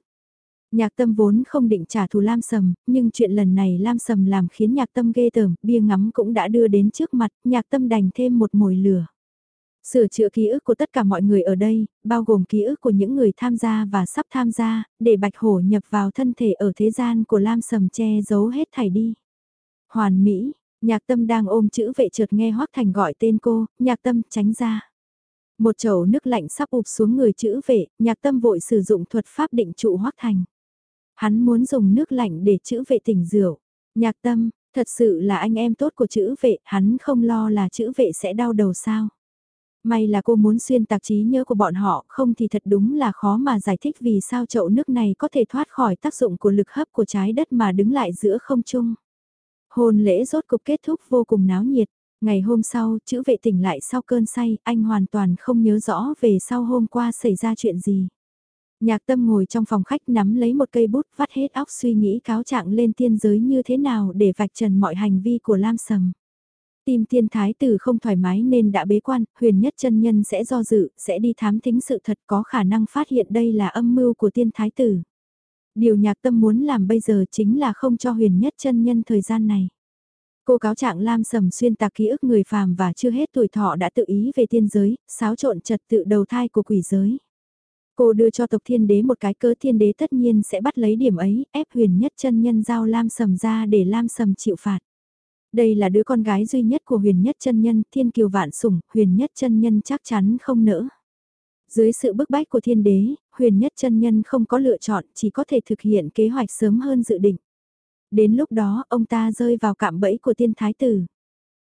Nhạc tâm vốn không định trả thù Lam Sầm, nhưng chuyện lần này Lam Sầm làm khiến nhạc tâm ghê tởm, bia ngắm cũng đã đưa đến trước mặt, nhạc tâm đành thêm một mồi lửa. Sửa chữa ký ức của tất cả mọi người ở đây, bao gồm ký ức của những người tham gia và sắp tham gia, để Bạch Hổ nhập vào thân thể ở thế gian của Lam Sầm che giấu hết thảy đi. Hoàn Mỹ, nhạc tâm đang ôm chữ vệ trượt nghe Hoác Thành gọi tên cô, nhạc tâm tránh ra. Một chậu nước lạnh sắp ụp xuống người chữ vệ, nhạc tâm vội sử dụng thuật pháp định trụ Hoác Thành. Hắn muốn dùng nước lạnh để chữ vệ tỉnh rượu. Nhạc tâm, thật sự là anh em tốt của chữ vệ, hắn không lo là chữ vệ sẽ đau đầu sao. May là cô muốn xuyên tạc trí nhớ của bọn họ, không thì thật đúng là khó mà giải thích vì sao chậu nước này có thể thoát khỏi tác dụng của lực hấp của trái đất mà đứng lại giữa không trung. Hôn lễ rốt cục kết thúc vô cùng náo nhiệt. Ngày hôm sau, chữ vệ tỉnh lại sau cơn say, anh hoàn toàn không nhớ rõ về sau hôm qua xảy ra chuyện gì. Nhạc tâm ngồi trong phòng khách nắm lấy một cây bút vắt hết óc suy nghĩ cáo trạng lên tiên giới như thế nào để vạch trần mọi hành vi của Lam Sầm. Tim thiên thái tử không thoải mái nên đã bế quan, huyền nhất chân nhân sẽ do dự, sẽ đi thám thính sự thật có khả năng phát hiện đây là âm mưu của tiên thái tử. Điều nhạc tâm muốn làm bây giờ chính là không cho huyền nhất chân nhân thời gian này. Cô cáo trạng Lam Sầm xuyên tạc ký ức người phàm và chưa hết tuổi thọ đã tự ý về tiên giới, xáo trộn trật tự đầu thai của quỷ giới. Cô đưa cho tộc thiên đế một cái cớ thiên đế tất nhiên sẽ bắt lấy điểm ấy, ép huyền nhất chân nhân giao Lam Sầm ra để Lam Sầm chịu phạt. Đây là đứa con gái duy nhất của huyền nhất chân nhân, thiên kiều vạn sủng, huyền nhất chân nhân chắc chắn không nỡ. Dưới sự bức bách của thiên đế, huyền nhất chân nhân không có lựa chọn, chỉ có thể thực hiện kế hoạch sớm hơn dự định. Đến lúc đó, ông ta rơi vào cạm bẫy của tiên thái tử.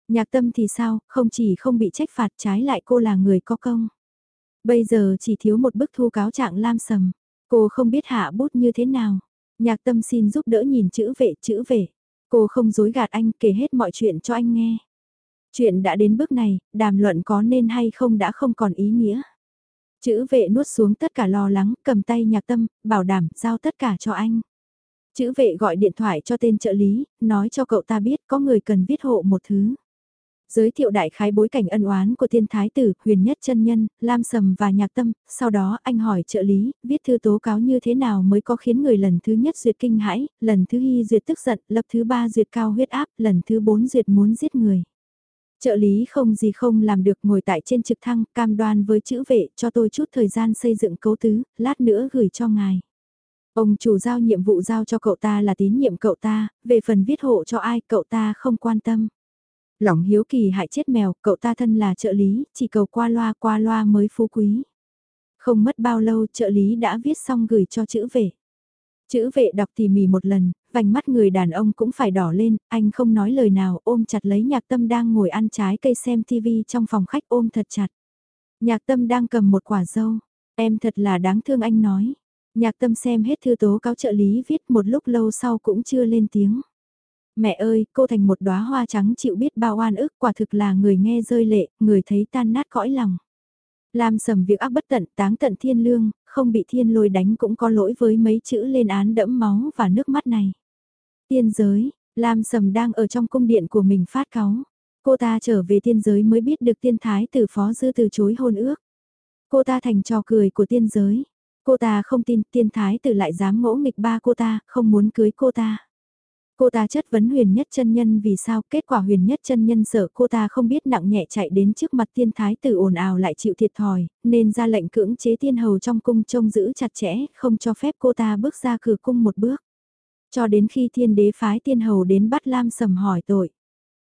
Nhạc tâm thì sao, không chỉ không bị trách phạt trái lại cô là người có công. Bây giờ chỉ thiếu một bức thu cáo trạng lam sầm. Cô không biết hạ bút như thế nào. Nhạc tâm xin giúp đỡ nhìn chữ vệ, chữ vệ. Cô không dối gạt anh kể hết mọi chuyện cho anh nghe. Chuyện đã đến bước này, đàm luận có nên hay không đã không còn ý nghĩa. Chữ vệ nuốt xuống tất cả lo lắng, cầm tay nhạc tâm, bảo đảm, giao tất cả cho anh. Chữ vệ gọi điện thoại cho tên trợ lý, nói cho cậu ta biết có người cần viết hộ một thứ. Giới thiệu đại khái bối cảnh ân oán của tiên thái tử, huyền nhất chân nhân, lam sầm và nhạc tâm, sau đó anh hỏi trợ lý, viết thư tố cáo như thế nào mới có khiến người lần thứ nhất duyệt kinh hãi, lần thứ hy duyệt tức giận, lập thứ ba duyệt cao huyết áp, lần thứ bốn duyệt muốn giết người. Trợ lý không gì không làm được ngồi tại trên trực thăng, cam đoan với chữ vệ cho tôi chút thời gian xây dựng cấu tứ, lát nữa gửi cho ngài. Ông chủ giao nhiệm vụ giao cho cậu ta là tín nhiệm cậu ta, về phần viết hộ cho ai cậu ta không quan tâm. Lòng hiếu kỳ hại chết mèo, cậu ta thân là trợ lý, chỉ cầu qua loa qua loa mới phú quý. Không mất bao lâu trợ lý đã viết xong gửi cho chữ vệ. Chữ vệ đọc tỉ mỉ một lần, vành mắt người đàn ông cũng phải đỏ lên, anh không nói lời nào ôm chặt lấy nhạc tâm đang ngồi ăn trái cây xem tivi trong phòng khách ôm thật chặt. Nhạc tâm đang cầm một quả dâu, em thật là đáng thương anh nói. Nhạc tâm xem hết thư tố cáo trợ lý viết một lúc lâu sau cũng chưa lên tiếng. Mẹ ơi, cô thành một đóa hoa trắng chịu biết bao oan ức quả thực là người nghe rơi lệ, người thấy tan nát cõi lòng. Làm sầm việc ác bất tận táng tận thiên lương, không bị thiên lôi đánh cũng có lỗi với mấy chữ lên án đẫm máu và nước mắt này. Tiên giới, Lam sầm đang ở trong cung điện của mình phát cáu. Cô ta trở về tiên giới mới biết được tiên thái tử phó dư từ chối hôn ước. Cô ta thành trò cười của tiên giới. Cô ta không tin tiên thái tử lại dám ngỗ nghịch ba cô ta, không muốn cưới cô ta. Cô ta chất vấn huyền nhất chân nhân vì sao kết quả huyền nhất chân nhân sợ cô ta không biết nặng nhẹ chạy đến trước mặt tiên thái tử ồn ào lại chịu thiệt thòi, nên ra lệnh cưỡng chế tiên hầu trong cung trông giữ chặt chẽ, không cho phép cô ta bước ra cửa cung một bước. Cho đến khi thiên đế phái tiên hầu đến bắt Lam Sầm hỏi tội.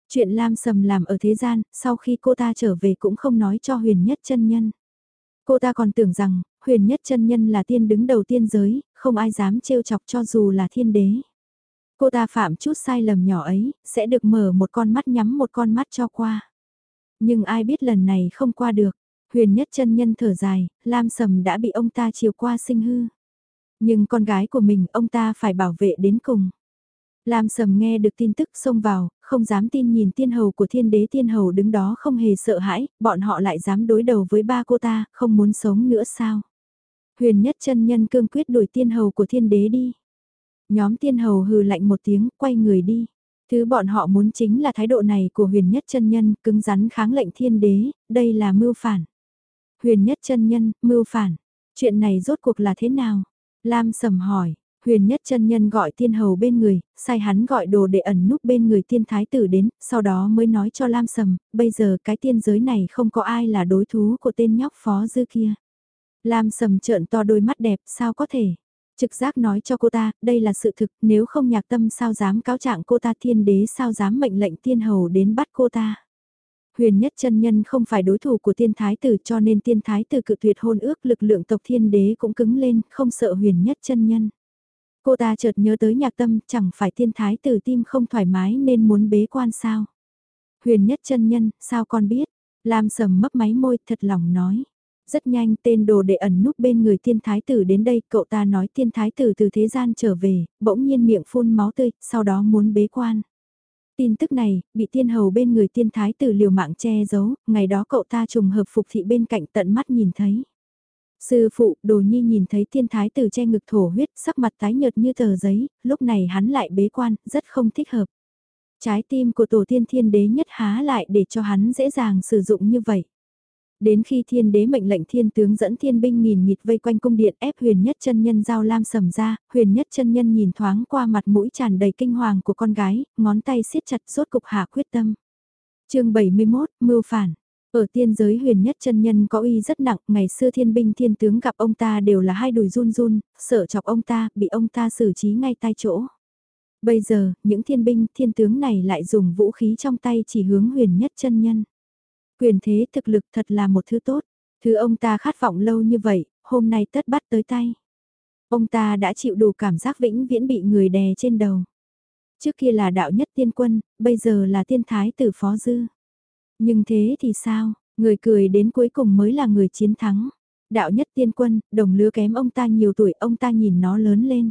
Chuyện Lam Sầm làm ở thế gian, sau khi cô ta trở về cũng không nói cho huyền nhất chân nhân. Cô ta còn tưởng rằng, huyền nhất chân nhân là tiên đứng đầu tiên giới, không ai dám trêu chọc cho dù là thiên đế. Cô ta phạm chút sai lầm nhỏ ấy, sẽ được mở một con mắt nhắm một con mắt cho qua. Nhưng ai biết lần này không qua được, huyền nhất chân nhân thở dài, Lam Sầm đã bị ông ta chiều qua sinh hư. Nhưng con gái của mình ông ta phải bảo vệ đến cùng. Lam Sầm nghe được tin tức xông vào, không dám tin nhìn tiên hầu của thiên đế tiên hầu đứng đó không hề sợ hãi, bọn họ lại dám đối đầu với ba cô ta, không muốn sống nữa sao. Huyền nhất chân nhân cương quyết đuổi tiên hầu của thiên đế đi. Nhóm tiên hầu hừ lạnh một tiếng, quay người đi. Thứ bọn họ muốn chính là thái độ này của huyền nhất chân nhân, cứng rắn kháng lệnh thiên đế, đây là mưu phản. Huyền nhất chân nhân, mưu phản. Chuyện này rốt cuộc là thế nào? Lam sầm hỏi, huyền nhất chân nhân gọi tiên hầu bên người, sai hắn gọi đồ để ẩn núp bên người tiên thái tử đến, sau đó mới nói cho Lam sầm, bây giờ cái tiên giới này không có ai là đối thú của tên nhóc phó dư kia. Lam sầm trợn to đôi mắt đẹp, sao có thể? Trực giác nói cho cô ta, đây là sự thực, nếu không nhạc tâm sao dám cáo trạng cô ta thiên đế sao dám mệnh lệnh tiên hầu đến bắt cô ta. Huyền nhất chân nhân không phải đối thủ của tiên thái tử cho nên tiên thái tử cự tuyệt hôn ước lực lượng tộc thiên đế cũng cứng lên, không sợ huyền nhất chân nhân. Cô ta chợt nhớ tới nhạc tâm, chẳng phải tiên thái tử tim không thoải mái nên muốn bế quan sao. Huyền nhất chân nhân, sao con biết? Lam sầm mấp máy môi thật lòng nói. Rất nhanh tên đồ đệ ẩn núp bên người tiên thái tử đến đây, cậu ta nói tiên thái tử từ thế gian trở về, bỗng nhiên miệng phun máu tươi, sau đó muốn bế quan. Tin tức này, bị tiên hầu bên người tiên thái tử liều mạng che giấu, ngày đó cậu ta trùng hợp phục thị bên cạnh tận mắt nhìn thấy. Sư phụ, đồ nhi nhìn thấy tiên thái tử che ngực thổ huyết, sắc mặt tái nhợt như tờ giấy, lúc này hắn lại bế quan, rất không thích hợp. Trái tim của tổ tiên thiên đế nhất há lại để cho hắn dễ dàng sử dụng như vậy. Đến khi thiên đế mệnh lệnh thiên tướng dẫn thiên binh nghìn nghịt vây quanh cung điện ép huyền nhất chân nhân giao lam sầm ra, huyền nhất chân nhân nhìn thoáng qua mặt mũi tràn đầy kinh hoàng của con gái, ngón tay siết chặt rốt cục hạ quyết tâm. chương 71, Mưu Phản ở tiên giới huyền nhất chân nhân có uy rất nặng, ngày xưa thiên binh thiên tướng gặp ông ta đều là hai đùi run run, sợ chọc ông ta, bị ông ta xử trí ngay tai chỗ. Bây giờ, những thiên binh thiên tướng này lại dùng vũ khí trong tay chỉ hướng huyền nhất chân nhân. Quyền thế thực lực thật là một thứ tốt, thứ ông ta khát vọng lâu như vậy, hôm nay tất bắt tới tay. Ông ta đã chịu đủ cảm giác vĩnh viễn bị người đè trên đầu. Trước kia là đạo nhất tiên quân, bây giờ là tiên thái tử phó dư. Nhưng thế thì sao, người cười đến cuối cùng mới là người chiến thắng. Đạo nhất tiên quân, đồng lứa kém ông ta nhiều tuổi, ông ta nhìn nó lớn lên.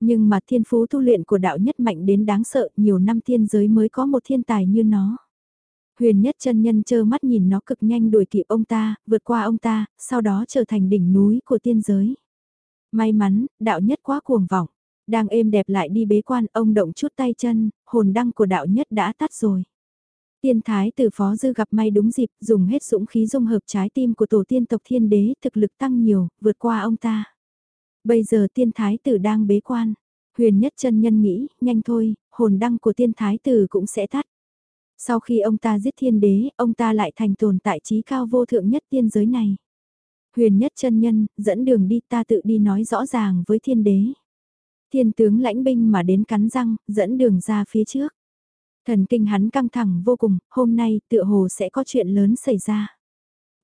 Nhưng mà thiên phú tu luyện của đạo nhất mạnh đến đáng sợ, nhiều năm thiên giới mới có một thiên tài như nó. Huyền nhất chân nhân chơ mắt nhìn nó cực nhanh đuổi kịp ông ta, vượt qua ông ta, sau đó trở thành đỉnh núi của tiên giới. May mắn, đạo nhất quá cuồng vọng. Đang êm đẹp lại đi bế quan, ông động chút tay chân, hồn đăng của đạo nhất đã tắt rồi. Tiên thái tử phó dư gặp may đúng dịp, dùng hết dũng khí dung hợp trái tim của tổ tiên tộc thiên đế, thực lực tăng nhiều, vượt qua ông ta. Bây giờ tiên thái tử đang bế quan. Huyền nhất chân nhân nghĩ, nhanh thôi, hồn đăng của tiên thái tử cũng sẽ tắt. Sau khi ông ta giết thiên đế, ông ta lại thành tồn tại trí cao vô thượng nhất tiên giới này. Huyền nhất chân nhân, dẫn đường đi ta tự đi nói rõ ràng với thiên đế. Thiên tướng lãnh binh mà đến cắn răng, dẫn đường ra phía trước. Thần kinh hắn căng thẳng vô cùng, hôm nay tựa hồ sẽ có chuyện lớn xảy ra.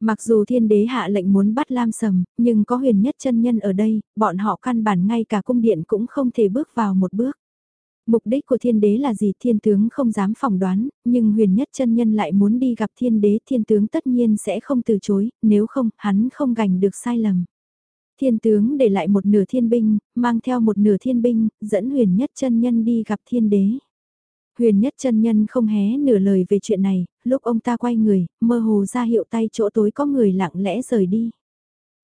Mặc dù thiên đế hạ lệnh muốn bắt Lam Sầm, nhưng có huyền nhất chân nhân ở đây, bọn họ căn bản ngay cả cung điện cũng không thể bước vào một bước. Mục đích của thiên đế là gì thiên tướng không dám phỏng đoán, nhưng huyền nhất chân nhân lại muốn đi gặp thiên đế thiên tướng tất nhiên sẽ không từ chối, nếu không, hắn không gành được sai lầm. Thiên tướng để lại một nửa thiên binh, mang theo một nửa thiên binh, dẫn huyền nhất chân nhân đi gặp thiên đế. Huyền nhất chân nhân không hé nửa lời về chuyện này, lúc ông ta quay người, mơ hồ ra hiệu tay chỗ tối có người lặng lẽ rời đi.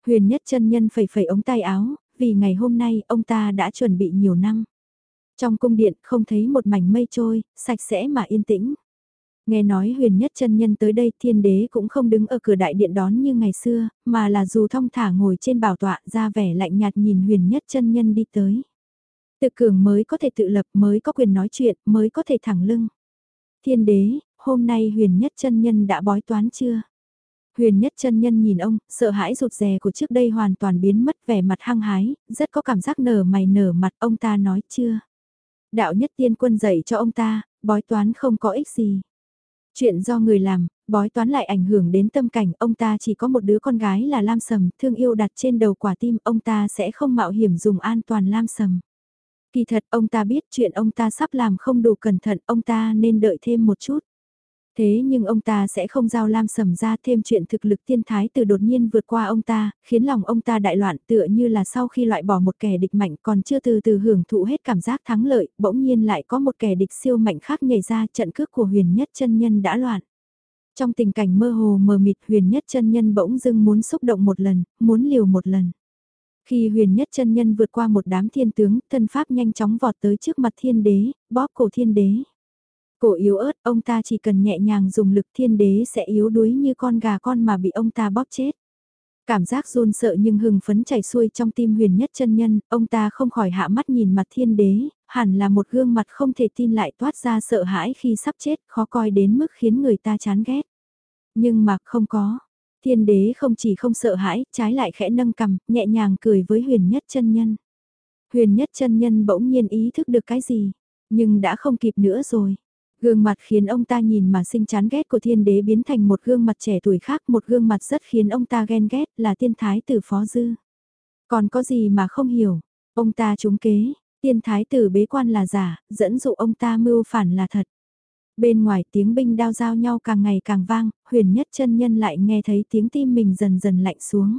Huyền nhất chân nhân phẩy phẩy ống tay áo, vì ngày hôm nay ông ta đã chuẩn bị nhiều năm. Trong cung điện không thấy một mảnh mây trôi, sạch sẽ mà yên tĩnh. Nghe nói huyền nhất chân nhân tới đây thiên đế cũng không đứng ở cửa đại điện đón như ngày xưa, mà là dù thong thả ngồi trên bảo tọa ra vẻ lạnh nhạt nhìn huyền nhất chân nhân đi tới. Tự cường mới có thể tự lập, mới có quyền nói chuyện, mới có thể thẳng lưng. Thiên đế, hôm nay huyền nhất chân nhân đã bói toán chưa? Huyền nhất chân nhân nhìn ông, sợ hãi rụt rè của trước đây hoàn toàn biến mất vẻ mặt hăng hái, rất có cảm giác nở mày nở mặt ông ta nói chưa? Đạo nhất tiên quân dạy cho ông ta, bói toán không có ích gì. Chuyện do người làm, bói toán lại ảnh hưởng đến tâm cảnh, ông ta chỉ có một đứa con gái là Lam Sầm, thương yêu đặt trên đầu quả tim, ông ta sẽ không mạo hiểm dùng an toàn Lam Sầm. Kỳ thật ông ta biết chuyện ông ta sắp làm không đủ cẩn thận, ông ta nên đợi thêm một chút. Thế nhưng ông ta sẽ không giao lam sầm ra thêm chuyện thực lực thiên thái từ đột nhiên vượt qua ông ta, khiến lòng ông ta đại loạn tựa như là sau khi loại bỏ một kẻ địch mạnh còn chưa từ từ hưởng thụ hết cảm giác thắng lợi, bỗng nhiên lại có một kẻ địch siêu mạnh khác nhảy ra trận cước của huyền nhất chân nhân đã loạn. Trong tình cảnh mơ hồ mờ mịt huyền nhất chân nhân bỗng dưng muốn xúc động một lần, muốn liều một lần. Khi huyền nhất chân nhân vượt qua một đám thiên tướng, thân pháp nhanh chóng vọt tới trước mặt thiên đế, bóp cổ thiên đế. Cổ yếu ớt, ông ta chỉ cần nhẹ nhàng dùng lực thiên đế sẽ yếu đuối như con gà con mà bị ông ta bóp chết. Cảm giác run sợ nhưng hừng phấn chảy xuôi trong tim huyền nhất chân nhân, ông ta không khỏi hạ mắt nhìn mặt thiên đế, hẳn là một gương mặt không thể tin lại toát ra sợ hãi khi sắp chết, khó coi đến mức khiến người ta chán ghét. Nhưng mà không có, Thiên đế không chỉ không sợ hãi, trái lại khẽ nâng cầm, nhẹ nhàng cười với huyền nhất chân nhân. Huyền nhất chân nhân bỗng nhiên ý thức được cái gì, nhưng đã không kịp nữa rồi. Gương mặt khiến ông ta nhìn mà sinh chán ghét của thiên đế biến thành một gương mặt trẻ tuổi khác, một gương mặt rất khiến ông ta ghen ghét là tiên thái tử phó dư. Còn có gì mà không hiểu, ông ta trúng kế, tiên thái tử bế quan là giả, dẫn dụ ông ta mưu phản là thật. Bên ngoài tiếng binh đao giao nhau càng ngày càng vang, huyền nhất chân nhân lại nghe thấy tiếng tim mình dần dần lạnh xuống.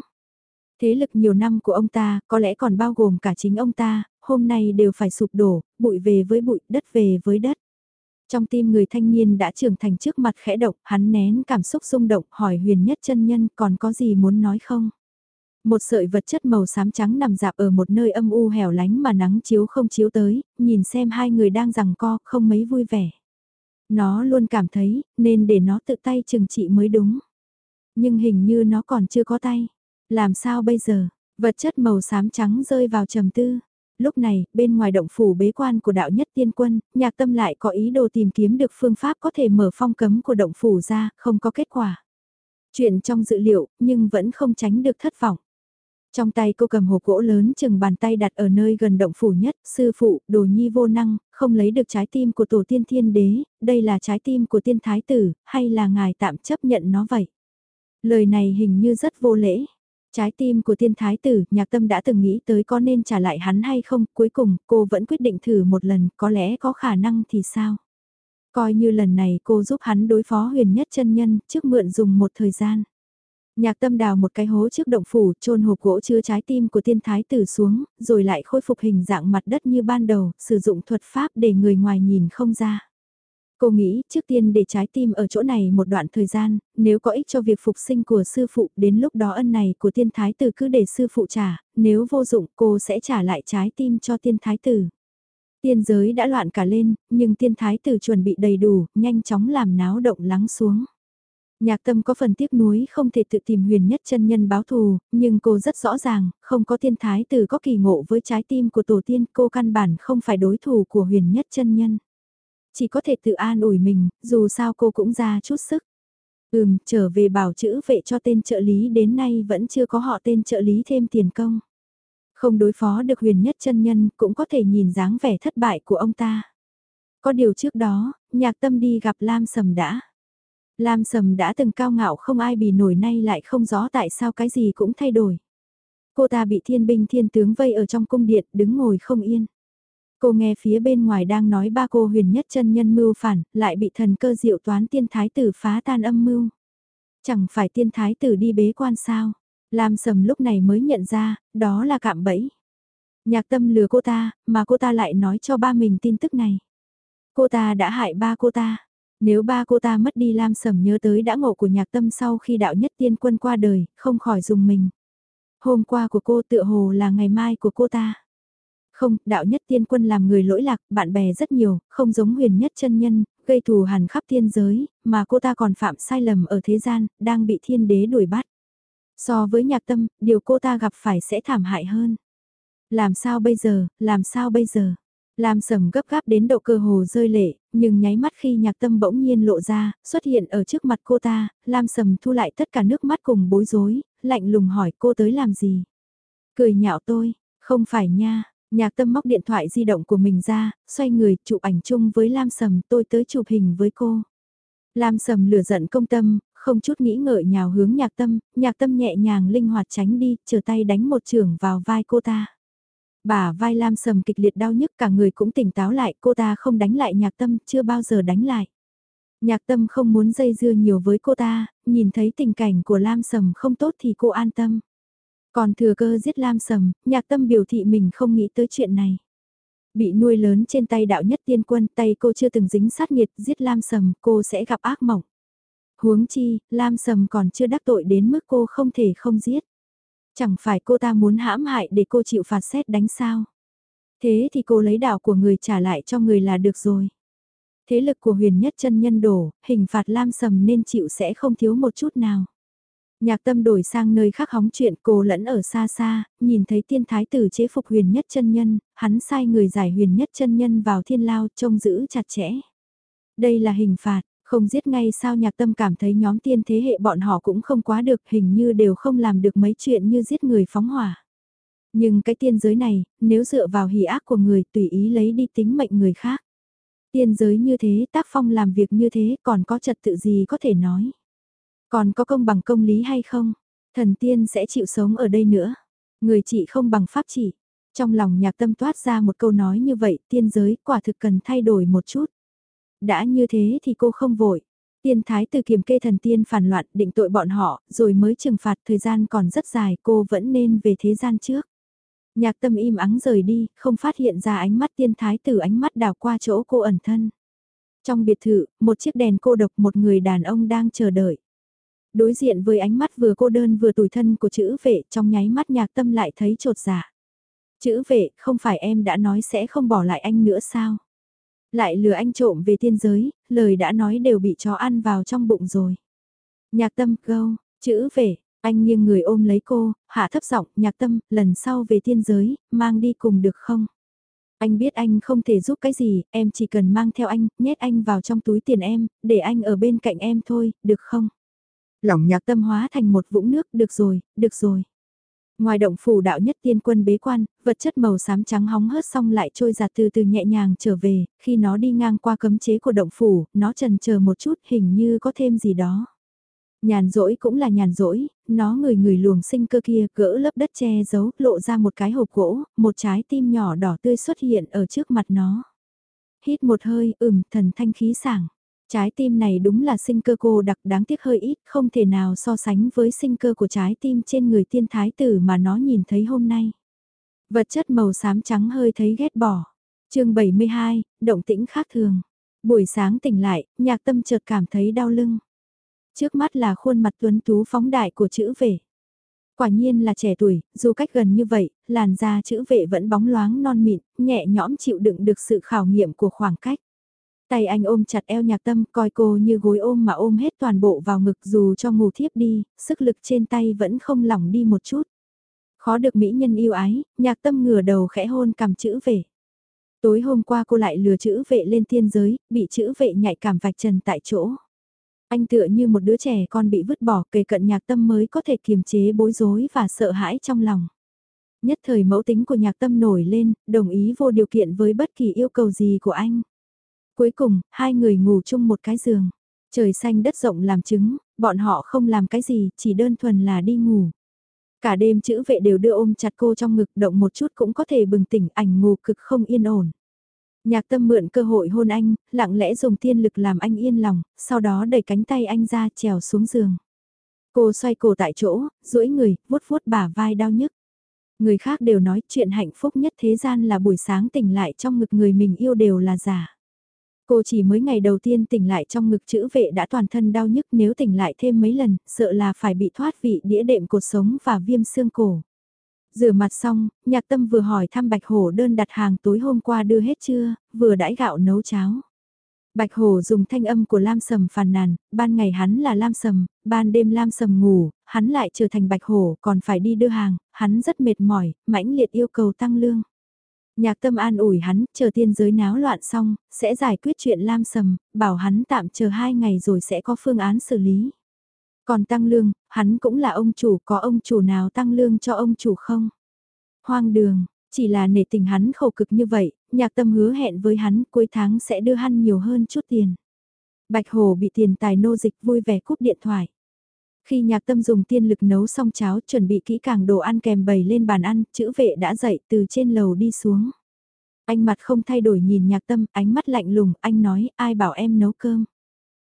Thế lực nhiều năm của ông ta, có lẽ còn bao gồm cả chính ông ta, hôm nay đều phải sụp đổ, bụi về với bụi, đất về với đất. Trong tim người thanh niên đã trưởng thành trước mặt khẽ động, hắn nén cảm xúc rung động, hỏi huyền nhất chân nhân còn có gì muốn nói không? Một sợi vật chất màu xám trắng nằm dạp ở một nơi âm u hẻo lánh mà nắng chiếu không chiếu tới, nhìn xem hai người đang rằng co, không mấy vui vẻ. Nó luôn cảm thấy, nên để nó tự tay chừng trị mới đúng. Nhưng hình như nó còn chưa có tay. Làm sao bây giờ? Vật chất màu xám trắng rơi vào trầm tư. Lúc này, bên ngoài động phủ bế quan của đạo nhất tiên quân, nhạc tâm lại có ý đồ tìm kiếm được phương pháp có thể mở phong cấm của động phủ ra, không có kết quả. Chuyện trong dự liệu, nhưng vẫn không tránh được thất vọng. Trong tay cô cầm hộp gỗ lớn chừng bàn tay đặt ở nơi gần động phủ nhất, sư phụ, đồ nhi vô năng, không lấy được trái tim của tổ tiên thiên đế, đây là trái tim của tiên thái tử, hay là ngài tạm chấp nhận nó vậy? Lời này hình như rất vô lễ. Trái tim của tiên thái tử, nhạc tâm đã từng nghĩ tới có nên trả lại hắn hay không, cuối cùng cô vẫn quyết định thử một lần, có lẽ có khả năng thì sao? Coi như lần này cô giúp hắn đối phó huyền nhất chân nhân, trước mượn dùng một thời gian. Nhạc tâm đào một cái hố trước động phủ, trôn hộp gỗ chứa trái tim của tiên thái tử xuống, rồi lại khôi phục hình dạng mặt đất như ban đầu, sử dụng thuật pháp để người ngoài nhìn không ra. Cô nghĩ trước tiên để trái tim ở chỗ này một đoạn thời gian, nếu có ích cho việc phục sinh của sư phụ, đến lúc đó ân này của tiên thái tử cứ để sư phụ trả, nếu vô dụng cô sẽ trả lại trái tim cho tiên thái tử. Tiên giới đã loạn cả lên, nhưng tiên thái tử chuẩn bị đầy đủ, nhanh chóng làm náo động lắng xuống. Nhạc tâm có phần tiếc nuối không thể tự tìm huyền nhất chân nhân báo thù, nhưng cô rất rõ ràng, không có thiên thái tử có kỳ ngộ với trái tim của tổ tiên cô căn bản không phải đối thủ của huyền nhất chân nhân. Chỉ có thể tự an ủi mình, dù sao cô cũng ra chút sức. Ừm, trở về bảo chữ vệ cho tên trợ lý đến nay vẫn chưa có họ tên trợ lý thêm tiền công. Không đối phó được huyền nhất chân nhân cũng có thể nhìn dáng vẻ thất bại của ông ta. Có điều trước đó, nhạc tâm đi gặp Lam Sầm đã. Lam Sầm đã từng cao ngạo không ai bì nổi nay lại không rõ tại sao cái gì cũng thay đổi. Cô ta bị thiên binh thiên tướng vây ở trong cung điện đứng ngồi không yên. Cô nghe phía bên ngoài đang nói ba cô huyền nhất chân nhân mưu phản, lại bị thần cơ diệu toán tiên thái tử phá tan âm mưu. Chẳng phải tiên thái tử đi bế quan sao? Lam sầm lúc này mới nhận ra, đó là cạm bẫy. Nhạc tâm lừa cô ta, mà cô ta lại nói cho ba mình tin tức này. Cô ta đã hại ba cô ta. Nếu ba cô ta mất đi Lam Sầm nhớ tới đã ngộ của nhạc tâm sau khi đạo nhất tiên quân qua đời, không khỏi dùng mình. Hôm qua của cô tựa hồ là ngày mai của cô ta. Không, đạo nhất tiên quân làm người lỗi lạc, bạn bè rất nhiều, không giống huyền nhất chân nhân, gây thù hằn khắp thiên giới, mà cô ta còn phạm sai lầm ở thế gian, đang bị thiên đế đuổi bắt. So với nhạc tâm, điều cô ta gặp phải sẽ thảm hại hơn. Làm sao bây giờ, làm sao bây giờ? Lam sầm gấp gáp đến độ cơ hồ rơi lệ, nhưng nháy mắt khi nhạc tâm bỗng nhiên lộ ra, xuất hiện ở trước mặt cô ta, Lam sầm thu lại tất cả nước mắt cùng bối rối, lạnh lùng hỏi cô tới làm gì. Cười nhạo tôi, không phải nha, nhạc tâm móc điện thoại di động của mình ra, xoay người chụp ảnh chung với Lam sầm tôi tới chụp hình với cô. Lam sầm lửa giận công tâm, không chút nghĩ ngợi nhào hướng nhạc tâm, nhạc tâm nhẹ nhàng linh hoạt tránh đi, chờ tay đánh một trường vào vai cô ta. Bà vai Lam sầm kịch liệt đau nhức cả người cũng tỉnh táo lại, cô ta không đánh lại nhạc tâm, chưa bao giờ đánh lại. Nhạc tâm không muốn dây dưa nhiều với cô ta, nhìn thấy tình cảnh của Lam sầm không tốt thì cô an tâm. Còn thừa cơ giết Lam sầm, nhạc tâm biểu thị mình không nghĩ tới chuyện này. Bị nuôi lớn trên tay đạo nhất tiên quân, tay cô chưa từng dính sát nhiệt, giết Lam sầm, cô sẽ gặp ác mộng. Huống chi, Lam sầm còn chưa đắc tội đến mức cô không thể không giết. Chẳng phải cô ta muốn hãm hại để cô chịu phạt xét đánh sao? Thế thì cô lấy đạo của người trả lại cho người là được rồi. Thế lực của huyền nhất chân nhân đổ, hình phạt lam sầm nên chịu sẽ không thiếu một chút nào. Nhạc tâm đổi sang nơi khác hóng chuyện cô lẫn ở xa xa, nhìn thấy tiên thái tử chế phục huyền nhất chân nhân, hắn sai người giải huyền nhất chân nhân vào thiên lao trông giữ chặt chẽ. Đây là hình phạt, không giết ngay sao nhạc tâm cảm thấy nhóm tiên thế hệ bọn họ cũng không quá được hình như đều không làm được mấy chuyện như giết người phóng hỏa. Nhưng cái tiên giới này, nếu dựa vào hỉ ác của người tùy ý lấy đi tính mệnh người khác. Tiên giới như thế, tác phong làm việc như thế còn có trật tự gì có thể nói. Còn có công bằng công lý hay không? Thần tiên sẽ chịu sống ở đây nữa. Người chị không bằng pháp chỉ. Trong lòng nhạc tâm toát ra một câu nói như vậy, tiên giới quả thực cần thay đổi một chút. Đã như thế thì cô không vội. Tiên thái từ kiềm kê thần tiên phản loạn định tội bọn họ, rồi mới trừng phạt thời gian còn rất dài cô vẫn nên về thế gian trước. Nhạc tâm im ắng rời đi, không phát hiện ra ánh mắt tiên thái từ ánh mắt đào qua chỗ cô ẩn thân. Trong biệt thự, một chiếc đèn cô độc một người đàn ông đang chờ đợi. Đối diện với ánh mắt vừa cô đơn vừa tủi thân của chữ vệ trong nháy mắt nhạc tâm lại thấy trột dạ. Chữ vệ, không phải em đã nói sẽ không bỏ lại anh nữa sao? Lại lừa anh trộm về tiên giới, lời đã nói đều bị chó ăn vào trong bụng rồi. Nhạc tâm câu, Chữ vệ anh nghiêng người ôm lấy cô, hạ thấp giọng, nhạc tâm, lần sau về tiên giới, mang đi cùng được không? Anh biết anh không thể giúp cái gì, em chỉ cần mang theo anh, nhét anh vào trong túi tiền em, để anh ở bên cạnh em thôi, được không? Lòng nhạc tâm hóa thành một vũng nước, được rồi, được rồi. Ngoài động phủ đạo nhất tiên quân bế quan, vật chất màu xám trắng hóng hớt xong lại trôi giạt từ từ nhẹ nhàng trở về, khi nó đi ngang qua cấm chế của động phủ, nó trần chờ một chút hình như có thêm gì đó. Nhàn rỗi cũng là nhàn rỗi, nó người người luồng sinh cơ kia gỡ lớp đất che giấu, lộ ra một cái hộp gỗ, một trái tim nhỏ đỏ tươi xuất hiện ở trước mặt nó. Hít một hơi, ừm, thần thanh khí sảng. Trái tim này đúng là sinh cơ cô đặc đáng tiếc hơi ít, không thể nào so sánh với sinh cơ của trái tim trên người tiên thái tử mà nó nhìn thấy hôm nay. Vật chất màu xám trắng hơi thấy ghét bỏ. chương 72, động tĩnh khác thường. Buổi sáng tỉnh lại, nhạc tâm chợt cảm thấy đau lưng. Trước mắt là khuôn mặt tuấn tú phóng đại của chữ vệ. Quả nhiên là trẻ tuổi, dù cách gần như vậy, làn da chữ vệ vẫn bóng loáng non mịn, nhẹ nhõm chịu đựng được sự khảo nghiệm của khoảng cách. Tay anh ôm chặt eo nhạc tâm, coi cô như gối ôm mà ôm hết toàn bộ vào ngực dù cho ngủ thiếp đi, sức lực trên tay vẫn không lỏng đi một chút. Khó được mỹ nhân yêu ái, nhạc tâm ngửa đầu khẽ hôn cầm chữ vệ. Tối hôm qua cô lại lừa chữ vệ lên tiên giới, bị chữ vệ nhạy cảm vạch trần tại chỗ. Anh tựa như một đứa trẻ con bị vứt bỏ kề cận nhạc tâm mới có thể kiềm chế bối rối và sợ hãi trong lòng. Nhất thời mẫu tính của nhạc tâm nổi lên, đồng ý vô điều kiện với bất kỳ yêu cầu gì của anh. Cuối cùng, hai người ngủ chung một cái giường. Trời xanh đất rộng làm chứng, bọn họ không làm cái gì, chỉ đơn thuần là đi ngủ. Cả đêm chữ vệ đều đưa ôm chặt cô trong ngực động một chút cũng có thể bừng tỉnh ảnh ngủ cực không yên ổn. Nhạc tâm mượn cơ hội hôn anh, lặng lẽ dùng tiên lực làm anh yên lòng, sau đó đẩy cánh tay anh ra trèo xuống giường. Cô xoay cổ tại chỗ, duỗi người, vuốt vuốt bả vai đau nhức. Người khác đều nói chuyện hạnh phúc nhất thế gian là buổi sáng tỉnh lại trong ngực người mình yêu đều là giả. Cô chỉ mới ngày đầu tiên tỉnh lại trong ngực chữ vệ đã toàn thân đau nhức nếu tỉnh lại thêm mấy lần, sợ là phải bị thoát vị đĩa đệm cột sống và viêm xương cổ. Rửa mặt xong, nhạc tâm vừa hỏi thăm Bạch Hổ đơn đặt hàng tối hôm qua đưa hết chưa, vừa đãi gạo nấu cháo. Bạch Hổ dùng thanh âm của Lam Sầm phàn nàn, ban ngày hắn là Lam Sầm, ban đêm Lam Sầm ngủ, hắn lại trở thành Bạch Hổ còn phải đi đưa hàng, hắn rất mệt mỏi, mãnh liệt yêu cầu tăng lương. Nhạc tâm an ủi hắn, chờ tiên giới náo loạn xong, sẽ giải quyết chuyện Lam Sầm, bảo hắn tạm chờ hai ngày rồi sẽ có phương án xử lý. Còn tăng lương, hắn cũng là ông chủ, có ông chủ nào tăng lương cho ông chủ không? Hoang đường, chỉ là nể tình hắn khổ cực như vậy, nhạc tâm hứa hẹn với hắn cuối tháng sẽ đưa hắn nhiều hơn chút tiền. Bạch Hồ bị tiền tài nô dịch vui vẻ cúp điện thoại. Khi nhạc tâm dùng tiên lực nấu xong cháo chuẩn bị kỹ càng đồ ăn kèm bày lên bàn ăn, chữ vệ đã dậy từ trên lầu đi xuống. Anh mặt không thay đổi nhìn nhạc tâm, ánh mắt lạnh lùng, anh nói ai bảo em nấu cơm.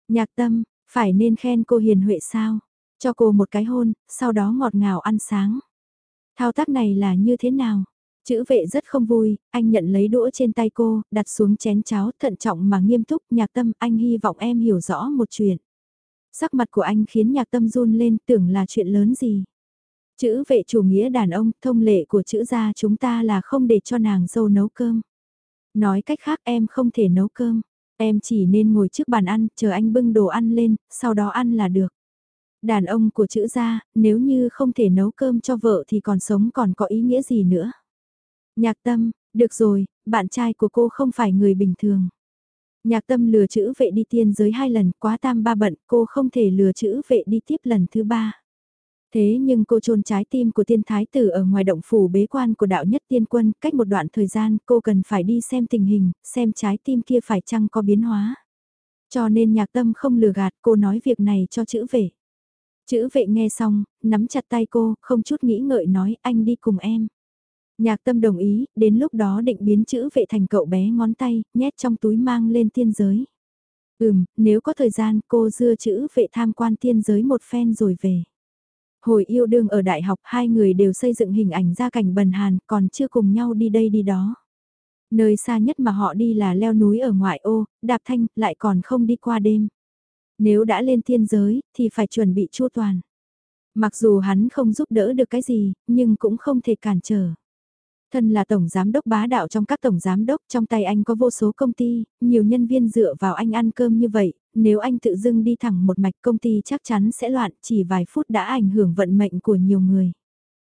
Nhạc tâm, phải nên khen cô hiền huệ sao? Cho cô một cái hôn, sau đó ngọt ngào ăn sáng. Thao tác này là như thế nào? Chữ vệ rất không vui, anh nhận lấy đũa trên tay cô, đặt xuống chén cháo thận trọng mà nghiêm túc nhạc tâm anh hy vọng em hiểu rõ một chuyện. Sắc mặt của anh khiến nhạc tâm run lên tưởng là chuyện lớn gì. Chữ vệ chủ nghĩa đàn ông, thông lệ của chữ gia chúng ta là không để cho nàng dâu nấu cơm. Nói cách khác em không thể nấu cơm. Em chỉ nên ngồi trước bàn ăn, chờ anh bưng đồ ăn lên, sau đó ăn là được. Đàn ông của chữ gia, nếu như không thể nấu cơm cho vợ thì còn sống còn có ý nghĩa gì nữa. Nhạc tâm, được rồi, bạn trai của cô không phải người bình thường. Nhạc tâm lừa chữ vệ đi tiên giới hai lần quá tam ba bận cô không thể lừa chữ vệ đi tiếp lần thứ ba. Thế nhưng cô trôn trái tim của tiên thái tử ở ngoài động phủ bế quan của đạo nhất tiên quân, cách một đoạn thời gian cô cần phải đi xem tình hình, xem trái tim kia phải chăng có biến hóa. Cho nên nhạc tâm không lừa gạt cô nói việc này cho chữ vệ. Chữ vệ nghe xong, nắm chặt tay cô, không chút nghĩ ngợi nói anh đi cùng em. Nhạc tâm đồng ý, đến lúc đó định biến chữ vệ thành cậu bé ngón tay, nhét trong túi mang lên tiên giới. Ừm, nếu có thời gian cô dưa chữ vệ tham quan tiên giới một phen rồi về. Hồi yêu đương ở đại học hai người đều xây dựng hình ảnh ra cảnh bần hàn còn chưa cùng nhau đi đây đi đó. Nơi xa nhất mà họ đi là leo núi ở ngoại ô, đạp thanh lại còn không đi qua đêm. Nếu đã lên thiên giới thì phải chuẩn bị chu toàn. Mặc dù hắn không giúp đỡ được cái gì, nhưng cũng không thể cản trở. Thân là tổng giám đốc bá đạo trong các tổng giám đốc, trong tay anh có vô số công ty, nhiều nhân viên dựa vào anh ăn cơm như vậy, nếu anh tự dưng đi thẳng một mạch công ty chắc chắn sẽ loạn, chỉ vài phút đã ảnh hưởng vận mệnh của nhiều người.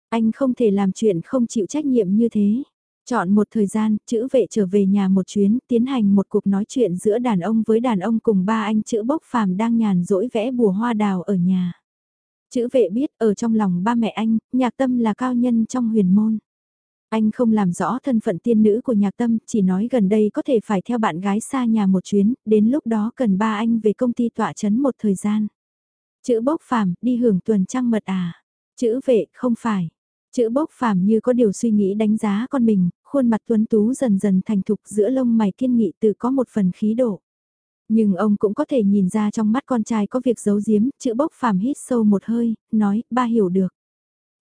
Anh không thể làm chuyện không chịu trách nhiệm như thế. Chọn một thời gian, chữ vệ trở về nhà một chuyến, tiến hành một cuộc nói chuyện giữa đàn ông với đàn ông cùng ba anh chữ bốc phàm đang nhàn rỗi vẽ bùa hoa đào ở nhà. Chữ vệ biết ở trong lòng ba mẹ anh, nhạc tâm là cao nhân trong huyền môn. Anh không làm rõ thân phận tiên nữ của nhạc tâm, chỉ nói gần đây có thể phải theo bạn gái xa nhà một chuyến, đến lúc đó cần ba anh về công ty tọa chấn một thời gian. Chữ bốc phàm, đi hưởng tuần trăng mật à? Chữ vệ, không phải. Chữ bốc phàm như có điều suy nghĩ đánh giá con mình, khuôn mặt tuấn tú dần dần thành thục giữa lông mày kiên nghị từ có một phần khí độ. Nhưng ông cũng có thể nhìn ra trong mắt con trai có việc giấu giếm, chữ bốc phàm hít sâu một hơi, nói, ba hiểu được.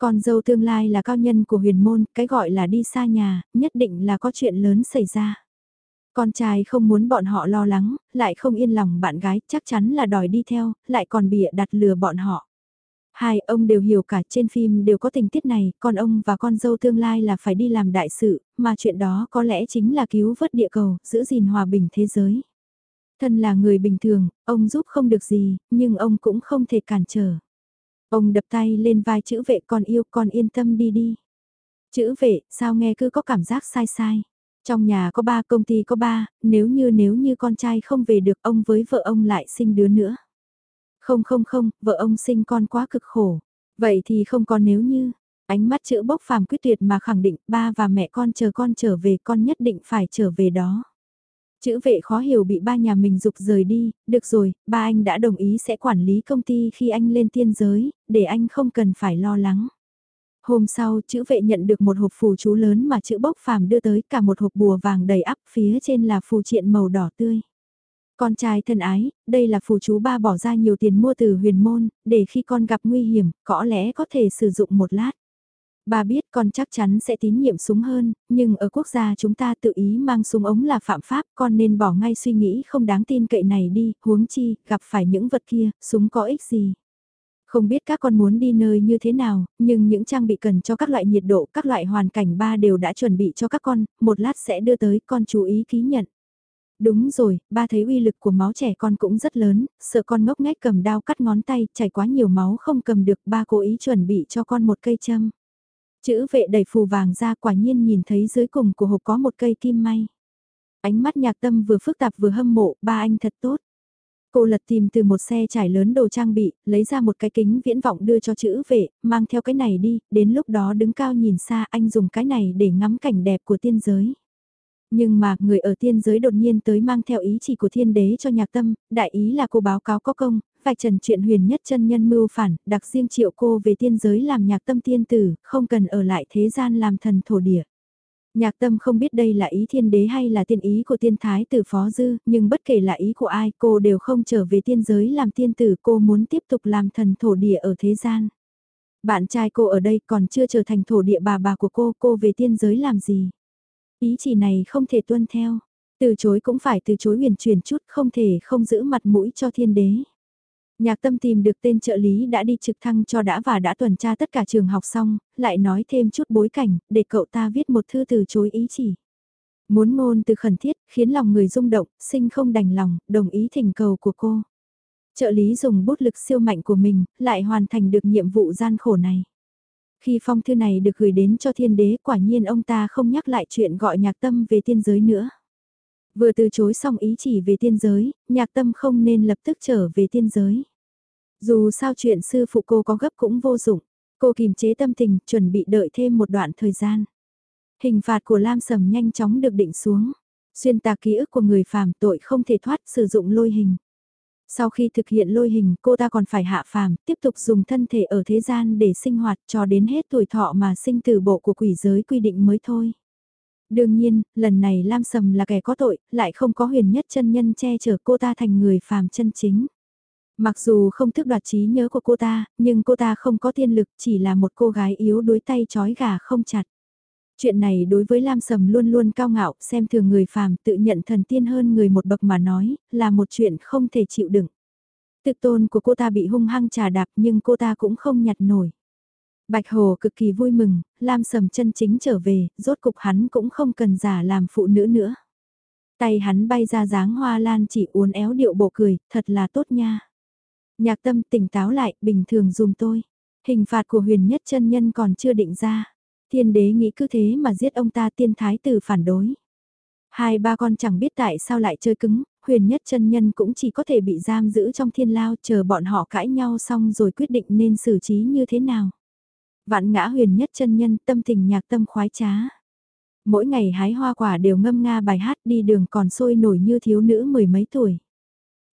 Con dâu tương lai là cao nhân của huyền môn, cái gọi là đi xa nhà, nhất định là có chuyện lớn xảy ra. Con trai không muốn bọn họ lo lắng, lại không yên lòng bạn gái, chắc chắn là đòi đi theo, lại còn bịa đặt lừa bọn họ. Hai ông đều hiểu cả trên phim đều có tình tiết này, con ông và con dâu tương lai là phải đi làm đại sự, mà chuyện đó có lẽ chính là cứu vớt địa cầu, giữ gìn hòa bình thế giới. Thân là người bình thường, ông giúp không được gì, nhưng ông cũng không thể cản trở. Ông đập tay lên vai chữ vệ con yêu con yên tâm đi đi. Chữ vệ, sao nghe cứ có cảm giác sai sai. Trong nhà có ba công ty có ba, nếu như nếu như con trai không về được ông với vợ ông lại sinh đứa nữa. Không không không, vợ ông sinh con quá cực khổ. Vậy thì không có nếu như, ánh mắt chữ bốc phàm quyết tuyệt mà khẳng định ba và mẹ con chờ con trở về con nhất định phải trở về đó. Chữ vệ khó hiểu bị ba nhà mình dục rời đi, được rồi, ba anh đã đồng ý sẽ quản lý công ty khi anh lên tiên giới, để anh không cần phải lo lắng. Hôm sau, chữ vệ nhận được một hộp phù chú lớn mà chữ bốc phàm đưa tới cả một hộp bùa vàng đầy ắp phía trên là phù triện màu đỏ tươi. Con trai thân ái, đây là phù chú ba bỏ ra nhiều tiền mua từ huyền môn, để khi con gặp nguy hiểm, có lẽ có thể sử dụng một lát. Bà biết con chắc chắn sẽ tín nhiệm súng hơn, nhưng ở quốc gia chúng ta tự ý mang súng ống là phạm pháp, con nên bỏ ngay suy nghĩ không đáng tin cậy này đi, huống chi, gặp phải những vật kia, súng có ích gì. Không biết các con muốn đi nơi như thế nào, nhưng những trang bị cần cho các loại nhiệt độ, các loại hoàn cảnh ba đều đã chuẩn bị cho các con, một lát sẽ đưa tới, con chú ý ký nhận. Đúng rồi, ba thấy uy lực của máu trẻ con cũng rất lớn, sợ con ngốc nghếch cầm đao cắt ngón tay, chảy quá nhiều máu không cầm được, ba cố ý chuẩn bị cho con một cây châm. Chữ vệ đẩy phù vàng ra quả nhiên nhìn thấy dưới cùng của hộp có một cây kim may. Ánh mắt nhạc tâm vừa phức tạp vừa hâm mộ, ba anh thật tốt. Cô lật tìm từ một xe trải lớn đồ trang bị, lấy ra một cái kính viễn vọng đưa cho chữ vệ, mang theo cái này đi, đến lúc đó đứng cao nhìn xa anh dùng cái này để ngắm cảnh đẹp của tiên giới. Nhưng mà, người ở tiên giới đột nhiên tới mang theo ý chỉ của thiên đế cho nhạc tâm, đại ý là cô báo cáo có công, vạch trần chuyện huyền nhất chân nhân mưu phản, đặc riêng triệu cô về tiên giới làm nhạc tâm tiên tử, không cần ở lại thế gian làm thần thổ địa. Nhạc tâm không biết đây là ý thiên đế hay là tiên ý của tiên thái tử phó dư, nhưng bất kể là ý của ai cô đều không trở về tiên giới làm tiên tử cô muốn tiếp tục làm thần thổ địa ở thế gian. Bạn trai cô ở đây còn chưa trở thành thổ địa bà bà của cô, cô về tiên giới làm gì? Ý chỉ này không thể tuân theo. Từ chối cũng phải từ chối huyền truyền chút không thể không giữ mặt mũi cho thiên đế. Nhạc tâm tìm được tên trợ lý đã đi trực thăng cho đã và đã tuần tra tất cả trường học xong, lại nói thêm chút bối cảnh, để cậu ta viết một thư từ chối ý chỉ. Muốn ngôn từ khẩn thiết, khiến lòng người rung động, sinh không đành lòng, đồng ý thỉnh cầu của cô. Trợ lý dùng bút lực siêu mạnh của mình, lại hoàn thành được nhiệm vụ gian khổ này. Khi phong thư này được gửi đến cho thiên đế quả nhiên ông ta không nhắc lại chuyện gọi nhạc tâm về tiên giới nữa. Vừa từ chối xong ý chỉ về tiên giới, nhạc tâm không nên lập tức trở về tiên giới. Dù sao chuyện sư phụ cô có gấp cũng vô dụng, cô kìm chế tâm tình chuẩn bị đợi thêm một đoạn thời gian. Hình phạt của Lam Sầm nhanh chóng được định xuống. Xuyên tạc ký ức của người phàm tội không thể thoát sử dụng lôi hình. Sau khi thực hiện lôi hình cô ta còn phải hạ phàm, tiếp tục dùng thân thể ở thế gian để sinh hoạt cho đến hết tuổi thọ mà sinh từ bộ của quỷ giới quy định mới thôi. Đương nhiên, lần này Lam Sầm là kẻ có tội, lại không có huyền nhất chân nhân che chở cô ta thành người phàm chân chính. Mặc dù không thức đoạt trí nhớ của cô ta, nhưng cô ta không có tiên lực chỉ là một cô gái yếu đuối tay chói gà không chặt. Chuyện này đối với Lam Sầm luôn luôn cao ngạo, xem thường người phàm tự nhận thần tiên hơn người một bậc mà nói, là một chuyện không thể chịu đựng. Tự tôn của cô ta bị hung hăng trà đạp nhưng cô ta cũng không nhặt nổi. Bạch Hồ cực kỳ vui mừng, Lam Sầm chân chính trở về, rốt cục hắn cũng không cần giả làm phụ nữ nữa. Tay hắn bay ra dáng hoa lan chỉ uốn éo điệu bộ cười, thật là tốt nha. Nhạc tâm tỉnh táo lại, bình thường dùm tôi. Hình phạt của huyền nhất chân nhân còn chưa định ra. Thiên đế nghĩ cứ thế mà giết ông ta tiên thái tử phản đối. Hai ba con chẳng biết tại sao lại chơi cứng, huyền nhất chân nhân cũng chỉ có thể bị giam giữ trong thiên lao chờ bọn họ cãi nhau xong rồi quyết định nên xử trí như thế nào. Vạn ngã huyền nhất chân nhân tâm tình nhạc tâm khoái trá. Mỗi ngày hái hoa quả đều ngâm nga bài hát đi đường còn sôi nổi như thiếu nữ mười mấy tuổi.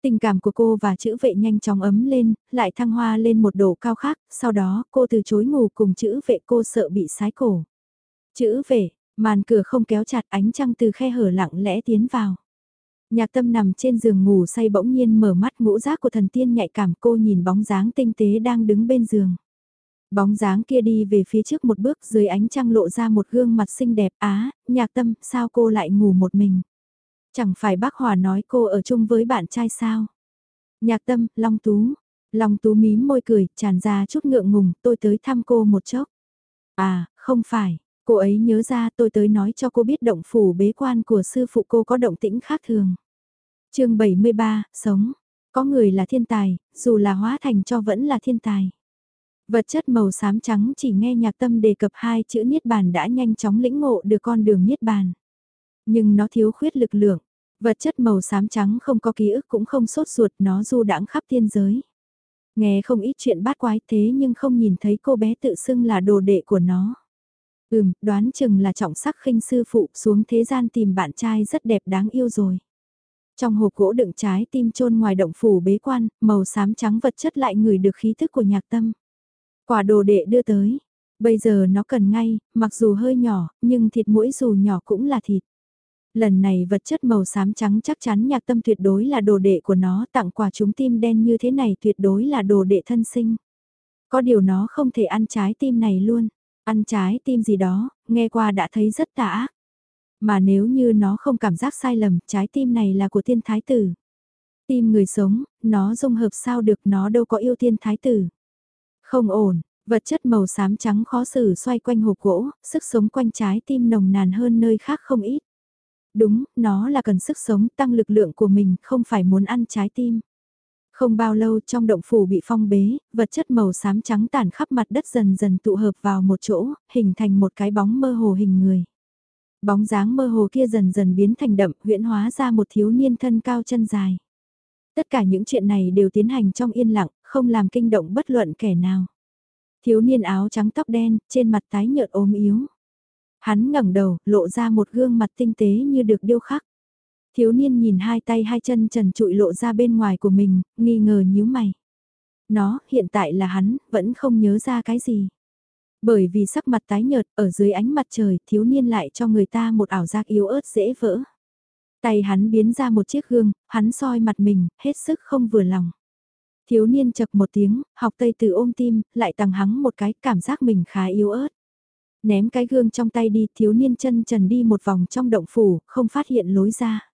Tình cảm của cô và chữ vệ nhanh chóng ấm lên, lại thăng hoa lên một độ cao khác, sau đó cô từ chối ngủ cùng chữ vệ cô sợ bị sái cổ. Chữ vệ, màn cửa không kéo chặt ánh trăng từ khe hở lặng lẽ tiến vào. Nhạc tâm nằm trên giường ngủ say bỗng nhiên mở mắt ngũ giác của thần tiên nhạy cảm cô nhìn bóng dáng tinh tế đang đứng bên giường. Bóng dáng kia đi về phía trước một bước dưới ánh trăng lộ ra một gương mặt xinh đẹp á, nhạc tâm, sao cô lại ngủ một mình? Chẳng phải bác Hòa nói cô ở chung với bạn trai sao? Nhạc tâm, Long Tú. Long Tú mím môi cười, tràn ra chút ngượng ngùng, tôi tới thăm cô một chốc. À, không phải, cô ấy nhớ ra tôi tới nói cho cô biết động phủ bế quan của sư phụ cô có động tĩnh khác thường. chương 73, sống. Có người là thiên tài, dù là hóa thành cho vẫn là thiên tài. Vật chất màu xám trắng chỉ nghe nhạc tâm đề cập hai chữ Niết Bàn đã nhanh chóng lĩnh ngộ được con đường Niết Bàn. Nhưng nó thiếu khuyết lực lượng, vật chất màu xám trắng không có ký ức cũng không sốt ruột nó du đãng khắp thiên giới. Nghe không ít chuyện bát quái thế nhưng không nhìn thấy cô bé tự xưng là đồ đệ của nó. Ừm, đoán chừng là trọng sắc khinh sư phụ xuống thế gian tìm bạn trai rất đẹp đáng yêu rồi. Trong hộp gỗ đựng trái tim chôn ngoài động phủ bế quan, màu xám trắng vật chất lại ngửi được khí thức của nhạc tâm. Quả đồ đệ đưa tới. Bây giờ nó cần ngay, mặc dù hơi nhỏ, nhưng thịt mũi dù nhỏ cũng là thịt. Lần này vật chất màu xám trắng chắc chắn nhạc tâm tuyệt đối là đồ đệ của nó tặng quà chúng tim đen như thế này tuyệt đối là đồ đệ thân sinh. Có điều nó không thể ăn trái tim này luôn. Ăn trái tim gì đó, nghe qua đã thấy rất tà ác. Mà nếu như nó không cảm giác sai lầm, trái tim này là của tiên thái tử. Tim người sống, nó dung hợp sao được nó đâu có yêu tiên thái tử. Không ổn, vật chất màu xám trắng khó xử xoay quanh hộp gỗ, sức sống quanh trái tim nồng nàn hơn nơi khác không ít. Đúng, nó là cần sức sống tăng lực lượng của mình, không phải muốn ăn trái tim. Không bao lâu trong động phủ bị phong bế, vật chất màu xám trắng tản khắp mặt đất dần dần tụ hợp vào một chỗ, hình thành một cái bóng mơ hồ hình người. Bóng dáng mơ hồ kia dần dần biến thành đậm, huyễn hóa ra một thiếu niên thân cao chân dài. Tất cả những chuyện này đều tiến hành trong yên lặng, không làm kinh động bất luận kẻ nào. Thiếu niên áo trắng tóc đen, trên mặt tái nhợt ốm yếu. Hắn ngẩng đầu, lộ ra một gương mặt tinh tế như được điêu khắc. Thiếu niên nhìn hai tay hai chân trần trụi lộ ra bên ngoài của mình, nghi ngờ nhíu mày. Nó, hiện tại là hắn, vẫn không nhớ ra cái gì. Bởi vì sắc mặt tái nhợt, ở dưới ánh mặt trời, thiếu niên lại cho người ta một ảo giác yếu ớt dễ vỡ. Tay hắn biến ra một chiếc gương, hắn soi mặt mình, hết sức không vừa lòng. Thiếu niên chập một tiếng, học tây từ ôm tim, lại tăng hắng một cái, cảm giác mình khá yếu ớt. Ném cái gương trong tay đi, thiếu niên chân trần đi một vòng trong động phủ, không phát hiện lối ra.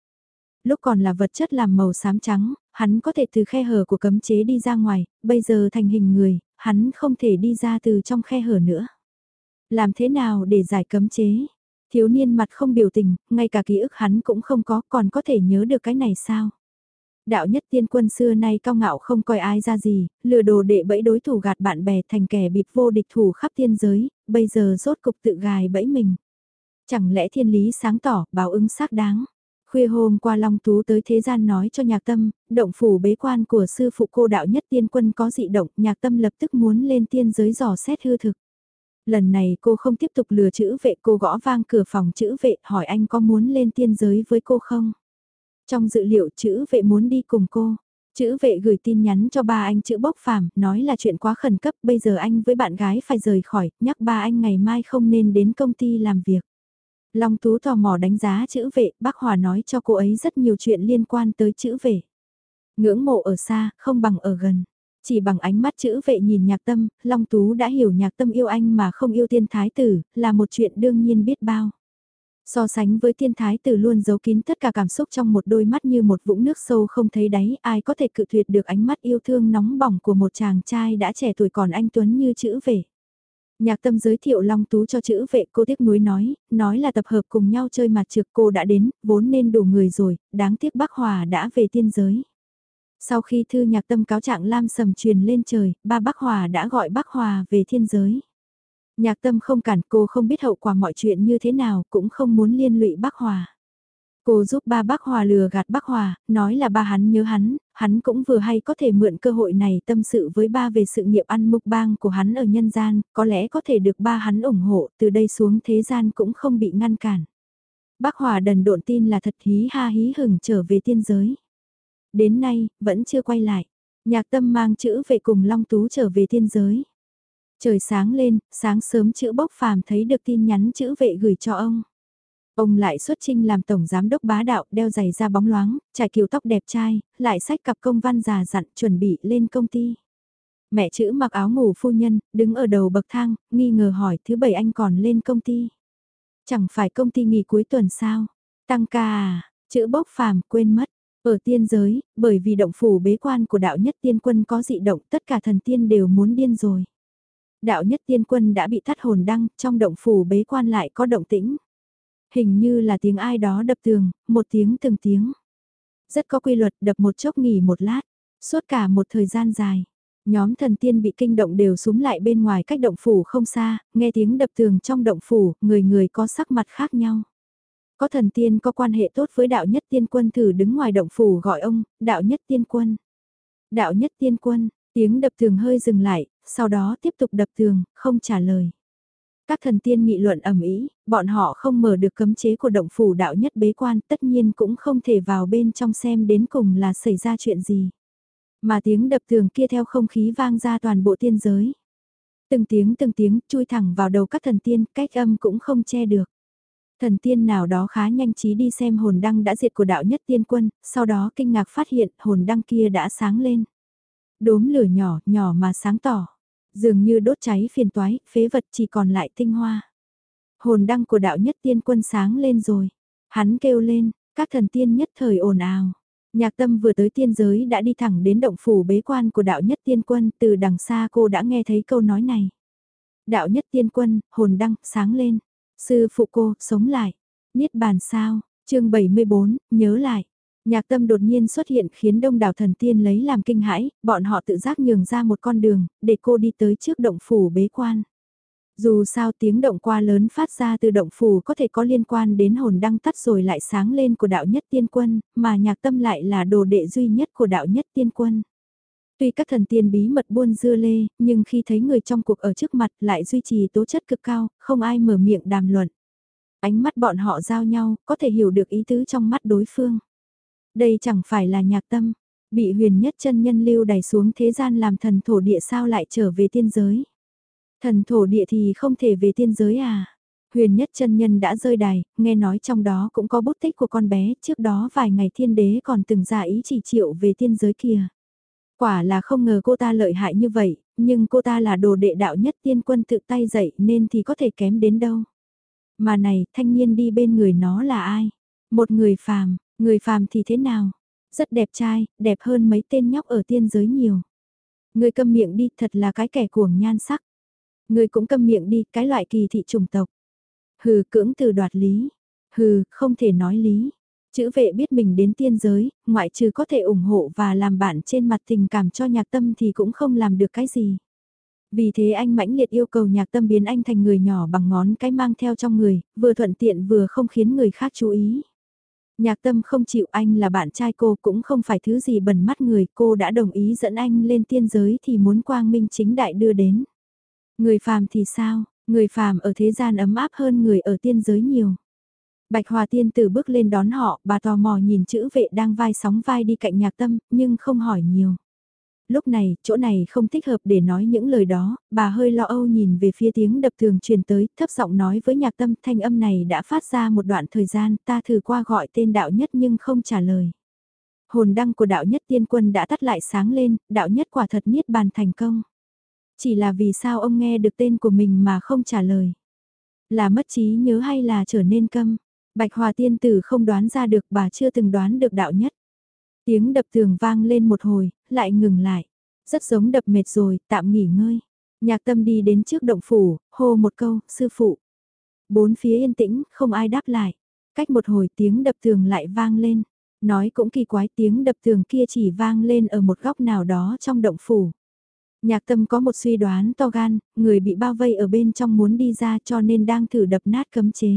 Lúc còn là vật chất làm màu xám trắng, hắn có thể từ khe hở của cấm chế đi ra ngoài, bây giờ thành hình người, hắn không thể đi ra từ trong khe hở nữa. Làm thế nào để giải cấm chế? Thiếu niên mặt không biểu tình, ngay cả ký ức hắn cũng không có, còn có thể nhớ được cái này sao? Đạo nhất tiên quân xưa nay cao ngạo không coi ai ra gì, lừa đồ đệ bẫy đối thủ gạt bạn bè thành kẻ bịp vô địch thủ khắp thiên giới, bây giờ rốt cục tự gài bẫy mình. Chẳng lẽ thiên lý sáng tỏ, báo ứng xác đáng. Khuya hôm qua Long Tú tới thế gian nói cho nhạc tâm, động phủ bế quan của sư phụ cô đạo nhất tiên quân có dị động, nhạc tâm lập tức muốn lên tiên giới dò xét hư thực. Lần này cô không tiếp tục lừa chữ vệ cô gõ vang cửa phòng chữ vệ hỏi anh có muốn lên tiên giới với cô không? Trong dự liệu chữ vệ muốn đi cùng cô. Chữ vệ gửi tin nhắn cho ba anh chữ bốc phàm, nói là chuyện quá khẩn cấp, bây giờ anh với bạn gái phải rời khỏi, nhắc ba anh ngày mai không nên đến công ty làm việc. Long Tú tò mò đánh giá chữ vệ, bác Hòa nói cho cô ấy rất nhiều chuyện liên quan tới chữ vệ. Ngưỡng mộ ở xa, không bằng ở gần. Chỉ bằng ánh mắt chữ vệ nhìn nhạc tâm, Long Tú đã hiểu nhạc tâm yêu anh mà không yêu tiên thái tử, là một chuyện đương nhiên biết bao. So sánh với thiên thái tử luôn giấu kín tất cả cảm xúc trong một đôi mắt như một vũng nước sâu không thấy đáy, ai có thể cự tuyệt được ánh mắt yêu thương nóng bỏng của một chàng trai đã trẻ tuổi còn anh Tuấn như chữ vệ Nhạc tâm giới thiệu Long Tú cho chữ vệ cô tiếc nuối nói, nói là tập hợp cùng nhau chơi mặt trược cô đã đến, vốn nên đủ người rồi, đáng tiếc bác Hòa đã về tiên giới. Sau khi thư nhạc tâm cáo trạng lam sầm truyền lên trời, ba bác Hòa đã gọi bác Hòa về thiên giới. Nhạc tâm không cản cô không biết hậu quả mọi chuyện như thế nào, cũng không muốn liên lụy bác Hòa. Cô giúp ba bác Hòa lừa gạt bác Hòa, nói là ba hắn nhớ hắn, hắn cũng vừa hay có thể mượn cơ hội này tâm sự với ba về sự nghiệp ăn mục bang của hắn ở nhân gian, có lẽ có thể được ba hắn ủng hộ, từ đây xuống thế gian cũng không bị ngăn cản. Bác Hòa đần độn tin là thật hí ha hí hừng trở về tiên giới. Đến nay, vẫn chưa quay lại. Nhạc tâm mang chữ về cùng Long Tú trở về thiên giới. Trời sáng lên, sáng sớm chữ bốc phàm thấy được tin nhắn chữ vệ gửi cho ông. Ông lại xuất trinh làm tổng giám đốc bá đạo, đeo giày da bóng loáng, trải kiều tóc đẹp trai, lại sách cặp công văn già dặn chuẩn bị lên công ty. Mẹ chữ mặc áo ngủ phu nhân, đứng ở đầu bậc thang, nghi ngờ hỏi thứ bảy anh còn lên công ty. Chẳng phải công ty nghỉ cuối tuần sao? Tăng ca à? Chữ bốc phàm quên mất. Ở tiên giới, bởi vì động phủ bế quan của đạo nhất tiên quân có dị động tất cả thần tiên đều muốn điên rồi. Đạo nhất tiên quân đã bị thắt hồn đăng, trong động phủ bế quan lại có động tĩnh. Hình như là tiếng ai đó đập tường, một tiếng từng tiếng. Rất có quy luật đập một chốc nghỉ một lát, suốt cả một thời gian dài. Nhóm thần tiên bị kinh động đều súng lại bên ngoài cách động phủ không xa, nghe tiếng đập tường trong động phủ, người người có sắc mặt khác nhau. Có thần tiên có quan hệ tốt với đạo nhất tiên quân thử đứng ngoài động phủ gọi ông, đạo nhất tiên quân. Đạo nhất tiên quân, tiếng đập tường hơi dừng lại, sau đó tiếp tục đập tường, không trả lời. Các thần tiên nghị luận ầm ĩ bọn họ không mở được cấm chế của động phủ đạo nhất bế quan tất nhiên cũng không thể vào bên trong xem đến cùng là xảy ra chuyện gì. Mà tiếng đập tường kia theo không khí vang ra toàn bộ tiên giới. Từng tiếng từng tiếng chui thẳng vào đầu các thần tiên, cách âm cũng không che được. Thần tiên nào đó khá nhanh trí đi xem hồn đăng đã diệt của đạo nhất tiên quân, sau đó kinh ngạc phát hiện hồn đăng kia đã sáng lên. Đốm lửa nhỏ, nhỏ mà sáng tỏ. Dường như đốt cháy phiền toái, phế vật chỉ còn lại tinh hoa. Hồn đăng của đạo nhất tiên quân sáng lên rồi. Hắn kêu lên, các thần tiên nhất thời ồn ào. Nhạc tâm vừa tới tiên giới đã đi thẳng đến động phủ bế quan của đạo nhất tiên quân, từ đằng xa cô đã nghe thấy câu nói này. Đạo nhất tiên quân, hồn đăng, sáng lên. Sư phụ cô, sống lại. Niết bàn sao, chương 74, nhớ lại. Nhạc tâm đột nhiên xuất hiện khiến đông đảo thần tiên lấy làm kinh hãi, bọn họ tự giác nhường ra một con đường, để cô đi tới trước động phủ bế quan. Dù sao tiếng động qua lớn phát ra từ động phủ có thể có liên quan đến hồn đăng tắt rồi lại sáng lên của đạo nhất tiên quân, mà nhạc tâm lại là đồ đệ duy nhất của đạo nhất tiên quân. Tuy các thần tiên bí mật buôn dưa lê, nhưng khi thấy người trong cuộc ở trước mặt lại duy trì tố chất cực cao, không ai mở miệng đàm luận. Ánh mắt bọn họ giao nhau, có thể hiểu được ý tứ trong mắt đối phương. Đây chẳng phải là nhạc tâm, bị huyền nhất chân nhân lưu đẩy xuống thế gian làm thần thổ địa sao lại trở về tiên giới. Thần thổ địa thì không thể về tiên giới à. Huyền nhất chân nhân đã rơi đài, nghe nói trong đó cũng có bút tích của con bé, trước đó vài ngày thiên đế còn từng ra ý chỉ triệu về tiên giới kia. Quả là không ngờ cô ta lợi hại như vậy, nhưng cô ta là đồ đệ đạo nhất tiên quân tự tay dạy nên thì có thể kém đến đâu. Mà này, thanh niên đi bên người nó là ai? Một người phàm, người phàm thì thế nào? Rất đẹp trai, đẹp hơn mấy tên nhóc ở tiên giới nhiều. Người câm miệng đi, thật là cái kẻ cuồng nhan sắc. Người cũng câm miệng đi, cái loại kỳ thị trùng tộc. Hừ, cưỡng từ đoạt lý. Hừ, không thể nói lý. Chữ vệ biết mình đến tiên giới, ngoại trừ có thể ủng hộ và làm bạn trên mặt tình cảm cho nhạc tâm thì cũng không làm được cái gì. Vì thế anh mãnh liệt yêu cầu nhạc tâm biến anh thành người nhỏ bằng ngón cái mang theo trong người, vừa thuận tiện vừa không khiến người khác chú ý. Nhạc tâm không chịu anh là bạn trai cô cũng không phải thứ gì bẩn mắt người, cô đã đồng ý dẫn anh lên tiên giới thì muốn quang minh chính đại đưa đến. Người phàm thì sao, người phàm ở thế gian ấm áp hơn người ở tiên giới nhiều. Bạch Hòa Tiên Tử bước lên đón họ, bà tò mò nhìn chữ vệ đang vai sóng vai đi cạnh nhạc tâm, nhưng không hỏi nhiều. Lúc này, chỗ này không thích hợp để nói những lời đó, bà hơi lo âu nhìn về phía tiếng đập thường truyền tới, thấp giọng nói với nhạc tâm thanh âm này đã phát ra một đoạn thời gian, ta thử qua gọi tên đạo nhất nhưng không trả lời. Hồn đăng của đạo nhất tiên quân đã tắt lại sáng lên, đạo nhất quả thật niết bàn thành công. Chỉ là vì sao ông nghe được tên của mình mà không trả lời. Là mất trí nhớ hay là trở nên câm. Bạch Hòa tiên tử không đoán ra được bà chưa từng đoán được đạo nhất. Tiếng đập tường vang lên một hồi, lại ngừng lại. Rất giống đập mệt rồi, tạm nghỉ ngơi. Nhạc tâm đi đến trước động phủ, hô một câu, sư phụ. Bốn phía yên tĩnh, không ai đáp lại. Cách một hồi tiếng đập tường lại vang lên. Nói cũng kỳ quái tiếng đập tường kia chỉ vang lên ở một góc nào đó trong động phủ. Nhạc tâm có một suy đoán to gan, người bị bao vây ở bên trong muốn đi ra cho nên đang thử đập nát cấm chế.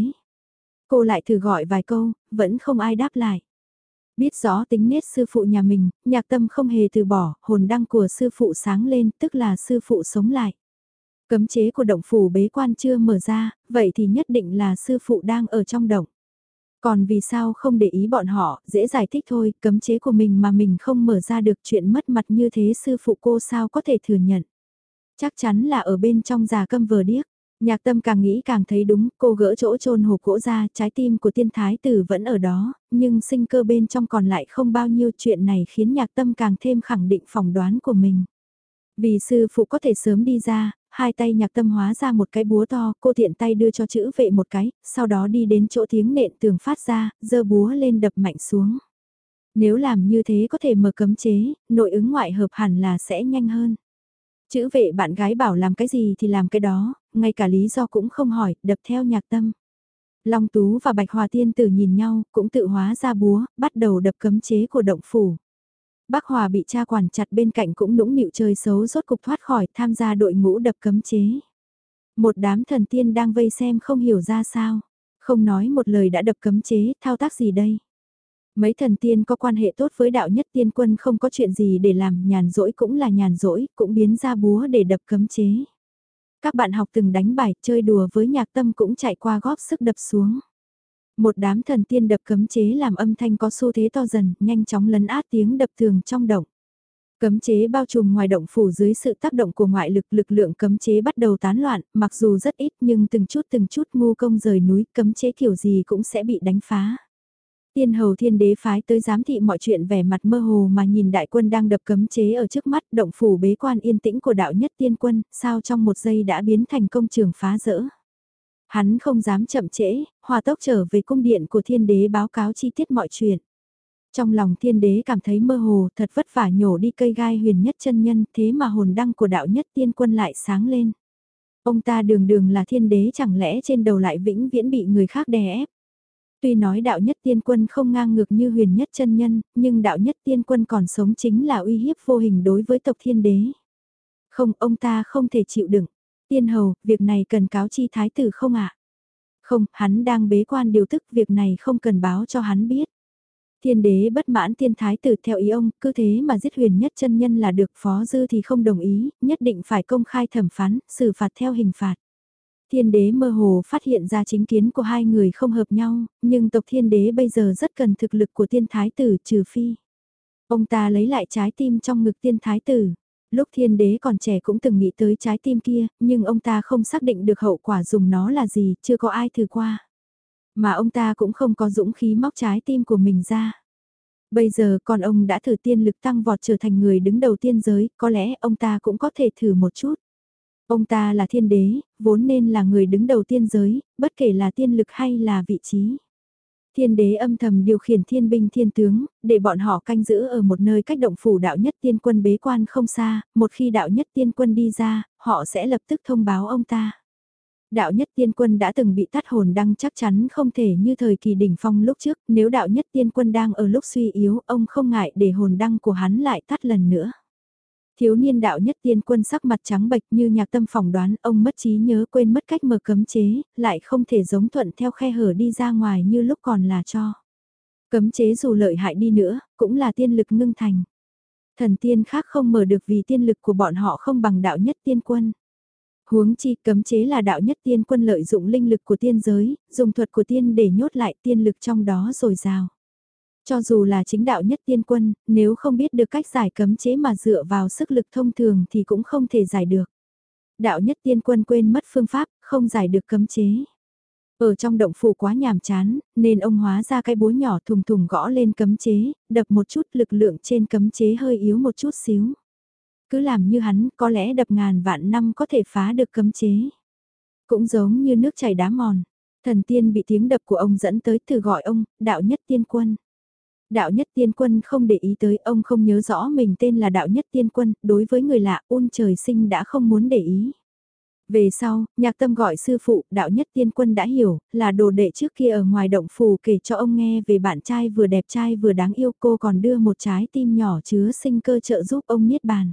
Cô lại thử gọi vài câu, vẫn không ai đáp lại. Biết rõ tính nết sư phụ nhà mình, nhạc tâm không hề từ bỏ, hồn đăng của sư phụ sáng lên, tức là sư phụ sống lại. Cấm chế của động phủ bế quan chưa mở ra, vậy thì nhất định là sư phụ đang ở trong động. Còn vì sao không để ý bọn họ, dễ giải thích thôi, cấm chế của mình mà mình không mở ra được chuyện mất mặt như thế sư phụ cô sao có thể thừa nhận. Chắc chắn là ở bên trong già câm vờ điếc. Nhạc tâm càng nghĩ càng thấy đúng, cô gỡ chỗ trôn hộp gỗ ra, trái tim của tiên thái tử vẫn ở đó, nhưng sinh cơ bên trong còn lại không bao nhiêu chuyện này khiến nhạc tâm càng thêm khẳng định phỏng đoán của mình. Vì sư phụ có thể sớm đi ra, hai tay nhạc tâm hóa ra một cái búa to, cô tiện tay đưa cho chữ vệ một cái, sau đó đi đến chỗ tiếng nện tường phát ra, giơ búa lên đập mạnh xuống. Nếu làm như thế có thể mở cấm chế, nội ứng ngoại hợp hẳn là sẽ nhanh hơn. Chữ vệ bạn gái bảo làm cái gì thì làm cái đó, ngay cả lý do cũng không hỏi, đập theo nhạc tâm. Long Tú và Bạch Hòa Tiên tử nhìn nhau, cũng tự hóa ra búa, bắt đầu đập cấm chế của động phủ. Bác Hòa bị cha quản chặt bên cạnh cũng nũng nịu chơi xấu rốt cục thoát khỏi tham gia đội ngũ đập cấm chế. Một đám thần tiên đang vây xem không hiểu ra sao, không nói một lời đã đập cấm chế, thao tác gì đây? Mấy thần tiên có quan hệ tốt với đạo nhất tiên quân không có chuyện gì để làm, nhàn rỗi cũng là nhàn rỗi, cũng biến ra búa để đập cấm chế. Các bạn học từng đánh bài, chơi đùa với nhạc tâm cũng chạy qua góp sức đập xuống. Một đám thần tiên đập cấm chế làm âm thanh có xu thế to dần, nhanh chóng lấn át tiếng đập thường trong động. Cấm chế bao trùm ngoài động phủ dưới sự tác động của ngoại lực lực lượng cấm chế bắt đầu tán loạn, mặc dù rất ít nhưng từng chút từng chút ngu công rời núi cấm chế kiểu gì cũng sẽ bị đánh phá. Tiên hầu thiên đế phái tới giám thị mọi chuyện vẻ mặt mơ hồ mà nhìn đại quân đang đập cấm chế ở trước mắt động phủ bế quan yên tĩnh của đạo nhất tiên quân, sao trong một giây đã biến thành công trường phá rỡ. Hắn không dám chậm trễ, hòa tốc trở về cung điện của thiên đế báo cáo chi tiết mọi chuyện. Trong lòng thiên đế cảm thấy mơ hồ thật vất vả nhổ đi cây gai huyền nhất chân nhân thế mà hồn đăng của đạo nhất tiên quân lại sáng lên. Ông ta đường đường là thiên đế chẳng lẽ trên đầu lại vĩnh viễn bị người khác đè ép. Tuy nói đạo nhất tiên quân không ngang ngược như huyền nhất chân nhân, nhưng đạo nhất tiên quân còn sống chính là uy hiếp vô hình đối với tộc thiên đế. Không, ông ta không thể chịu đựng. Tiên hầu, việc này cần cáo chi thái tử không ạ? Không, hắn đang bế quan điều tức, việc này không cần báo cho hắn biết. Thiên đế bất mãn tiên thái tử theo ý ông, cứ thế mà giết huyền nhất chân nhân là được phó dư thì không đồng ý, nhất định phải công khai thẩm phán, xử phạt theo hình phạt. Thiên đế mơ hồ phát hiện ra chính kiến của hai người không hợp nhau, nhưng tộc thiên đế bây giờ rất cần thực lực của tiên thái tử trừ phi. Ông ta lấy lại trái tim trong ngực tiên thái tử. Lúc thiên đế còn trẻ cũng từng nghĩ tới trái tim kia, nhưng ông ta không xác định được hậu quả dùng nó là gì, chưa có ai thử qua. Mà ông ta cũng không có dũng khí móc trái tim của mình ra. Bây giờ còn ông đã thử tiên lực tăng vọt trở thành người đứng đầu tiên giới, có lẽ ông ta cũng có thể thử một chút. Ông ta là thiên đế, vốn nên là người đứng đầu tiên giới, bất kể là tiên lực hay là vị trí. Thiên đế âm thầm điều khiển thiên binh thiên tướng, để bọn họ canh giữ ở một nơi cách động phủ đạo nhất tiên quân bế quan không xa, một khi đạo nhất tiên quân đi ra, họ sẽ lập tức thông báo ông ta. Đạo nhất tiên quân đã từng bị tắt hồn đăng chắc chắn không thể như thời kỳ đỉnh phong lúc trước, nếu đạo nhất tiên quân đang ở lúc suy yếu, ông không ngại để hồn đăng của hắn lại tắt lần nữa. Thiếu niên đạo nhất tiên quân sắc mặt trắng bệch như nhạc tâm phỏng đoán ông mất trí nhớ quên mất cách mở cấm chế, lại không thể giống thuận theo khe hở đi ra ngoài như lúc còn là cho. Cấm chế dù lợi hại đi nữa, cũng là tiên lực ngưng thành. Thần tiên khác không mở được vì tiên lực của bọn họ không bằng đạo nhất tiên quân. Huống chi cấm chế là đạo nhất tiên quân lợi dụng linh lực của tiên giới, dùng thuật của tiên để nhốt lại tiên lực trong đó rồi rào. Cho dù là chính đạo nhất tiên quân, nếu không biết được cách giải cấm chế mà dựa vào sức lực thông thường thì cũng không thể giải được. Đạo nhất tiên quân quên mất phương pháp, không giải được cấm chế. Ở trong động phủ quá nhàm chán, nên ông hóa ra cái búa nhỏ thùng thùng gõ lên cấm chế, đập một chút lực lượng trên cấm chế hơi yếu một chút xíu. Cứ làm như hắn, có lẽ đập ngàn vạn năm có thể phá được cấm chế. Cũng giống như nước chảy đá mòn, thần tiên bị tiếng đập của ông dẫn tới từ gọi ông, đạo nhất tiên quân. Đạo nhất tiên quân không để ý tới ông không nhớ rõ mình tên là đạo nhất tiên quân, đối với người lạ ôn trời sinh đã không muốn để ý. Về sau, nhạc tâm gọi sư phụ, đạo nhất tiên quân đã hiểu, là đồ đệ trước kia ở ngoài động phủ kể cho ông nghe về bạn trai vừa đẹp trai vừa đáng yêu cô còn đưa một trái tim nhỏ chứa sinh cơ trợ giúp ông niết bàn.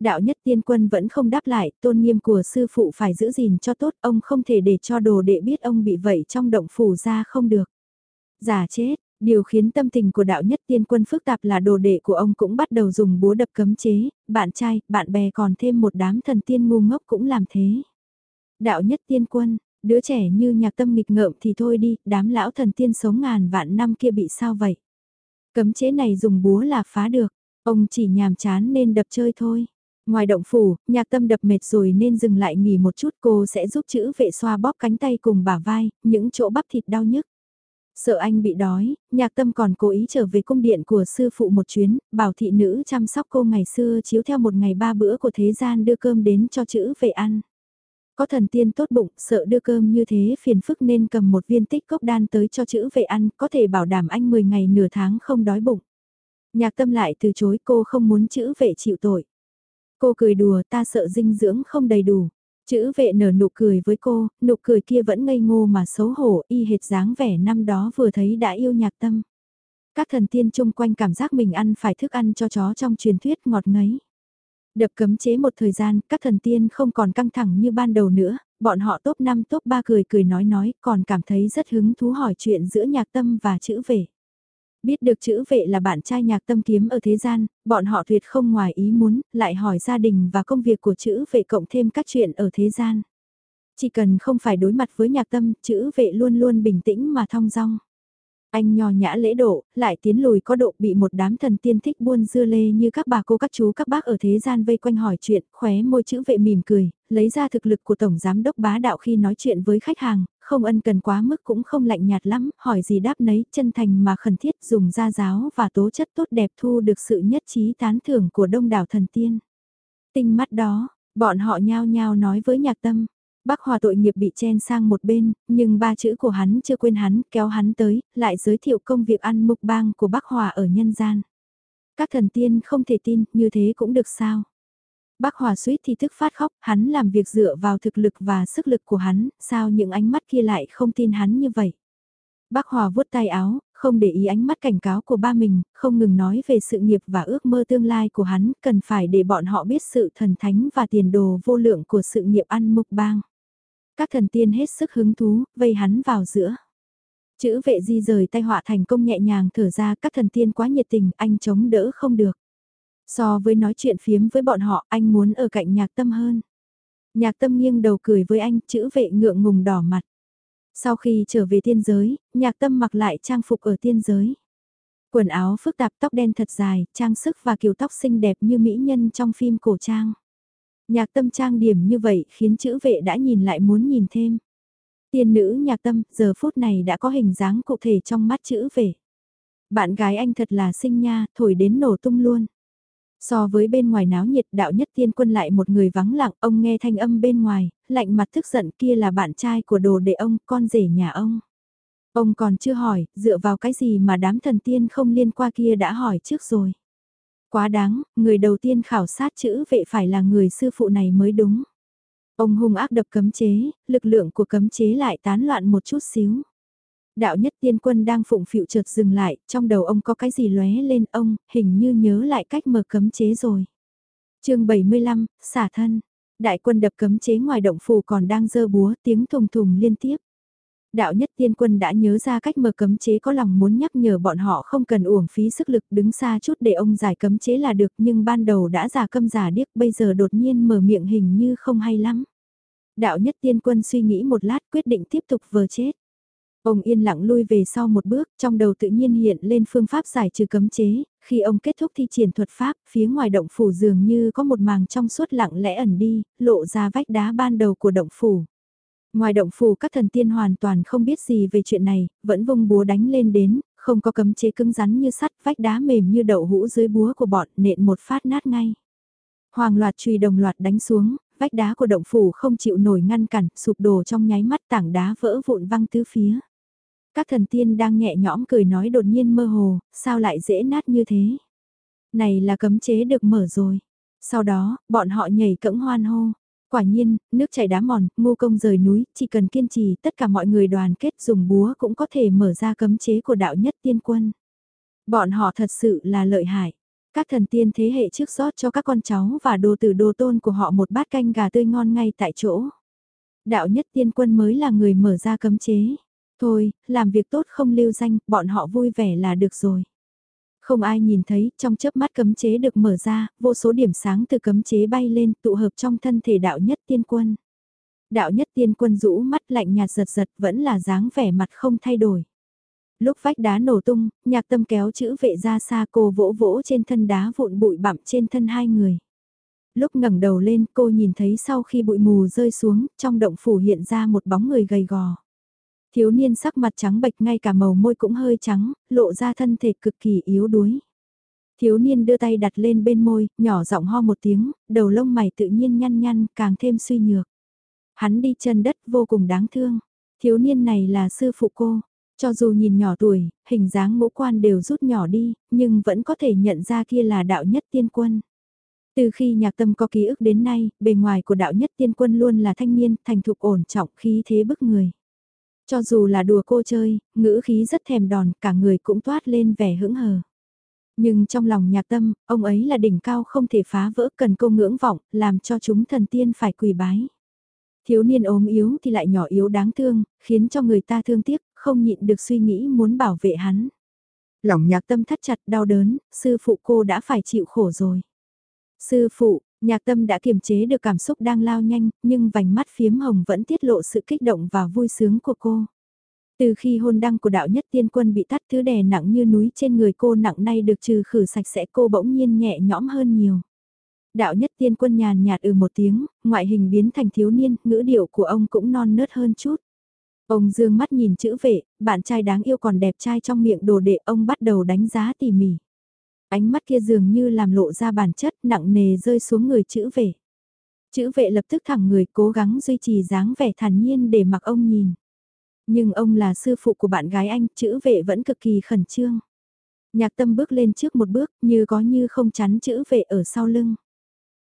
Đạo nhất tiên quân vẫn không đáp lại, tôn nghiêm của sư phụ phải giữ gìn cho tốt, ông không thể để cho đồ đệ biết ông bị vậy trong động phủ ra không được. Giả chết, Điều khiến tâm tình của đạo nhất tiên quân phức tạp là đồ đệ của ông cũng bắt đầu dùng búa đập cấm chế, bạn trai, bạn bè còn thêm một đám thần tiên ngu ngốc cũng làm thế. Đạo nhất tiên quân, đứa trẻ như nhạc tâm nghịch ngợm thì thôi đi, đám lão thần tiên sống ngàn vạn năm kia bị sao vậy? Cấm chế này dùng búa là phá được, ông chỉ nhàm chán nên đập chơi thôi. Ngoài động phủ, nhạc tâm đập mệt rồi nên dừng lại nghỉ một chút cô sẽ giúp chữ vệ xoa bóp cánh tay cùng bả vai, những chỗ bắp thịt đau nhức. Sợ anh bị đói, nhạc tâm còn cố ý trở về cung điện của sư phụ một chuyến, bảo thị nữ chăm sóc cô ngày xưa chiếu theo một ngày ba bữa của thế gian đưa cơm đến cho chữ về ăn. Có thần tiên tốt bụng, sợ đưa cơm như thế phiền phức nên cầm một viên tích cốc đan tới cho chữ về ăn, có thể bảo đảm anh 10 ngày nửa tháng không đói bụng. Nhạc tâm lại từ chối cô không muốn chữ vệ chịu tội. Cô cười đùa ta sợ dinh dưỡng không đầy đủ. Chữ vệ nở nụ cười với cô, nụ cười kia vẫn ngây ngô mà xấu hổ y hệt dáng vẻ năm đó vừa thấy đã yêu nhạc tâm. Các thần tiên chung quanh cảm giác mình ăn phải thức ăn cho chó trong truyền thuyết ngọt ngấy. Đập cấm chế một thời gian, các thần tiên không còn căng thẳng như ban đầu nữa, bọn họ top 5 top 3 cười cười nói nói, còn cảm thấy rất hứng thú hỏi chuyện giữa nhạc tâm và chữ vệ. Biết được chữ vệ là bạn trai nhạc tâm kiếm ở thế gian, bọn họ tuyệt không ngoài ý muốn, lại hỏi gia đình và công việc của chữ vệ cộng thêm các chuyện ở thế gian. Chỉ cần không phải đối mặt với nhạc tâm, chữ vệ luôn luôn bình tĩnh mà thong dong. Anh nho nhã lễ độ, lại tiến lùi có độ bị một đám thần tiên thích buôn dưa lê như các bà cô các chú các bác ở thế gian vây quanh hỏi chuyện, khóe môi chữ vệ mỉm cười, lấy ra thực lực của Tổng Giám Đốc bá đạo khi nói chuyện với khách hàng, không ân cần quá mức cũng không lạnh nhạt lắm, hỏi gì đáp nấy, chân thành mà khẩn thiết dùng gia giáo và tố chất tốt đẹp thu được sự nhất trí tán thưởng của đông đảo thần tiên. Tinh mắt đó, bọn họ nhao nhao nói với nhạc tâm, Bác Hòa tội nghiệp bị chen sang một bên, nhưng ba chữ của hắn chưa quên hắn, kéo hắn tới, lại giới thiệu công việc ăn mục bang của bác Hòa ở nhân gian. Các thần tiên không thể tin, như thế cũng được sao? Bác Hòa suýt thì thức phát khóc, hắn làm việc dựa vào thực lực và sức lực của hắn, sao những ánh mắt kia lại không tin hắn như vậy? Bác Hòa vuốt tay áo, không để ý ánh mắt cảnh cáo của ba mình, không ngừng nói về sự nghiệp và ước mơ tương lai của hắn, cần phải để bọn họ biết sự thần thánh và tiền đồ vô lượng của sự nghiệp ăn mục bang. Các thần tiên hết sức hứng thú, vây hắn vào giữa. Chữ vệ di rời tay họa thành công nhẹ nhàng thở ra các thần tiên quá nhiệt tình, anh chống đỡ không được. So với nói chuyện phiếm với bọn họ, anh muốn ở cạnh nhạc tâm hơn. Nhạc tâm nghiêng đầu cười với anh, chữ vệ ngượng ngùng đỏ mặt. Sau khi trở về tiên giới, nhạc tâm mặc lại trang phục ở tiên giới. Quần áo phức tạp tóc đen thật dài, trang sức và kiểu tóc xinh đẹp như mỹ nhân trong phim cổ trang. Nhạc tâm trang điểm như vậy khiến chữ vệ đã nhìn lại muốn nhìn thêm. Tiên nữ nhạc tâm giờ phút này đã có hình dáng cụ thể trong mắt chữ vệ. Bạn gái anh thật là xinh nha, thổi đến nổ tung luôn. So với bên ngoài náo nhiệt đạo nhất tiên quân lại một người vắng lặng, ông nghe thanh âm bên ngoài, lạnh mặt tức giận kia là bạn trai của đồ đệ ông, con rể nhà ông. Ông còn chưa hỏi, dựa vào cái gì mà đám thần tiên không liên qua kia đã hỏi trước rồi. Quá đáng, người đầu tiên khảo sát chữ vệ phải là người sư phụ này mới đúng. Ông hung ác đập cấm chế, lực lượng của cấm chế lại tán loạn một chút xíu. Đạo nhất tiên quân đang phụng phịu chợt dừng lại, trong đầu ông có cái gì lóe lên ông, hình như nhớ lại cách mở cấm chế rồi. chương 75, xả thân. Đại quân đập cấm chế ngoài động phủ còn đang dơ búa tiếng thùng thùng liên tiếp. Đạo nhất tiên quân đã nhớ ra cách mở cấm chế có lòng muốn nhắc nhở bọn họ không cần uổng phí sức lực đứng xa chút để ông giải cấm chế là được nhưng ban đầu đã giả câm giả điếc bây giờ đột nhiên mở miệng hình như không hay lắm. Đạo nhất tiên quân suy nghĩ một lát quyết định tiếp tục vờ chết. Ông yên lặng lui về sau một bước, trong đầu tự nhiên hiện lên phương pháp giải trừ cấm chế, khi ông kết thúc thi triển thuật pháp, phía ngoài động phủ dường như có một màng trong suốt lặng lẽ ẩn đi, lộ ra vách đá ban đầu của động phủ. Ngoài động phủ các thần tiên hoàn toàn không biết gì về chuyện này, vẫn vung búa đánh lên đến, không có cấm chế cứng rắn như sắt, vách đá mềm như đậu hũ dưới búa của bọn, nện một phát nát ngay. Hoàng loạt chùy đồng loạt đánh xuống, vách đá của động phủ không chịu nổi ngăn cản, sụp đổ trong nháy mắt tảng đá vỡ vụn văng tứ phía. Các thần tiên đang nhẹ nhõm cười nói đột nhiên mơ hồ, sao lại dễ nát như thế? Này là cấm chế được mở rồi. Sau đó, bọn họ nhảy cẫng hoan hô. Quả nhiên, nước chảy đá mòn, ngu công rời núi, chỉ cần kiên trì, tất cả mọi người đoàn kết dùng búa cũng có thể mở ra cấm chế của đạo nhất tiên quân. Bọn họ thật sự là lợi hại. Các thần tiên thế hệ trước rót cho các con cháu và đồ tử đồ tôn của họ một bát canh gà tươi ngon ngay tại chỗ. Đạo nhất tiên quân mới là người mở ra cấm chế. Thôi, làm việc tốt không lưu danh, bọn họ vui vẻ là được rồi. Không ai nhìn thấy, trong chớp mắt cấm chế được mở ra, vô số điểm sáng từ cấm chế bay lên tụ hợp trong thân thể đạo nhất tiên quân. Đạo nhất tiên quân rũ mắt lạnh nhạt giật giật vẫn là dáng vẻ mặt không thay đổi. Lúc vách đá nổ tung, nhạc tâm kéo chữ vệ ra xa cô vỗ vỗ trên thân đá vụn bụi bặm trên thân hai người. Lúc ngẩng đầu lên cô nhìn thấy sau khi bụi mù rơi xuống, trong động phủ hiện ra một bóng người gầy gò. Thiếu niên sắc mặt trắng bệch ngay cả màu môi cũng hơi trắng, lộ ra thân thể cực kỳ yếu đuối. Thiếu niên đưa tay đặt lên bên môi, nhỏ giọng ho một tiếng, đầu lông mày tự nhiên nhăn nhăn, càng thêm suy nhược. Hắn đi chân đất vô cùng đáng thương. Thiếu niên này là sư phụ cô. Cho dù nhìn nhỏ tuổi, hình dáng ngũ quan đều rút nhỏ đi, nhưng vẫn có thể nhận ra kia là đạo nhất tiên quân. Từ khi nhạc tâm có ký ức đến nay, bề ngoài của đạo nhất tiên quân luôn là thanh niên, thành thục ổn trọng, khí thế bức người. Cho dù là đùa cô chơi, ngữ khí rất thèm đòn, cả người cũng toát lên vẻ hững hờ. Nhưng trong lòng nhạc tâm, ông ấy là đỉnh cao không thể phá vỡ cần cô ngưỡng vọng, làm cho chúng thần tiên phải quỳ bái. Thiếu niên ốm yếu thì lại nhỏ yếu đáng thương, khiến cho người ta thương tiếc, không nhịn được suy nghĩ muốn bảo vệ hắn. Lòng nhạc tâm thắt chặt đau đớn, sư phụ cô đã phải chịu khổ rồi. Sư phụ, nhạc tâm đã kiềm chế được cảm xúc đang lao nhanh, nhưng vành mắt phiếm hồng vẫn tiết lộ sự kích động và vui sướng của cô. Từ khi hôn đăng của đạo nhất tiên quân bị tắt thứ đè nặng như núi trên người cô nặng nay được trừ khử sạch sẽ cô bỗng nhiên nhẹ nhõm hơn nhiều. Đạo nhất tiên quân nhàn nhạt ừ một tiếng, ngoại hình biến thành thiếu niên, ngữ điệu của ông cũng non nớt hơn chút. Ông dương mắt nhìn chữ vệ, bạn trai đáng yêu còn đẹp trai trong miệng đồ đệ ông bắt đầu đánh giá tỉ mỉ. Ánh mắt kia dường như làm lộ ra bản chất nặng nề rơi xuống người chữ vệ. Chữ vệ lập tức thẳng người cố gắng duy trì dáng vẻ thản nhiên để mặc ông nhìn. Nhưng ông là sư phụ của bạn gái anh, chữ vệ vẫn cực kỳ khẩn trương. Nhạc tâm bước lên trước một bước như có như không chắn chữ vệ ở sau lưng.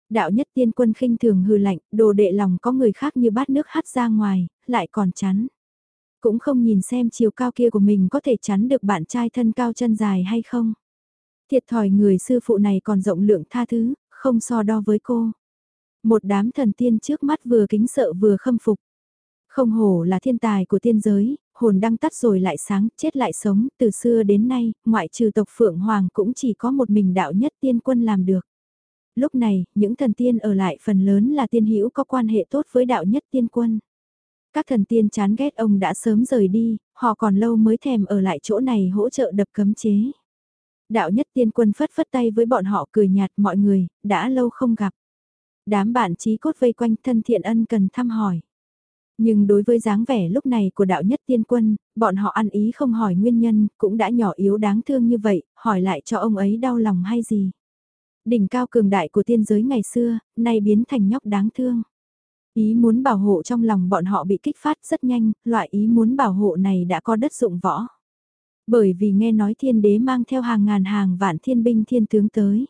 Đạo nhất tiên quân khinh thường hư lạnh, đồ đệ lòng có người khác như bát nước hát ra ngoài, lại còn chắn. Cũng không nhìn xem chiều cao kia của mình có thể chắn được bạn trai thân cao chân dài hay không. Thiệt thòi người sư phụ này còn rộng lượng tha thứ, không so đo với cô. Một đám thần tiên trước mắt vừa kính sợ vừa khâm phục. Không hổ là thiên tài của tiên giới, hồn đang tắt rồi lại sáng, chết lại sống, từ xưa đến nay, ngoại trừ tộc Phượng Hoàng cũng chỉ có một mình đạo nhất tiên quân làm được. Lúc này, những thần tiên ở lại phần lớn là tiên hữu có quan hệ tốt với đạo nhất tiên quân. Các thần tiên chán ghét ông đã sớm rời đi, họ còn lâu mới thèm ở lại chỗ này hỗ trợ đập cấm chế. Đạo nhất tiên quân phất phất tay với bọn họ cười nhạt mọi người, đã lâu không gặp. Đám bạn trí cốt vây quanh thân thiện ân cần thăm hỏi. Nhưng đối với dáng vẻ lúc này của đạo nhất tiên quân, bọn họ ăn ý không hỏi nguyên nhân, cũng đã nhỏ yếu đáng thương như vậy, hỏi lại cho ông ấy đau lòng hay gì. Đỉnh cao cường đại của tiên giới ngày xưa, nay biến thành nhóc đáng thương. Ý muốn bảo hộ trong lòng bọn họ bị kích phát rất nhanh, loại ý muốn bảo hộ này đã có đất dụng võ. Bởi vì nghe nói thiên đế mang theo hàng ngàn hàng vạn thiên binh thiên tướng tới.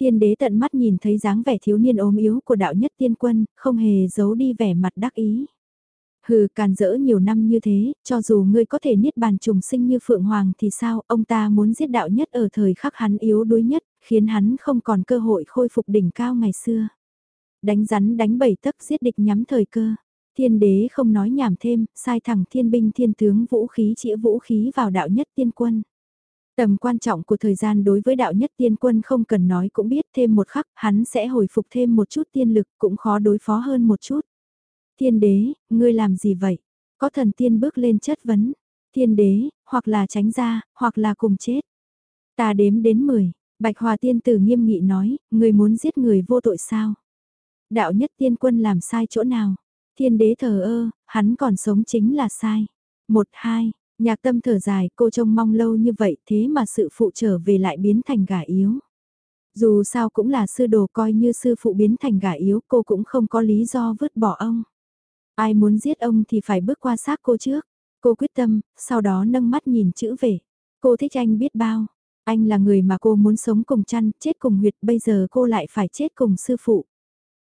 Thiên đế tận mắt nhìn thấy dáng vẻ thiếu niên ốm yếu của đạo nhất tiên quân, không hề giấu đi vẻ mặt đắc ý. Hừ, càn dỡ nhiều năm như thế, cho dù ngươi có thể niết bàn trùng sinh như Phượng Hoàng thì sao, ông ta muốn giết đạo nhất ở thời khắc hắn yếu đuối nhất, khiến hắn không còn cơ hội khôi phục đỉnh cao ngày xưa. Đánh rắn đánh bảy tấc giết địch nhắm thời cơ. Thiên đế không nói nhảm thêm, sai thẳng thiên binh thiên tướng vũ khí chĩa vũ khí vào đạo nhất tiên quân. Tầm quan trọng của thời gian đối với đạo nhất tiên quân không cần nói cũng biết thêm một khắc, hắn sẽ hồi phục thêm một chút tiên lực cũng khó đối phó hơn một chút. Thiên đế, ngươi làm gì vậy? Có thần tiên bước lên chất vấn. Thiên đế, hoặc là tránh ra, hoặc là cùng chết. Ta đếm đến 10, Bạch Hòa tiên tử nghiêm nghị nói, ngươi muốn giết người vô tội sao? Đạo nhất tiên quân làm sai chỗ nào? Thiên đế thờ ơ, hắn còn sống chính là sai. Một hai, nhạc tâm thở dài cô trông mong lâu như vậy thế mà sự phụ trở về lại biến thành gà yếu. Dù sao cũng là sư đồ coi như sư phụ biến thành gà yếu cô cũng không có lý do vứt bỏ ông. Ai muốn giết ông thì phải bước qua xác cô trước. Cô quyết tâm, sau đó nâng mắt nhìn chữ về. Cô thích anh biết bao. Anh là người mà cô muốn sống cùng chăn, chết cùng huyệt, bây giờ cô lại phải chết cùng sư phụ.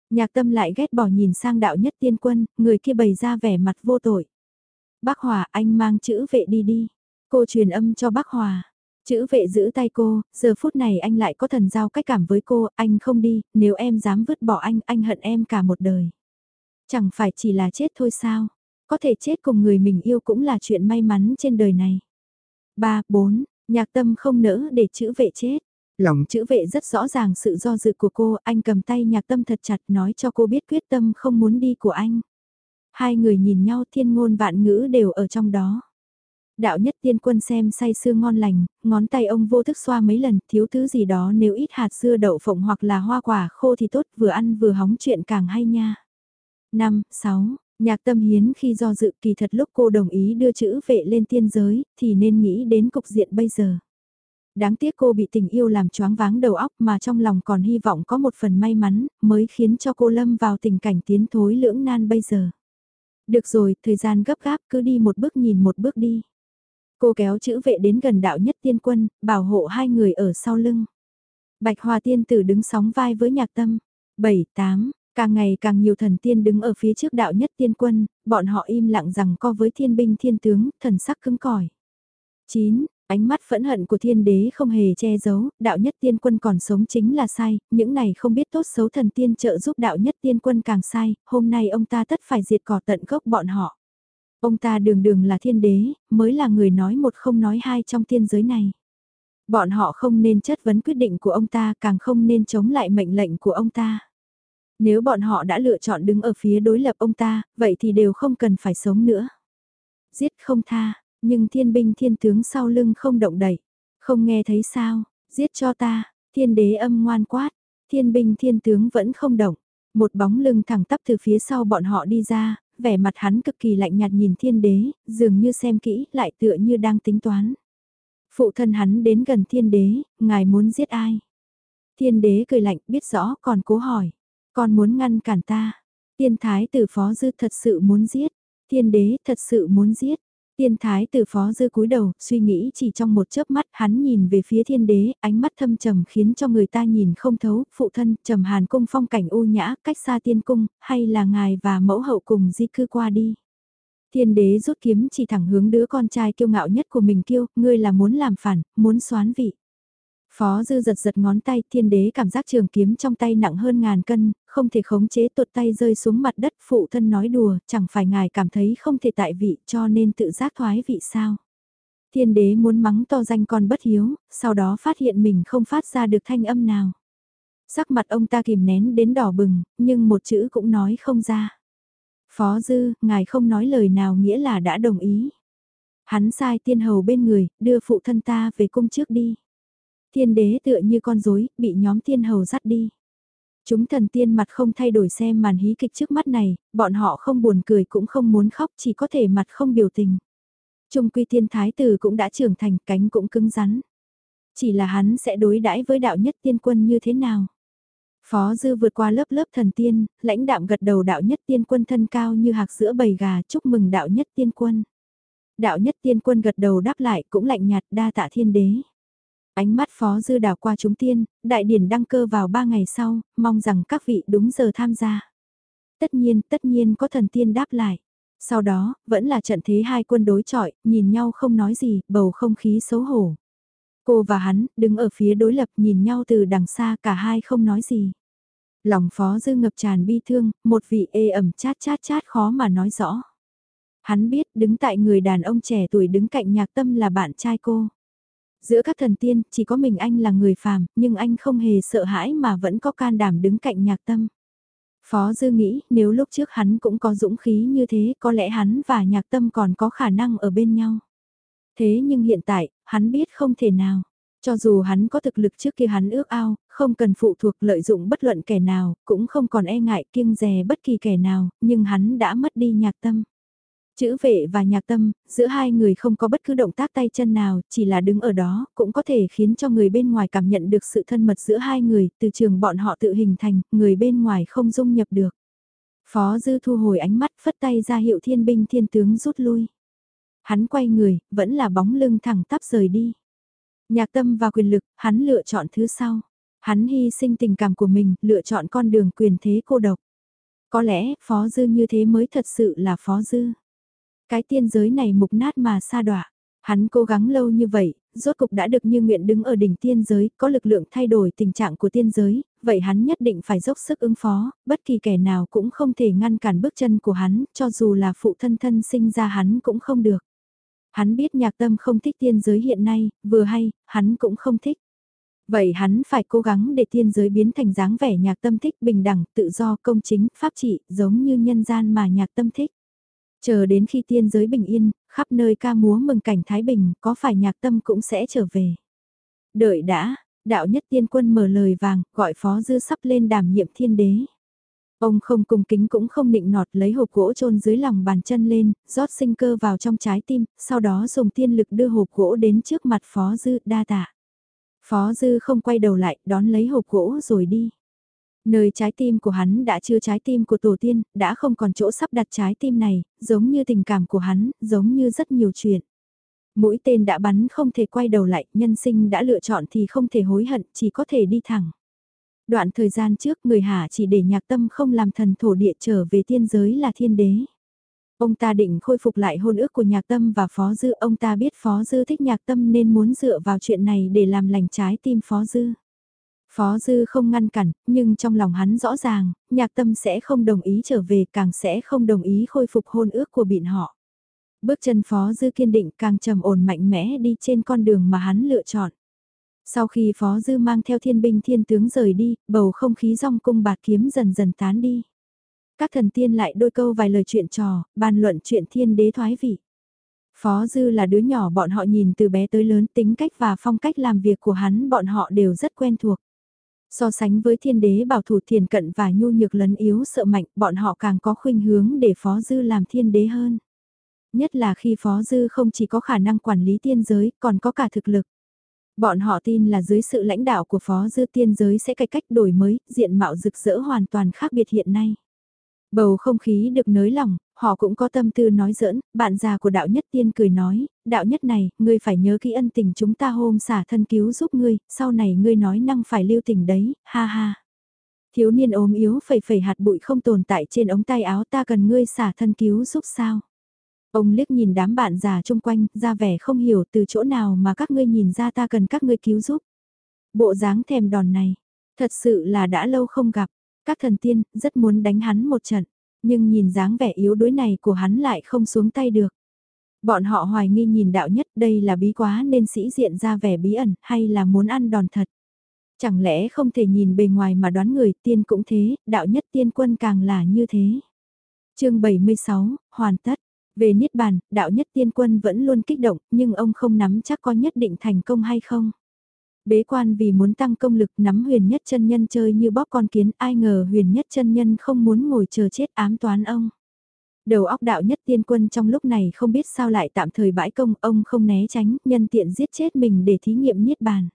Nhạc tâm lại ghét bỏ nhìn sang đạo nhất tiên quân, người kia bày ra vẻ mặt vô tội. Bác Hòa, anh mang chữ vệ đi đi. Cô truyền âm cho bác Hòa. Chữ vệ giữ tay cô, giờ phút này anh lại có thần giao cách cảm với cô, anh không đi, nếu em dám vứt bỏ anh, anh hận em cả một đời. Chẳng phải chỉ là chết thôi sao, có thể chết cùng người mình yêu cũng là chuyện may mắn trên đời này. 3, 4, nhạc tâm không nỡ để chữ vệ chết. Lòng chữ vệ rất rõ ràng sự do dự của cô, anh cầm tay nhạc tâm thật chặt nói cho cô biết quyết tâm không muốn đi của anh. Hai người nhìn nhau thiên ngôn vạn ngữ đều ở trong đó. Đạo nhất tiên quân xem say sưa ngon lành, ngón tay ông vô thức xoa mấy lần, thiếu thứ gì đó nếu ít hạt dưa đậu phộng hoặc là hoa quả khô thì tốt, vừa ăn vừa hóng chuyện càng hay nha. 5, 6, nhạc tâm hiến khi do dự kỳ thật lúc cô đồng ý đưa chữ vệ lên tiên giới, thì nên nghĩ đến cục diện bây giờ. Đáng tiếc cô bị tình yêu làm choáng váng đầu óc mà trong lòng còn hy vọng có một phần may mắn, mới khiến cho cô lâm vào tình cảnh tiến thối lưỡng nan bây giờ. Được rồi, thời gian gấp gáp cứ đi một bước nhìn một bước đi. Cô kéo chữ vệ đến gần đạo nhất tiên quân, bảo hộ hai người ở sau lưng. Bạch Hòa tiên tử đứng sóng vai với nhạc tâm. 7, 8, càng ngày càng nhiều thần tiên đứng ở phía trước đạo nhất tiên quân, bọn họ im lặng rằng co với thiên binh thiên tướng, thần sắc cứng cỏi. 9, Ánh mắt phẫn hận của thiên đế không hề che giấu, đạo nhất tiên quân còn sống chính là sai, những này không biết tốt xấu thần tiên trợ giúp đạo nhất tiên quân càng sai, hôm nay ông ta tất phải diệt cỏ tận gốc bọn họ. Ông ta đường đường là thiên đế, mới là người nói một không nói hai trong tiên giới này. Bọn họ không nên chất vấn quyết định của ông ta, càng không nên chống lại mệnh lệnh của ông ta. Nếu bọn họ đã lựa chọn đứng ở phía đối lập ông ta, vậy thì đều không cần phải sống nữa. Giết không tha, nhưng thiên binh thiên tướng sau lưng không động đậy Không nghe thấy sao, giết cho ta, thiên đế âm ngoan quát, thiên binh thiên tướng vẫn không động. Một bóng lưng thẳng tắp từ phía sau bọn họ đi ra, vẻ mặt hắn cực kỳ lạnh nhạt nhìn thiên đế, dường như xem kỹ, lại tựa như đang tính toán. Phụ thân hắn đến gần thiên đế, ngài muốn giết ai? Thiên đế cười lạnh biết rõ còn cố hỏi. Con muốn ngăn cản ta. Tiên thái tử phó dư thật sự muốn giết. Thiên đế thật sự muốn giết. Tiên thái tử phó dư cúi đầu, suy nghĩ chỉ trong một chớp mắt, hắn nhìn về phía thiên đế, ánh mắt thâm trầm khiến cho người ta nhìn không thấu, phụ thân, trầm hàn cung phong cảnh ô nhã, cách xa tiên cung, hay là ngài và mẫu hậu cùng di cư qua đi. Thiên đế rút kiếm chỉ thẳng hướng đứa con trai kiêu ngạo nhất của mình kêu, ngươi là muốn làm phản, muốn xoán vị. Phó dư giật giật ngón tay, thiên đế cảm giác trường kiếm trong tay nặng hơn ngàn cân, không thể khống chế tuột tay rơi xuống mặt đất phụ thân nói đùa, chẳng phải ngài cảm thấy không thể tại vị cho nên tự giác thoái vị sao. Thiên đế muốn mắng to danh con bất hiếu, sau đó phát hiện mình không phát ra được thanh âm nào. Sắc mặt ông ta kìm nén đến đỏ bừng, nhưng một chữ cũng nói không ra. Phó dư, ngài không nói lời nào nghĩa là đã đồng ý. Hắn sai tiên hầu bên người, đưa phụ thân ta về cung trước đi. Thiên đế tựa như con rối bị nhóm thiên hầu dắt đi. Chúng thần tiên mặt không thay đổi xem màn hí kịch trước mắt này, bọn họ không buồn cười cũng không muốn khóc chỉ có thể mặt không biểu tình. Trung quy thiên thái tử cũng đã trưởng thành cánh cũng cứng rắn. Chỉ là hắn sẽ đối đãi với đạo nhất tiên quân như thế nào? Phó dư vượt qua lớp lớp thần tiên, lãnh đạm gật đầu đạo nhất tiên quân thân cao như hạc giữa bầy gà chúc mừng đạo nhất tiên quân. Đạo nhất tiên quân gật đầu đáp lại cũng lạnh nhạt đa tạ thiên đế. Ánh mắt phó dư đảo qua chúng tiên, đại điển đăng cơ vào ba ngày sau, mong rằng các vị đúng giờ tham gia. Tất nhiên, tất nhiên có thần tiên đáp lại. Sau đó, vẫn là trận thế hai quân đối chọi, nhìn nhau không nói gì, bầu không khí xấu hổ. Cô và hắn, đứng ở phía đối lập nhìn nhau từ đằng xa cả hai không nói gì. Lòng phó dư ngập tràn bi thương, một vị ê ẩm chát chát chát khó mà nói rõ. Hắn biết đứng tại người đàn ông trẻ tuổi đứng cạnh nhạc tâm là bạn trai cô. Giữa các thần tiên, chỉ có mình anh là người phàm, nhưng anh không hề sợ hãi mà vẫn có can đảm đứng cạnh nhạc tâm. Phó Dư nghĩ nếu lúc trước hắn cũng có dũng khí như thế có lẽ hắn và nhạc tâm còn có khả năng ở bên nhau. Thế nhưng hiện tại, hắn biết không thể nào. Cho dù hắn có thực lực trước kia hắn ước ao, không cần phụ thuộc lợi dụng bất luận kẻ nào, cũng không còn e ngại kiêng dè bất kỳ kẻ nào, nhưng hắn đã mất đi nhạc tâm. Chữ vệ và nhạc tâm, giữa hai người không có bất cứ động tác tay chân nào, chỉ là đứng ở đó, cũng có thể khiến cho người bên ngoài cảm nhận được sự thân mật giữa hai người, từ trường bọn họ tự hình thành, người bên ngoài không dung nhập được. Phó Dư thu hồi ánh mắt phất tay ra hiệu thiên binh thiên tướng rút lui. Hắn quay người, vẫn là bóng lưng thẳng tắp rời đi. Nhạc tâm và quyền lực, hắn lựa chọn thứ sau. Hắn hy sinh tình cảm của mình, lựa chọn con đường quyền thế cô độc. Có lẽ, phó dư như thế mới thật sự là phó dư. Cái tiên giới này mục nát mà xa đọa Hắn cố gắng lâu như vậy, rốt cục đã được như nguyện đứng ở đỉnh tiên giới, có lực lượng thay đổi tình trạng của tiên giới, vậy hắn nhất định phải dốc sức ứng phó, bất kỳ kẻ nào cũng không thể ngăn cản bước chân của hắn, cho dù là phụ thân thân sinh ra hắn cũng không được. Hắn biết nhạc tâm không thích tiên giới hiện nay, vừa hay, hắn cũng không thích. Vậy hắn phải cố gắng để tiên giới biến thành dáng vẻ nhạc tâm thích bình đẳng, tự do, công chính, pháp trị, giống như nhân gian mà nhạc tâm thích. Chờ đến khi tiên giới bình yên, khắp nơi ca múa mừng cảnh Thái Bình, có phải nhạc tâm cũng sẽ trở về. Đợi đã, đạo nhất tiên quân mở lời vàng, gọi phó dư sắp lên đảm nhiệm thiên đế. Ông không cung kính cũng không định nọt lấy hộp gỗ trôn dưới lòng bàn chân lên, rót sinh cơ vào trong trái tim, sau đó dùng tiên lực đưa hộp gỗ đến trước mặt phó dư đa tạ. Phó dư không quay đầu lại, đón lấy hộp gỗ rồi đi. Nơi trái tim của hắn đã chưa trái tim của tổ tiên, đã không còn chỗ sắp đặt trái tim này, giống như tình cảm của hắn, giống như rất nhiều chuyện. Mũi tên đã bắn không thể quay đầu lại, nhân sinh đã lựa chọn thì không thể hối hận, chỉ có thể đi thẳng. Đoạn thời gian trước người Hà chỉ để nhạc tâm không làm thần thổ địa trở về thiên giới là thiên đế. Ông ta định khôi phục lại hôn ước của nhạc tâm và phó dư, ông ta biết phó dư thích nhạc tâm nên muốn dựa vào chuyện này để làm lành trái tim phó dư. Phó Dư không ngăn cản, nhưng trong lòng hắn rõ ràng, nhạc tâm sẽ không đồng ý trở về càng sẽ không đồng ý khôi phục hôn ước của bịn họ. Bước chân Phó Dư kiên định càng trầm ổn mạnh mẽ đi trên con đường mà hắn lựa chọn. Sau khi Phó Dư mang theo thiên binh thiên tướng rời đi, bầu không khí rong cung bạt kiếm dần dần tán đi. Các thần tiên lại đôi câu vài lời chuyện trò, bàn luận chuyện thiên đế thoái vị. Phó Dư là đứa nhỏ bọn họ nhìn từ bé tới lớn tính cách và phong cách làm việc của hắn bọn họ đều rất quen thuộc. So sánh với thiên đế bảo thủ thiền cận và nhu nhược lấn yếu sợ mạnh, bọn họ càng có khuynh hướng để Phó Dư làm thiên đế hơn. Nhất là khi Phó Dư không chỉ có khả năng quản lý tiên giới, còn có cả thực lực. Bọn họ tin là dưới sự lãnh đạo của Phó Dư tiên giới sẽ cải cách đổi mới, diện mạo rực rỡ hoàn toàn khác biệt hiện nay. Bầu không khí được nới lỏng, họ cũng có tâm tư nói giỡn, bạn già của đạo nhất tiên cười nói, đạo nhất này, ngươi phải nhớ kỹ ân tình chúng ta hôm xả thân cứu giúp ngươi, sau này ngươi nói năng phải lưu tình đấy, ha ha. Thiếu niên ốm yếu phẩy phẩy hạt bụi không tồn tại trên ống tay áo ta cần ngươi xả thân cứu giúp sao. Ông liếc nhìn đám bạn già chung quanh, ra vẻ không hiểu từ chỗ nào mà các ngươi nhìn ra ta cần các ngươi cứu giúp. Bộ dáng thèm đòn này, thật sự là đã lâu không gặp, các thần tiên rất muốn đánh hắn một trận, nhưng nhìn dáng vẻ yếu đuối này của hắn lại không xuống tay được. Bọn họ hoài nghi nhìn đạo nhất đây là bí quá nên sĩ diện ra vẻ bí ẩn hay là muốn ăn đòn thật. Chẳng lẽ không thể nhìn bề ngoài mà đoán người tiên cũng thế, đạo nhất tiên quân càng là như thế. chương 76, hoàn tất. Về Niết Bàn, đạo nhất tiên quân vẫn luôn kích động, nhưng ông không nắm chắc có nhất định thành công hay không. Bế quan vì muốn tăng công lực nắm huyền nhất chân nhân chơi như bóp con kiến, ai ngờ huyền nhất chân nhân không muốn ngồi chờ chết ám toán ông. Đầu óc đạo nhất tiên quân trong lúc này không biết sao lại tạm thời bãi công, ông không né tránh, nhân tiện giết chết mình để thí nghiệm niết bàn.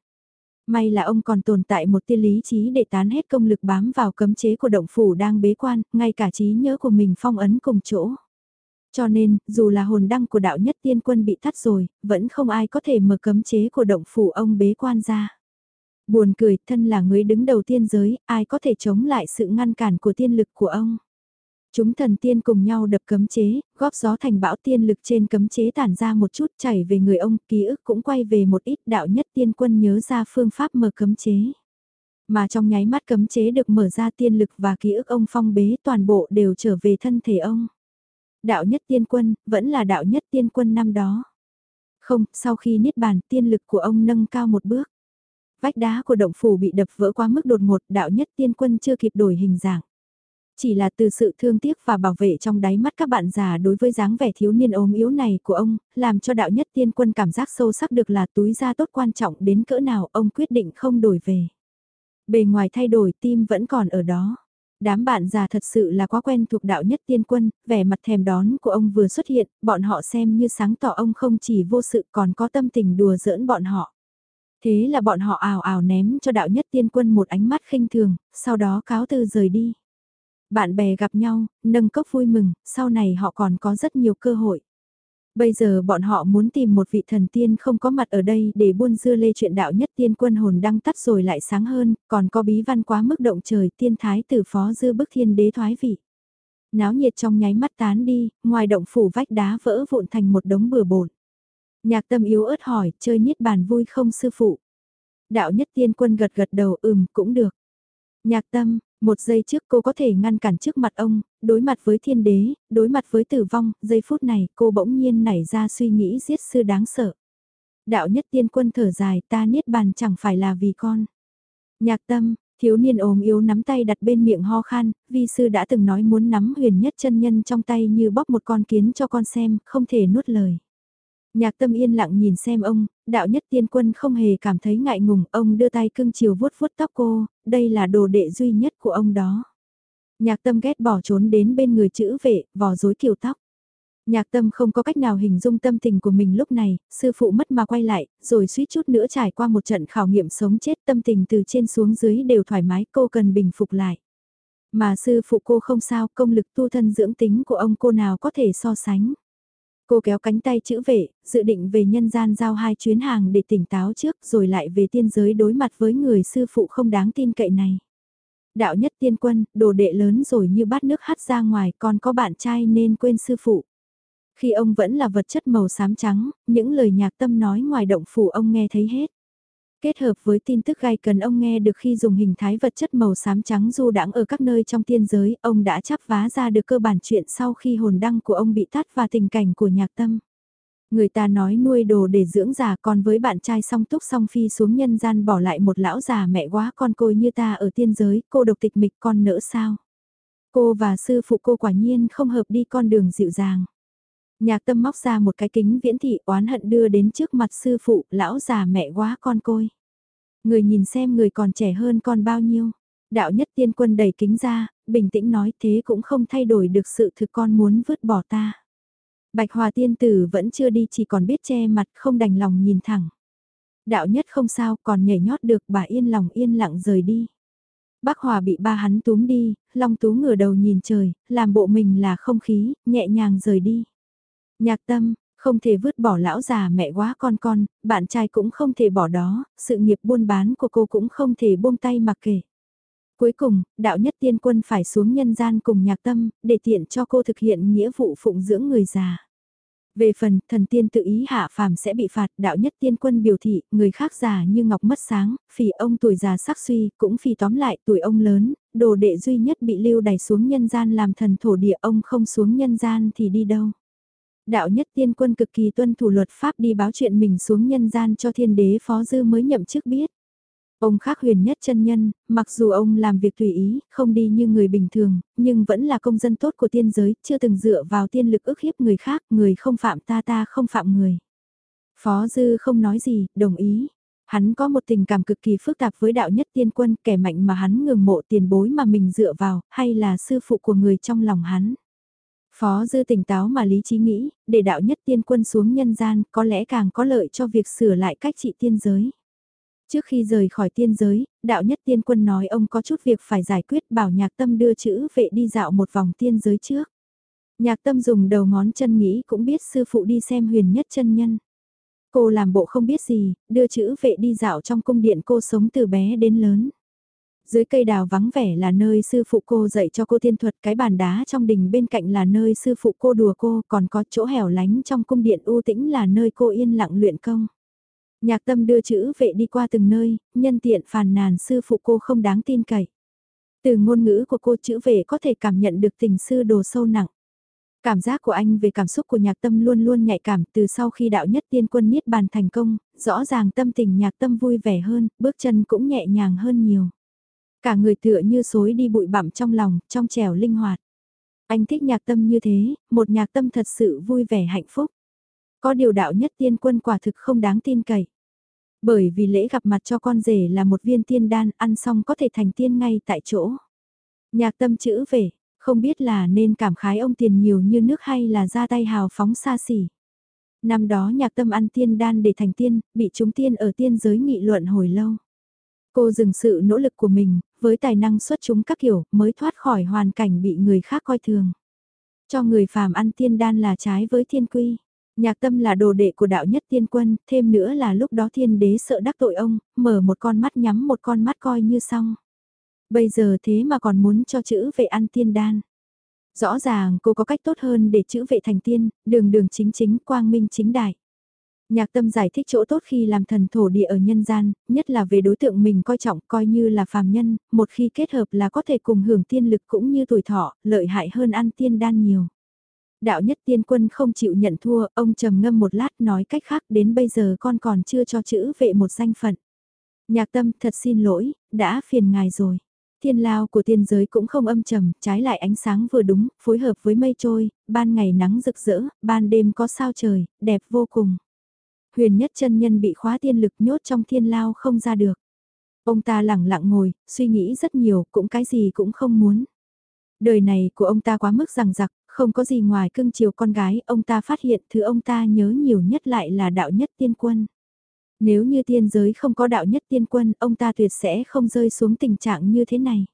May là ông còn tồn tại một tiên lý trí để tán hết công lực bám vào cấm chế của động phủ đang bế quan, ngay cả trí nhớ của mình phong ấn cùng chỗ. Cho nên, dù là hồn đăng của đạo nhất tiên quân bị thắt rồi, vẫn không ai có thể mở cấm chế của động phủ ông bế quan ra. Buồn cười, thân là người đứng đầu tiên giới, ai có thể chống lại sự ngăn cản của tiên lực của ông. Chúng thần tiên cùng nhau đập cấm chế, góp gió thành bão tiên lực trên cấm chế tản ra một chút chảy về người ông, ký ức cũng quay về một ít đạo nhất tiên quân nhớ ra phương pháp mở cấm chế. Mà trong nháy mắt cấm chế được mở ra tiên lực và ký ức ông phong bế toàn bộ đều trở về thân thể ông. Đạo nhất tiên quân, vẫn là đạo nhất tiên quân năm đó. Không, sau khi niết bàn tiên lực của ông nâng cao một bước. Vách đá của động phủ bị đập vỡ quá mức đột ngột đạo nhất tiên quân chưa kịp đổi hình dạng. Chỉ là từ sự thương tiếc và bảo vệ trong đáy mắt các bạn già đối với dáng vẻ thiếu niên ốm yếu này của ông, làm cho đạo nhất tiên quân cảm giác sâu sắc được là túi ra tốt quan trọng đến cỡ nào ông quyết định không đổi về. Bề ngoài thay đổi tim vẫn còn ở đó. Đám bạn già thật sự là quá quen thuộc đạo nhất tiên quân, vẻ mặt thèm đón của ông vừa xuất hiện, bọn họ xem như sáng tỏ ông không chỉ vô sự còn có tâm tình đùa giỡn bọn họ. Thế là bọn họ ào ào ném cho đạo nhất tiên quân một ánh mắt khinh thường, sau đó cáo từ rời đi. Bạn bè gặp nhau, nâng cốc vui mừng, sau này họ còn có rất nhiều cơ hội. Bây giờ bọn họ muốn tìm một vị thần tiên không có mặt ở đây để buôn dưa lê chuyện đạo nhất tiên quân hồn đăng tắt rồi lại sáng hơn, còn có bí văn quá mức động trời tiên thái tử phó dư bức thiên đế thoái vị. Náo nhiệt trong nháy mắt tán đi, ngoài động phủ vách đá vỡ vụn thành một đống bừa bộn. Nhạc tâm yếu ớt hỏi, chơi niết bàn vui không sư phụ? Đạo nhất tiên quân gật gật đầu ừm cũng được. Nhạc tâm, một giây trước cô có thể ngăn cản trước mặt ông, đối mặt với thiên đế, đối mặt với tử vong, giây phút này cô bỗng nhiên nảy ra suy nghĩ giết sư đáng sợ. Đạo nhất tiên quân thở dài ta niết bàn chẳng phải là vì con. Nhạc tâm, thiếu niên ốm yếu nắm tay đặt bên miệng ho khan, vi sư đã từng nói muốn nắm huyền nhất chân nhân trong tay như bóp một con kiến cho con xem, không thể nuốt lời. Nhạc tâm yên lặng nhìn xem ông, đạo nhất tiên quân không hề cảm thấy ngại ngùng, ông đưa tay cưng chiều vuốt vuốt tóc cô, đây là đồ đệ duy nhất của ông đó. Nhạc tâm ghét bỏ trốn đến bên người chữ vệ, vò rối kiều tóc. Nhạc tâm không có cách nào hình dung tâm tình của mình lúc này, sư phụ mất mà quay lại, rồi suýt chút nữa trải qua một trận khảo nghiệm sống chết tâm tình từ trên xuống dưới đều thoải mái cô cần bình phục lại. Mà sư phụ cô không sao, công lực tu thân dưỡng tính của ông cô nào có thể so sánh. Cô kéo cánh tay chữ vệ, dự định về nhân gian giao hai chuyến hàng để tỉnh táo trước rồi lại về tiên giới đối mặt với người sư phụ không đáng tin cậy này. Đạo nhất tiên quân, đồ đệ lớn rồi như bát nước hắt ra ngoài còn có bạn trai nên quên sư phụ. Khi ông vẫn là vật chất màu xám trắng, những lời nhạc tâm nói ngoài động phủ ông nghe thấy hết. Kết hợp với tin tức gai cần ông nghe được khi dùng hình thái vật chất màu xám trắng du đãng ở các nơi trong tiên giới, ông đã chắp vá ra được cơ bản chuyện sau khi hồn đăng của ông bị tắt và tình cảnh của nhạc tâm. Người ta nói nuôi đồ để dưỡng già còn với bạn trai song túc song phi xuống nhân gian bỏ lại một lão già mẹ quá con côi như ta ở tiên giới, cô độc tịch mịch con nỡ sao. Cô và sư phụ cô quả nhiên không hợp đi con đường dịu dàng. Nhạc tâm móc ra một cái kính viễn thị oán hận đưa đến trước mặt sư phụ, lão già mẹ quá con côi. Người nhìn xem người còn trẻ hơn con bao nhiêu. Đạo nhất tiên quân đẩy kính ra, bình tĩnh nói thế cũng không thay đổi được sự thực con muốn vứt bỏ ta. Bạch Hòa tiên tử vẫn chưa đi chỉ còn biết che mặt không đành lòng nhìn thẳng. Đạo nhất không sao còn nhảy nhót được bà yên lòng yên lặng rời đi. Bác Hòa bị ba hắn túm đi, Long Tú ngửa đầu nhìn trời, làm bộ mình là không khí, nhẹ nhàng rời đi. Nhạc tâm, không thể vứt bỏ lão già mẹ quá con con, bạn trai cũng không thể bỏ đó, sự nghiệp buôn bán của cô cũng không thể buông tay mặc kệ. Cuối cùng, đạo nhất tiên quân phải xuống nhân gian cùng nhạc tâm, để tiện cho cô thực hiện nghĩa vụ phụng dưỡng người già. Về phần, thần tiên tự ý hạ phàm sẽ bị phạt, đạo nhất tiên quân biểu thị, người khác già như ngọc mất sáng, phì ông tuổi già sắc suy, cũng phì tóm lại tuổi ông lớn, đồ đệ duy nhất bị lưu đày xuống nhân gian làm thần thổ địa ông không xuống nhân gian thì đi đâu. Đạo nhất tiên quân cực kỳ tuân thủ luật pháp đi báo chuyện mình xuống nhân gian cho thiên đế phó dư mới nhậm chức biết. Ông khác huyền nhất chân nhân, mặc dù ông làm việc tùy ý, không đi như người bình thường, nhưng vẫn là công dân tốt của tiên giới, chưa từng dựa vào tiên lực ức hiếp người khác, người không phạm ta ta không phạm người. Phó dư không nói gì, đồng ý. Hắn có một tình cảm cực kỳ phức tạp với đạo nhất tiên quân, kẻ mạnh mà hắn ngừng mộ tiền bối mà mình dựa vào, hay là sư phụ của người trong lòng hắn. Phó dư tỉnh táo mà lý trí nghĩ, để đạo nhất tiên quân xuống nhân gian có lẽ càng có lợi cho việc sửa lại cách trị tiên giới. Trước khi rời khỏi tiên giới, đạo nhất tiên quân nói ông có chút việc phải giải quyết bảo nhạc tâm đưa chữ vệ đi dạo một vòng tiên giới trước. Nhạc tâm dùng đầu ngón chân nghĩ cũng biết sư phụ đi xem huyền nhất chân nhân. Cô làm bộ không biết gì, đưa chữ vệ đi dạo trong cung điện cô sống từ bé đến lớn. Dưới cây đào vắng vẻ là nơi sư phụ cô dạy cho cô thiên thuật, cái bàn đá trong đình bên cạnh là nơi sư phụ cô đùa cô, còn có chỗ hẻo lánh trong cung điện u tĩnh là nơi cô yên lặng luyện công. Nhạc tâm đưa chữ vệ đi qua từng nơi, nhân tiện phàn nàn sư phụ cô không đáng tin cậy. Từ ngôn ngữ của cô chữ vệ có thể cảm nhận được tình sư đồ sâu nặng. Cảm giác của anh về cảm xúc của nhạc tâm luôn luôn nhạy cảm từ sau khi đạo nhất tiên quân niết bàn thành công, rõ ràng tâm tình nhạc tâm vui vẻ hơn, bước chân cũng nhẹ nhàng hơn nhiều. Cả người tựa như xối đi bụi bặm trong lòng, trong trẻo linh hoạt. Anh thích nhạc tâm như thế, một nhạc tâm thật sự vui vẻ hạnh phúc. Có điều đạo nhất tiên quân quả thực không đáng tin cậy. Bởi vì lễ gặp mặt cho con rể là một viên tiên đan ăn xong có thể thành tiên ngay tại chỗ. Nhạc tâm chữ về, không biết là nên cảm khái ông tiền nhiều như nước hay là ra tay hào phóng xa xỉ. Năm đó nhạc tâm ăn tiên đan để thành tiên, bị chúng tiên ở tiên giới nghị luận hồi lâu. Cô dừng sự nỗ lực của mình, với tài năng xuất chúng các kiểu, mới thoát khỏi hoàn cảnh bị người khác coi thường. Cho người phàm ăn tiên đan là trái với thiên quy. Nhạc tâm là đồ đệ của đạo nhất tiên quân, thêm nữa là lúc đó thiên đế sợ đắc tội ông, mở một con mắt nhắm một con mắt coi như xong. Bây giờ thế mà còn muốn cho chữ vệ ăn tiên đan. Rõ ràng cô có cách tốt hơn để chữ vệ thành tiên, đường đường chính chính quang minh chính đại. Nhạc tâm giải thích chỗ tốt khi làm thần thổ địa ở nhân gian, nhất là về đối tượng mình coi trọng coi như là phàm nhân, một khi kết hợp là có thể cùng hưởng tiên lực cũng như tuổi thọ, lợi hại hơn ăn tiên đan nhiều. Đạo nhất tiên quân không chịu nhận thua, ông trầm ngâm một lát nói cách khác đến bây giờ con còn chưa cho chữ vệ một danh phận. Nhạc tâm thật xin lỗi, đã phiền ngài rồi. Thiên lao của tiên giới cũng không âm trầm, trái lại ánh sáng vừa đúng, phối hợp với mây trôi, ban ngày nắng rực rỡ, ban đêm có sao trời, đẹp vô cùng. Huyền nhất chân nhân bị khóa tiên lực nhốt trong thiên lao không ra được. Ông ta lặng lặng ngồi, suy nghĩ rất nhiều, cũng cái gì cũng không muốn. Đời này của ông ta quá mức rằng giặc, không có gì ngoài cưng chiều con gái, ông ta phát hiện thứ ông ta nhớ nhiều nhất lại là đạo nhất tiên quân. Nếu như tiên giới không có đạo nhất tiên quân, ông ta tuyệt sẽ không rơi xuống tình trạng như thế này.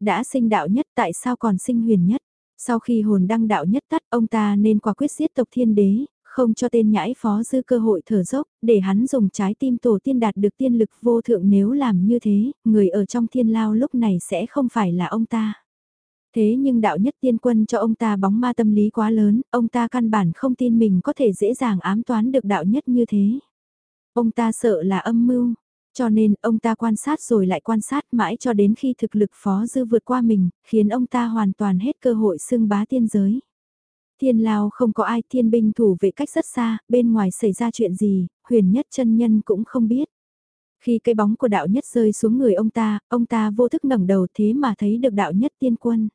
Đã sinh đạo nhất tại sao còn sinh huyền nhất? Sau khi hồn đăng đạo nhất tắt, ông ta nên quả quyết giết tộc thiên đế, không cho tên nhãi phó dư cơ hội thở dốc, để hắn dùng trái tim tổ tiên đạt được tiên lực vô thượng nếu làm như thế, người ở trong thiên lao lúc này sẽ không phải là ông ta. Thế nhưng đạo nhất tiên quân cho ông ta bóng ma tâm lý quá lớn, ông ta căn bản không tin mình có thể dễ dàng ám toán được đạo nhất như thế. Ông ta sợ là âm mưu, cho nên ông ta quan sát rồi lại quan sát mãi cho đến khi thực lực phó dư vượt qua mình, khiến ông ta hoàn toàn hết cơ hội xưng bá tiên giới. Thiên lao không có ai thiên binh thủ vệ cách rất xa, bên ngoài xảy ra chuyện gì, huyền nhất chân nhân cũng không biết. Khi cây bóng của đạo nhất rơi xuống người ông ta, ông ta vô thức ngẩng đầu thế mà thấy được đạo nhất tiên quân.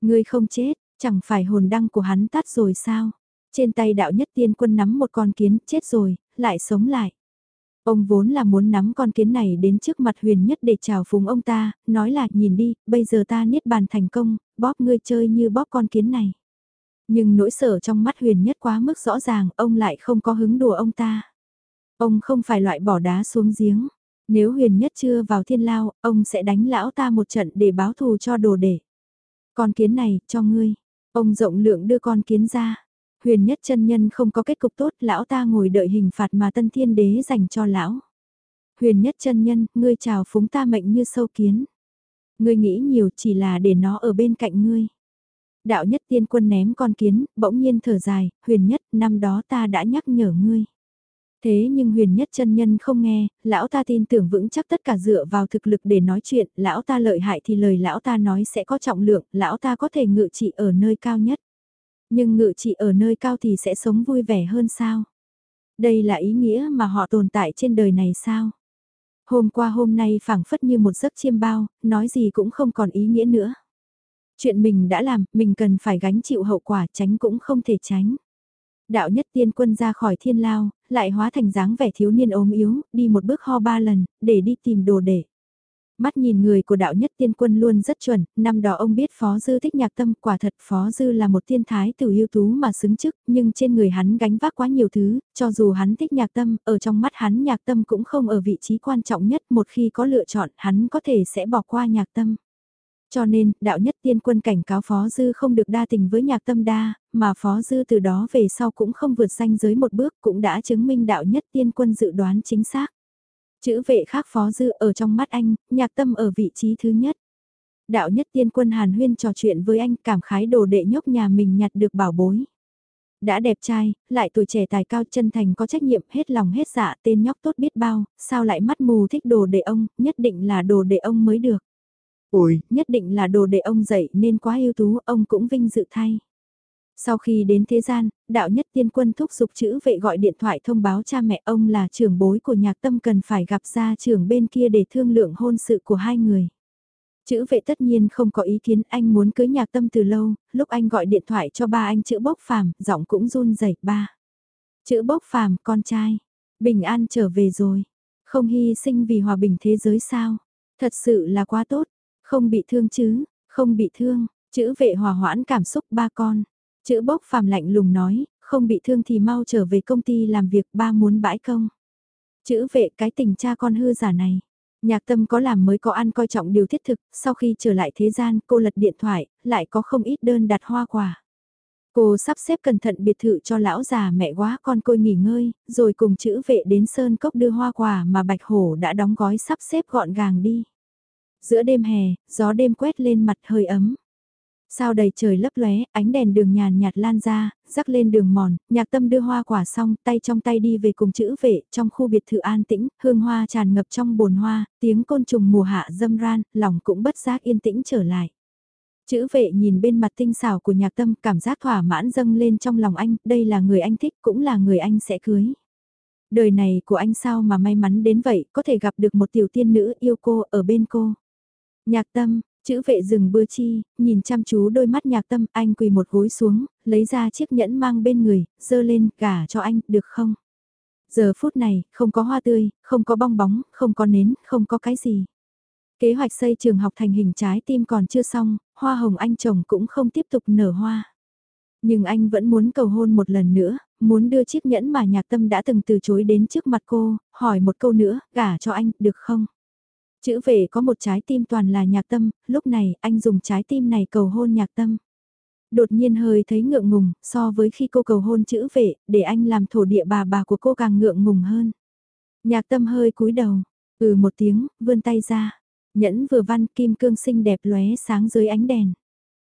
Người không chết, chẳng phải hồn đăng của hắn tắt rồi sao? Trên tay đạo nhất tiên quân nắm một con kiến, chết rồi, lại sống lại. Ông vốn là muốn nắm con kiến này đến trước mặt huyền nhất để chào phúng ông ta, nói là nhìn đi, bây giờ ta niết bàn thành công, bóp ngươi chơi như bóp con kiến này. Nhưng nỗi sở trong mắt huyền nhất quá mức rõ ràng, ông lại không có hứng đùa ông ta. Ông không phải loại bỏ đá xuống giếng. Nếu huyền nhất chưa vào thiên lao, ông sẽ đánh lão ta một trận để báo thù cho đồ để. Con kiến này, cho ngươi. Ông rộng lượng đưa con kiến ra. Huyền nhất chân nhân không có kết cục tốt, lão ta ngồi đợi hình phạt mà tân thiên đế dành cho lão. Huyền nhất chân nhân, ngươi chào phúng ta mệnh như sâu kiến. Ngươi nghĩ nhiều chỉ là để nó ở bên cạnh ngươi. Đạo nhất tiên quân ném con kiến, bỗng nhiên thở dài, huyền nhất, năm đó ta đã nhắc nhở ngươi. Thế nhưng huyền nhất chân nhân không nghe, lão ta tin tưởng vững chắc tất cả dựa vào thực lực để nói chuyện, lão ta lợi hại thì lời lão ta nói sẽ có trọng lượng, lão ta có thể ngự trị ở nơi cao nhất. Nhưng ngự trị ở nơi cao thì sẽ sống vui vẻ hơn sao? Đây là ý nghĩa mà họ tồn tại trên đời này sao? Hôm qua hôm nay phảng phất như một giấc chiêm bao, nói gì cũng không còn ý nghĩa nữa. Chuyện mình đã làm, mình cần phải gánh chịu hậu quả tránh cũng không thể tránh. Đạo nhất tiên quân ra khỏi thiên lao, lại hóa thành dáng vẻ thiếu niên ốm yếu, đi một bước ho ba lần, để đi tìm đồ để. Mắt nhìn người của đạo nhất tiên quân luôn rất chuẩn, năm đó ông biết Phó Dư thích nhạc tâm, quả thật Phó Dư là một tiên thái tử ưu tú mà xứng chức, nhưng trên người hắn gánh vác quá nhiều thứ, cho dù hắn thích nhạc tâm, ở trong mắt hắn nhạc tâm cũng không ở vị trí quan trọng nhất, một khi có lựa chọn hắn có thể sẽ bỏ qua nhạc tâm. Cho nên, đạo nhất tiên quân cảnh cáo Phó Dư không được đa tình với nhạc tâm đa, mà Phó Dư từ đó về sau cũng không vượt danh giới một bước cũng đã chứng minh đạo nhất tiên quân dự đoán chính xác. Chữ vệ khác Phó Dư ở trong mắt anh, nhạc tâm ở vị trí thứ nhất. Đạo nhất tiên quân Hàn Huyên trò chuyện với anh cảm khái đồ đệ nhóc nhà mình nhặt được bảo bối. Đã đẹp trai, lại tuổi trẻ tài cao chân thành có trách nhiệm hết lòng hết dạ tên nhóc tốt biết bao, sao lại mắt mù thích đồ đệ ông, nhất định là đồ đệ ông mới được. Ôi, nhất định là đồ để ông dạy nên quá ưu tú, ông cũng vinh dự thay. Sau khi đến thế gian, đạo nhất tiên quân thúc giục chữ vệ gọi điện thoại thông báo cha mẹ ông là trưởng bối của nhạc tâm cần phải gặp gia trưởng bên kia để thương lượng hôn sự của hai người. Chữ vệ tất nhiên không có ý kiến anh muốn cưới nhạc tâm từ lâu, lúc anh gọi điện thoại cho ba anh chữ bốc phàm, giọng cũng run rẩy ba. Chữ bốc phàm, con trai, bình an trở về rồi, không hy sinh vì hòa bình thế giới sao, thật sự là quá tốt, không bị thương chứ, không bị thương, chữ vệ hòa hoãn cảm xúc ba con. Chữ bốc phàm lạnh lùng nói, không bị thương thì mau trở về công ty làm việc ba muốn bãi công. Chữ vệ cái tình cha con hư giả này. Nhạc tâm có làm mới có ăn coi trọng điều thiết thực, sau khi trở lại thế gian cô lật điện thoại, lại có không ít đơn đặt hoa quả. Cô sắp xếp cẩn thận biệt thự cho lão già mẹ quá con côi nghỉ ngơi, rồi cùng chữ vệ đến Sơn Cốc đưa hoa quả mà Bạch Hổ đã đóng gói sắp xếp gọn gàng đi. Giữa đêm hè, gió đêm quét lên mặt hơi ấm. Sao đầy trời lấp lóe, ánh đèn đường nhàn nhạt lan ra, rắc lên đường mòn, nhạc tâm đưa hoa quả xong, tay trong tay đi về cùng chữ vệ, trong khu biệt thự an tĩnh, hương hoa tràn ngập trong bồn hoa, tiếng côn trùng mùa hạ dâm ran, lòng cũng bất giác yên tĩnh trở lại. Chữ vệ nhìn bên mặt tinh xảo của nhạc tâm, cảm giác thỏa mãn dâng lên trong lòng anh, đây là người anh thích, cũng là người anh sẽ cưới. Đời này của anh sao mà may mắn đến vậy, có thể gặp được một tiểu tiên nữ yêu cô ở bên cô. Nhạc tâm, Chữ vệ dừng bưa chi, nhìn chăm chú đôi mắt nhạc tâm, anh quỳ một gối xuống, lấy ra chiếc nhẫn mang bên người, dơ lên, gả cho anh, được không? Giờ phút này, không có hoa tươi, không có bong bóng, không có nến, không có cái gì. Kế hoạch xây trường học thành hình trái tim còn chưa xong, hoa hồng anh chồng cũng không tiếp tục nở hoa. Nhưng anh vẫn muốn cầu hôn một lần nữa, muốn đưa chiếc nhẫn mà nhạc tâm đã từng từ chối đến trước mặt cô, hỏi một câu nữa, gả cho anh, được không? Chữ về có một trái tim toàn là nhạc tâm, lúc này anh dùng trái tim này cầu hôn nhạc tâm. Đột nhiên hơi thấy ngượng ngùng, so với khi cô cầu hôn chữ vệ, để anh làm thổ địa bà bà của cô càng ngượng ngùng hơn. Nhạc tâm hơi cúi đầu, ừ một tiếng, vươn tay ra. Nhẫn vừa văn kim cương xinh đẹp lóe sáng dưới ánh đèn.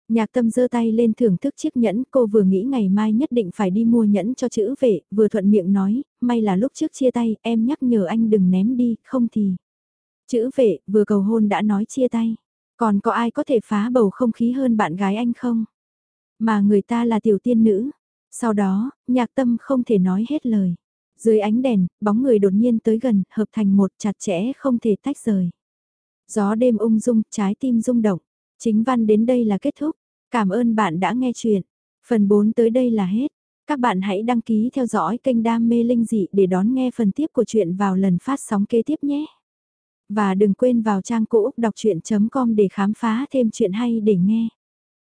Nhạc tâm giơ tay lên thưởng thức chiếc nhẫn, cô vừa nghĩ ngày mai nhất định phải đi mua nhẫn cho chữ vệ, vừa thuận miệng nói, may là lúc trước chia tay, em nhắc nhở anh đừng ném đi, không thì. Chữ vệ, vừa cầu hôn đã nói chia tay. Còn có ai có thể phá bầu không khí hơn bạn gái anh không? Mà người ta là tiểu tiên nữ. Sau đó, nhạc tâm không thể nói hết lời. Dưới ánh đèn, bóng người đột nhiên tới gần, hợp thành một chặt chẽ không thể tách rời. Gió đêm ung dung, trái tim rung động. Chính văn đến đây là kết thúc. Cảm ơn bạn đã nghe chuyện. Phần 4 tới đây là hết. Các bạn hãy đăng ký theo dõi kênh Đam Mê Linh Dị để đón nghe phần tiếp của chuyện vào lần phát sóng kế tiếp nhé. Và đừng quên vào trang cũ đọc chuyện.com để khám phá thêm chuyện hay để nghe.